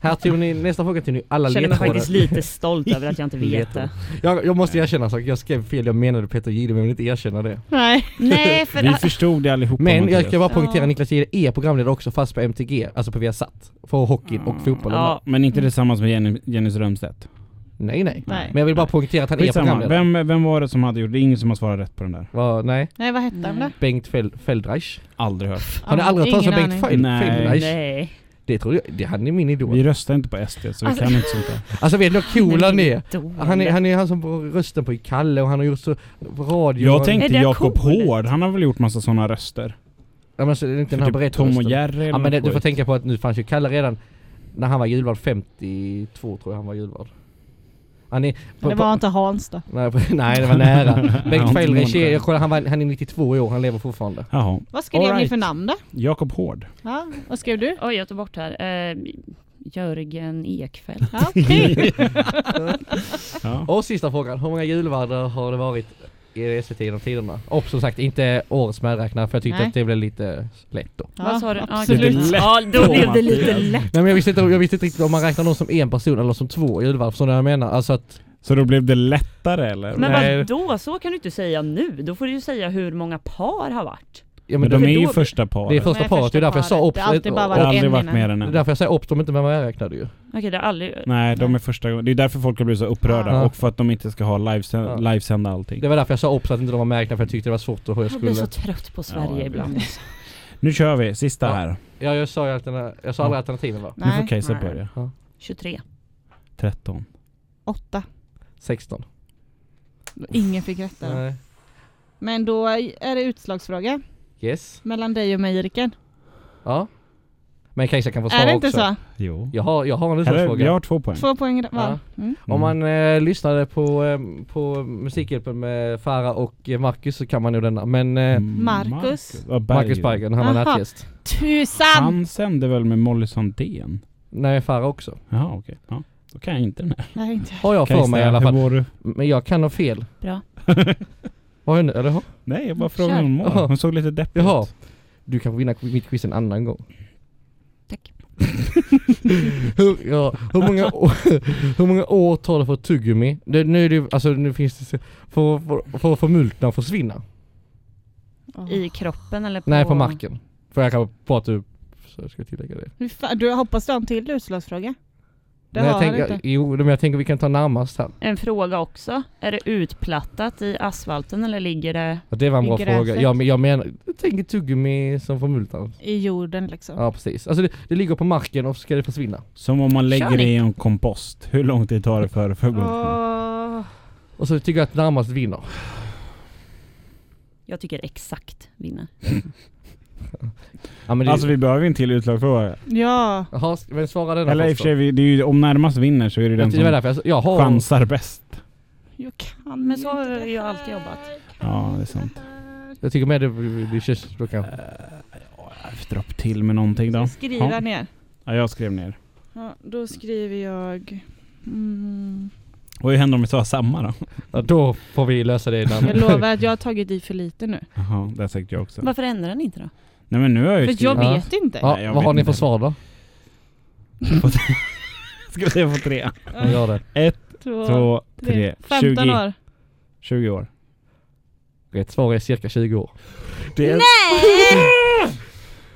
[SPEAKER 3] Här tog ni, nästa fråga till ni alla
[SPEAKER 4] Jag känner mig
[SPEAKER 3] ledtrådar.
[SPEAKER 4] faktiskt lite stolt över att jag inte [laughs] vet
[SPEAKER 3] Ledtrådar.
[SPEAKER 4] det.
[SPEAKER 3] Jag, jag måste erkänna en sak, jag skrev fel, jag menade Peter Jihde men jag vill inte erkänna det.
[SPEAKER 1] Nej.
[SPEAKER 4] Nej, för
[SPEAKER 2] Vi förstod det allihopa.
[SPEAKER 3] Men jag ska bara poängtera. Niklas Jihde är programledare också fast på MTG, alltså på Viasat. För hockeyn och fotbollen.
[SPEAKER 4] Ja,
[SPEAKER 2] Men inte tillsammans med Jenny, Jenny Strömstedt.
[SPEAKER 3] Nej nej.
[SPEAKER 1] Nej.
[SPEAKER 3] Men jag vill bara poängtera att han är
[SPEAKER 2] Skitsamma.
[SPEAKER 3] programledare.
[SPEAKER 2] Vem, vem var det som hade gjort det? är ingen som har svarat rätt på den där.
[SPEAKER 3] Var, nej,
[SPEAKER 1] Nej, vad hette han då?
[SPEAKER 3] Bengt Fel, Feldreich.
[SPEAKER 2] Aldrig hört.
[SPEAKER 3] Har ni aldrig hört talas om Bengt. Fel,
[SPEAKER 2] Nej.
[SPEAKER 3] Feldreich?
[SPEAKER 4] nej.
[SPEAKER 3] Det tror jag, det, han är min idol.
[SPEAKER 2] Vi röstar inte på SD så vi
[SPEAKER 1] Alltså-
[SPEAKER 2] kan inte sånt där. [laughs]
[SPEAKER 3] Alltså vet ni hur cool han är? Han är, han är han som rösten på i Kalle och han har gjort så radio.
[SPEAKER 2] Jag tänkte
[SPEAKER 4] Är
[SPEAKER 2] Jakob? Hård, han har väl gjort massa sådana röster?
[SPEAKER 3] Ja men alltså, är inte den här
[SPEAKER 2] Typ Tom och Jerry
[SPEAKER 3] Ja men det, du får tänka på att nu fanns ju Kalle redan när han var julvard 52 tror jag han var julvard. Han är...
[SPEAKER 1] Men Det var inte Hans då.
[SPEAKER 3] Nej, [laughs] nej det var nära. [laughs] Bengt
[SPEAKER 2] inte.
[SPEAKER 3] jag kollar, han, var, han är 92 i år, han lever fortfarande.
[SPEAKER 2] Jaha.
[SPEAKER 1] Vad skrev
[SPEAKER 2] All
[SPEAKER 1] ni
[SPEAKER 2] right.
[SPEAKER 1] för namn då?
[SPEAKER 2] Jakob Hård.
[SPEAKER 1] Ja, vad skrev du?
[SPEAKER 4] Oj, jag tog bort här. Eh, Jörgen Ekfeldt.
[SPEAKER 1] Ja. [laughs]
[SPEAKER 3] Och sista frågan, hur många julvardar har det varit i SVT genom tiderna? Och som sagt inte årets medräknare för jag tyckte
[SPEAKER 1] Nej.
[SPEAKER 3] att det blev lite lätt då.
[SPEAKER 4] Vad sa du? Ja,
[SPEAKER 1] absolut.
[SPEAKER 4] Ja, då blev det lite lätt.
[SPEAKER 3] Nej men jag visste inte, jag visste inte riktigt om man räknar någon som en person eller som två julvardar, förstår ni vad jag menar? Alltså att,
[SPEAKER 2] Så då blev det lättare eller?
[SPEAKER 4] Men vad då Så kan du inte säga nu. Då får du ju säga hur många par har varit.
[SPEAKER 3] Ja
[SPEAKER 2] Men
[SPEAKER 3] men
[SPEAKER 2] de är ju
[SPEAKER 4] då-
[SPEAKER 2] första paret.
[SPEAKER 3] det är första
[SPEAKER 1] Nej,
[SPEAKER 3] paret, det är därför jag sa obs.
[SPEAKER 1] Det har alltid bara
[SPEAKER 2] Det
[SPEAKER 1] varit
[SPEAKER 2] har aldrig
[SPEAKER 1] en
[SPEAKER 2] varit mer än
[SPEAKER 3] Det är
[SPEAKER 2] en.
[SPEAKER 3] därför jag säger obs, de är inte med vad jag räknade ju.
[SPEAKER 4] Okej, det har aldrig...
[SPEAKER 2] Nej, de
[SPEAKER 1] Nej.
[SPEAKER 2] är första gången. Det är därför folk har blivit så upprörda
[SPEAKER 3] Ja.
[SPEAKER 2] och för att de inte ska ha livesända,
[SPEAKER 3] Ja.
[SPEAKER 2] livesända allting.
[SPEAKER 3] Det var därför jag sa obs att inte de var medräknade för jag tyckte det var svårt att hur jag
[SPEAKER 4] Jag blir
[SPEAKER 3] skulle.
[SPEAKER 4] så trött på Sverige
[SPEAKER 2] Ja,
[SPEAKER 4] ibland.
[SPEAKER 2] Nu kör vi, sista
[SPEAKER 3] Ja.
[SPEAKER 2] här.
[SPEAKER 3] Ja jag sa ju alterna- jag sa aldrig alternativen va?
[SPEAKER 2] Nu får
[SPEAKER 1] Nej,
[SPEAKER 2] Kajsa
[SPEAKER 4] Nej.
[SPEAKER 2] börja.
[SPEAKER 4] 23.
[SPEAKER 2] 13.
[SPEAKER 1] åtta.
[SPEAKER 3] 16.
[SPEAKER 1] Ingen fick rätt där.
[SPEAKER 3] Nej.
[SPEAKER 1] Men då är det utslagsfråga
[SPEAKER 3] Yes.
[SPEAKER 1] mellan dig och mig Eriken.
[SPEAKER 3] Ja. Men Kajsa kan få svara
[SPEAKER 1] Är det inte
[SPEAKER 3] också.
[SPEAKER 1] så?
[SPEAKER 2] Jo.
[SPEAKER 3] Jag har, jag har en utslagsfråga.
[SPEAKER 2] jag har två poäng.
[SPEAKER 1] Två poäng var.
[SPEAKER 3] Ja.
[SPEAKER 1] Mm.
[SPEAKER 3] Om man eh, lyssnade på, eh, på Musikhjälpen med Farah och eh, Marcus så kan man ju denna. Men eh,
[SPEAKER 2] Mm,
[SPEAKER 1] Marcus.
[SPEAKER 2] Berg.
[SPEAKER 3] Marcus Bergen, han var nätgäst.
[SPEAKER 1] Tusan!
[SPEAKER 2] Han sände väl med Molly Sandén?
[SPEAKER 3] Nej, Farah också.
[SPEAKER 2] Jaha okej. Ja. Då kan jag inte den här.
[SPEAKER 1] Nej, inte.
[SPEAKER 3] Har jag för mig i alla fall. Men jag kan ha fel.
[SPEAKER 4] Bra. [laughs]
[SPEAKER 3] Vad nu? Eller? har-
[SPEAKER 2] Nej jag bara frågar
[SPEAKER 4] Kör.
[SPEAKER 2] hur hon mår.
[SPEAKER 3] Jaha.
[SPEAKER 2] Hon såg lite deppig
[SPEAKER 3] Jaha.
[SPEAKER 2] ut.
[SPEAKER 3] Du kan få vinna mitt quiz en annan gång.
[SPEAKER 4] Tack. [laughs]
[SPEAKER 3] hur, ja, hur, många år, [laughs] hur många år tar det för ett tuggummi? Det, nu är det alltså nu finns det, för, för, för att förmultna och försvinna.
[SPEAKER 4] I kroppen eller på...
[SPEAKER 3] Nej, på marken. För jag kan prata upp, så jag ska tillägga det.
[SPEAKER 1] Fan- Du hoppas du har en till utslagsfråga? Det
[SPEAKER 3] Men jag
[SPEAKER 1] har
[SPEAKER 3] tänker,
[SPEAKER 1] inte.
[SPEAKER 3] Jo, men jag tänker vi kan ta närmast här.
[SPEAKER 4] En fråga också. Är det utplattat i asfalten eller ligger det...
[SPEAKER 3] Och det var en bra
[SPEAKER 1] gräset.
[SPEAKER 3] fråga. Jag, men- jag menar, jag tänker tuggummi som förmultnar.
[SPEAKER 1] I jorden liksom.
[SPEAKER 3] Ja precis. Alltså det, det ligger på marken och så ska det försvinna.
[SPEAKER 2] Som om man lägger det i en kompost. Hur lång tid tar det för för att gå
[SPEAKER 1] Åh.
[SPEAKER 3] Och så tycker jag att närmast vinner.
[SPEAKER 4] Jag tycker exakt vinner. [laughs] [laughs]
[SPEAKER 3] Ja, men det,
[SPEAKER 2] Alltså vi behöver en till utslagsfråga.
[SPEAKER 1] Ja.
[SPEAKER 3] Jaha, vem svarar denna
[SPEAKER 2] Eller i och för sig, vi- det är ju, om närmast vinner så är det den
[SPEAKER 3] Det
[SPEAKER 2] som
[SPEAKER 3] därför jag, jag har...
[SPEAKER 2] chansar bäst.
[SPEAKER 1] Jag kan
[SPEAKER 4] Men så har jag alltid jobbat.
[SPEAKER 2] Ja, det är sant.
[SPEAKER 3] Jag tycker med det, känns då kanske.
[SPEAKER 2] Dra upp till med någonting då.
[SPEAKER 1] Skriva
[SPEAKER 2] Ja.
[SPEAKER 1] ner.
[SPEAKER 2] Ja, jag skrev ner.
[SPEAKER 1] Ja, då skriver jag... Mm,
[SPEAKER 2] Vad händer om vi tar samma då?
[SPEAKER 3] Ja, då får vi lösa det innan.
[SPEAKER 1] jag lovar att jag har tagit i för lite nu.
[SPEAKER 2] Jaha, det har säkert jag också.
[SPEAKER 4] Varför ändrar den inte då?
[SPEAKER 2] Nej men nu har jag ju
[SPEAKER 1] För jag
[SPEAKER 2] skrivit-
[SPEAKER 3] Ja.
[SPEAKER 1] vet inte.
[SPEAKER 3] Ja,
[SPEAKER 2] Nej, jag
[SPEAKER 3] vad
[SPEAKER 2] vet
[SPEAKER 3] har ni
[SPEAKER 2] inte.
[SPEAKER 3] för svar då? [laughs]
[SPEAKER 2] Ska vi se på tre?
[SPEAKER 3] Jag gör det.
[SPEAKER 2] Ett,
[SPEAKER 1] Två,
[SPEAKER 2] två, tre.
[SPEAKER 1] 15
[SPEAKER 2] 20,
[SPEAKER 1] år.
[SPEAKER 2] 20 år.
[SPEAKER 3] Rätt svar är cirka 20 år.
[SPEAKER 2] Det är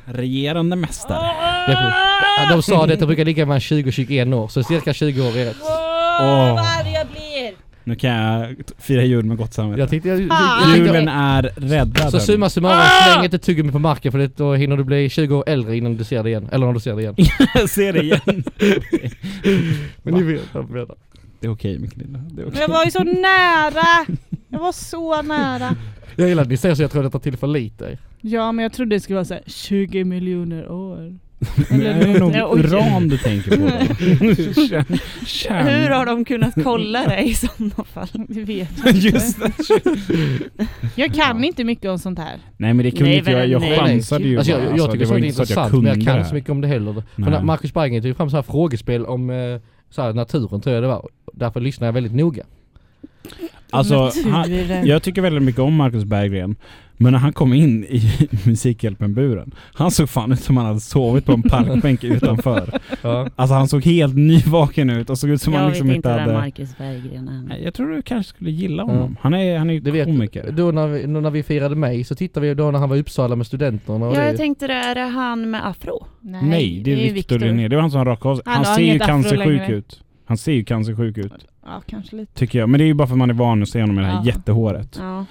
[SPEAKER 2] regerande mästare.
[SPEAKER 3] Det Ja, De sa att det brukar ligga mellan 20 och 21 år, så cirka 20 år är rätt.
[SPEAKER 2] Åh. Nu kan jag fira jul med gott samvete.
[SPEAKER 3] Jag tänkte... Jag, jag
[SPEAKER 2] Julen är räddad.
[SPEAKER 3] så summa summarum, släng inte tuggummi på marken för det, då hinner du bli 20 år äldre innan du ser det igen. Eller när du ser det igen. [laughs]
[SPEAKER 2] jag ser det igen. [laughs]
[SPEAKER 3] Men ni vet vad jag menar.
[SPEAKER 2] Det är okej Mikaela. Det är okej.
[SPEAKER 1] jag var ju så nära! Jag var så nära.
[SPEAKER 3] Jag gillar att ni säger så jag tror att jag tar till för lite.
[SPEAKER 1] Ja men jag trodde det skulle vara så här 20 miljoner år.
[SPEAKER 2] Det är nog
[SPEAKER 4] Ja,
[SPEAKER 2] uran du tänker på. Kärn- [laughs] kärn-
[SPEAKER 4] Hur har de kunnat kolla det i sådana fall?
[SPEAKER 1] Det vet jag inte. [laughs]
[SPEAKER 2] Just det.
[SPEAKER 1] Jag kan inte mycket om sånt här.
[SPEAKER 2] Nej men det kunde
[SPEAKER 4] Nej,
[SPEAKER 2] inte jag, jag
[SPEAKER 4] nej.
[SPEAKER 2] chansade ju
[SPEAKER 3] Alltså jag, jag
[SPEAKER 2] Alltså,
[SPEAKER 3] tycker
[SPEAKER 2] det var så att
[SPEAKER 3] intressant men jag kan inte så mycket om det heller. För
[SPEAKER 2] Nej.
[SPEAKER 3] Marcus Berggren tog fram så här frågespel om eh, så här naturen tror jag det var. Därför lyssnar jag väldigt noga.
[SPEAKER 2] Alltså, han, jag tycker väldigt mycket om Marcus Berggren. Men när han kom in i [laughs] Musikhjälpen-buren, han såg fan ut som han hade sovit på en [laughs] parkbänk utanför.
[SPEAKER 3] Ja.
[SPEAKER 2] Alltså han såg helt nyvaken ut och såg ut som
[SPEAKER 4] jag
[SPEAKER 2] han liksom
[SPEAKER 4] vet
[SPEAKER 2] inte
[SPEAKER 4] inte vem
[SPEAKER 2] hade...
[SPEAKER 4] Marcus Berggren är.
[SPEAKER 2] Nej, Jag tror du kanske skulle gilla
[SPEAKER 3] Ja.
[SPEAKER 2] honom. Han är, han är
[SPEAKER 3] Du
[SPEAKER 2] ju
[SPEAKER 3] vet,
[SPEAKER 2] komiker.
[SPEAKER 3] då när, vi, när vi firade mig så tittade vi då när han var i Uppsala med studenterna
[SPEAKER 4] Ja,
[SPEAKER 3] det.
[SPEAKER 4] jag tänkte det, är det han med afro?
[SPEAKER 2] Nej, det är Victor Linné. Det var han som rakade av sig.
[SPEAKER 1] Han
[SPEAKER 2] Han ser ju cancersjuk ut. Han ser ju cancersjuk ut.
[SPEAKER 1] Ja, kanske lite.
[SPEAKER 2] Tycker jag. Men det är ju bara för att man är van att se honom med det här
[SPEAKER 1] Ja.
[SPEAKER 2] jättehåret.
[SPEAKER 4] Ja.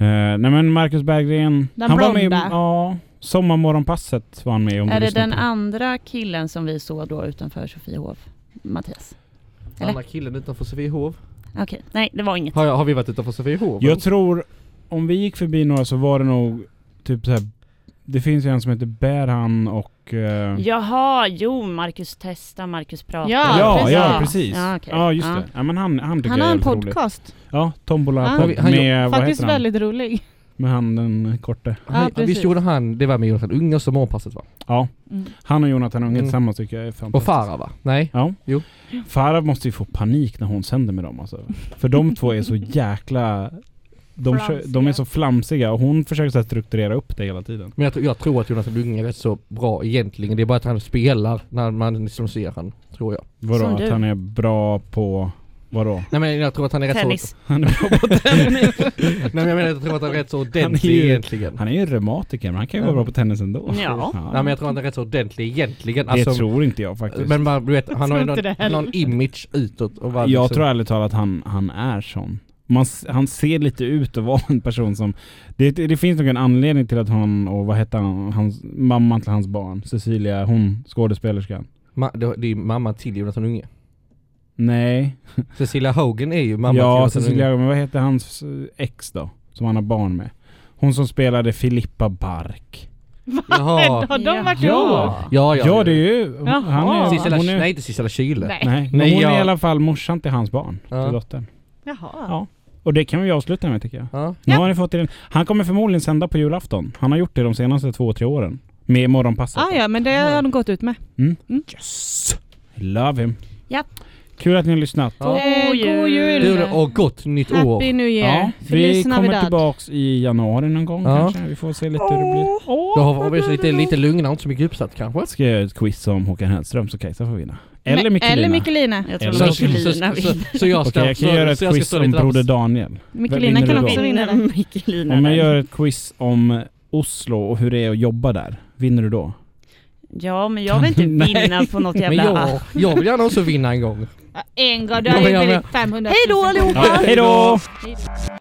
[SPEAKER 2] Uh, nej men Marcus Berggren.
[SPEAKER 1] Den
[SPEAKER 2] han var med i,
[SPEAKER 1] blonda.
[SPEAKER 2] ja, Sommarmorgonpasset var han med om
[SPEAKER 4] Är det den
[SPEAKER 2] på.
[SPEAKER 4] andra killen som vi såg då utanför Sofiehov? Mattias? Eller?
[SPEAKER 3] Andra killen utanför Sofiehov.
[SPEAKER 4] Okej, nej det var inget.
[SPEAKER 3] Har, jag, har vi varit utanför Sofiehov?
[SPEAKER 2] Jag tror, om vi gick förbi några så var det nog typ så här. Det finns ju en som heter Berhan och... eh,
[SPEAKER 4] Jaha, jo Marcus testa, Marcus prata.
[SPEAKER 1] Ja,
[SPEAKER 2] ja,
[SPEAKER 1] precis.
[SPEAKER 2] ja, precis.
[SPEAKER 4] Ja, okej.
[SPEAKER 2] Ja, just
[SPEAKER 4] Ja.
[SPEAKER 2] det. Ja, men han, han
[SPEAKER 1] Han har en
[SPEAKER 2] jävligt rolig.
[SPEAKER 1] podcast.
[SPEAKER 2] Ja, Tombola
[SPEAKER 1] Ja.
[SPEAKER 2] podd
[SPEAKER 3] Han-
[SPEAKER 2] med, vad
[SPEAKER 1] Faktiskt
[SPEAKER 2] heter han?
[SPEAKER 1] väldigt rolig.
[SPEAKER 2] Med han den korte.
[SPEAKER 3] Han,
[SPEAKER 1] Ja,
[SPEAKER 3] visst gjorde han, det var med Jonathan Unge som morgonpasset va?
[SPEAKER 2] Ja,
[SPEAKER 1] Mm.
[SPEAKER 2] han och Jonathan Unge
[SPEAKER 3] Mm.
[SPEAKER 2] tillsammans tycker jag är
[SPEAKER 3] Och
[SPEAKER 2] fantastiskt.
[SPEAKER 3] Farah va? Nej?
[SPEAKER 2] Ja.
[SPEAKER 3] Jo.
[SPEAKER 2] Farah måste ju få panik när hon sänder med dem alltså. För de två är så jäkla... De, kör, de är så flamsiga och hon försöker så här strukturera upp det hela tiden.
[SPEAKER 3] Men jag, tror- jag tror att Jonathan Unge är rätt så bra egentligen. Det är bara att han spelar när man liksom ser han, tror jag.
[SPEAKER 2] Vadå?
[SPEAKER 4] Som
[SPEAKER 2] Att
[SPEAKER 4] du.
[SPEAKER 2] han är bra på... Vadå?
[SPEAKER 3] Nej men jag tror att han är rätt
[SPEAKER 4] Tennis.
[SPEAKER 3] så... [laughs]
[SPEAKER 2] Han är bra på tennis. [laughs]
[SPEAKER 3] Nej men jag menar jag tror att han är rätt så ordentlig
[SPEAKER 2] ju-
[SPEAKER 3] egentligen.
[SPEAKER 2] Han är ju reumatiker men han kan ju
[SPEAKER 3] Ja.
[SPEAKER 2] vara bra på tennis ändå. [laughs]
[SPEAKER 4] Ja.
[SPEAKER 3] Nej men jag tror att han är rätt så ordentlig egentligen.
[SPEAKER 2] Det
[SPEAKER 3] Alltså,
[SPEAKER 2] tror inte jag faktiskt.
[SPEAKER 3] men man, du vet, han har ju
[SPEAKER 1] inte
[SPEAKER 3] någon,
[SPEAKER 1] det
[SPEAKER 3] någon image utåt. Och bara
[SPEAKER 2] jag
[SPEAKER 3] liksom-
[SPEAKER 2] tror ärligt talat att han, han är sån. Man, han ser lite ut att [laughs] vara en person som... Det, det, finns nog en anledning till att han och vad heter han, hans, mamman till hans barn, Cecilia, hon skådespelerskan.
[SPEAKER 3] Ma, det, det är ju mamman till Jonathan Unge.
[SPEAKER 2] Nej. [laughs]
[SPEAKER 3] Cecilia Hogan är ju mamma till
[SPEAKER 2] ja,
[SPEAKER 3] Jonathan
[SPEAKER 2] Cecilia,
[SPEAKER 3] Unge.
[SPEAKER 2] men vad heter hans eh, ex då? Som han har barn med. Hon som spelade Filippa Bark.
[SPEAKER 3] Jaha. [laughs]
[SPEAKER 1] Har de varit
[SPEAKER 2] Ja.
[SPEAKER 3] Ja, ja,
[SPEAKER 2] Ja, det är ju... Han är,
[SPEAKER 3] Sissela,
[SPEAKER 2] hon är,
[SPEAKER 3] nej inte Sissela Kyle.
[SPEAKER 1] Nej.
[SPEAKER 2] nej, men
[SPEAKER 3] Nej,
[SPEAKER 2] hon är i alla fall morsan till hans barn,
[SPEAKER 3] Ja.
[SPEAKER 2] till dottern.
[SPEAKER 1] Jaha.
[SPEAKER 2] Ja. Och det kan vi avsluta med tycker jag.
[SPEAKER 3] Ja.
[SPEAKER 2] Nu har ni fått in. Han kommer förmodligen sända på julafton. Han har gjort det de senaste två, tre åren. Med morgonpasset.
[SPEAKER 1] Ah, ja, men det har de gått ut med.
[SPEAKER 2] Mm.
[SPEAKER 1] Mm.
[SPEAKER 2] Yes! I love him.
[SPEAKER 4] Ja.
[SPEAKER 2] Kul att ni har lyssnat.
[SPEAKER 3] Ja.
[SPEAKER 1] Eh,
[SPEAKER 4] God jul.
[SPEAKER 3] Du, och gott nytt år.
[SPEAKER 1] Happy New Year!
[SPEAKER 2] Ja, vi kommer
[SPEAKER 1] Navidad!
[SPEAKER 2] tillbaks i januari någon gång
[SPEAKER 3] Ja.
[SPEAKER 2] kanske. Vi får se lite hur det blir.
[SPEAKER 3] Då har vi så lite, lite lugnare, inte så mycket uppsatt kanske.
[SPEAKER 2] Ska jag göra ett quiz om Håkan Hellström så Kajsa får vinna. Eller
[SPEAKER 1] Men-
[SPEAKER 2] Mikkelina.
[SPEAKER 1] Eller Mikkelina.
[SPEAKER 4] Jag tror
[SPEAKER 2] Eller-
[SPEAKER 4] det
[SPEAKER 3] så, så,
[SPEAKER 4] Mikkelina
[SPEAKER 3] så, jag ska,
[SPEAKER 2] Okej, jag kan
[SPEAKER 3] så,
[SPEAKER 2] göra ett quiz om Broder. Daniel.
[SPEAKER 1] Mikkelina kan också vinna.
[SPEAKER 4] Mikkelina
[SPEAKER 2] Om jag gör ett quiz om Oslo och hur det är att jobba där, vinner du då?
[SPEAKER 4] Ja, men jag vill inte vinna på något [laughs]
[SPEAKER 3] Men
[SPEAKER 4] jävla...
[SPEAKER 3] jag, [laughs] jag vill gärna också vinna en gång.
[SPEAKER 1] Ja, En gång, du
[SPEAKER 3] Ja,
[SPEAKER 1] har
[SPEAKER 3] men
[SPEAKER 1] ju
[SPEAKER 3] jag
[SPEAKER 1] blivit 500
[SPEAKER 4] Hej då
[SPEAKER 1] 000.
[SPEAKER 4] allihopa!
[SPEAKER 2] Ja, hej då!
[SPEAKER 1] Hej då!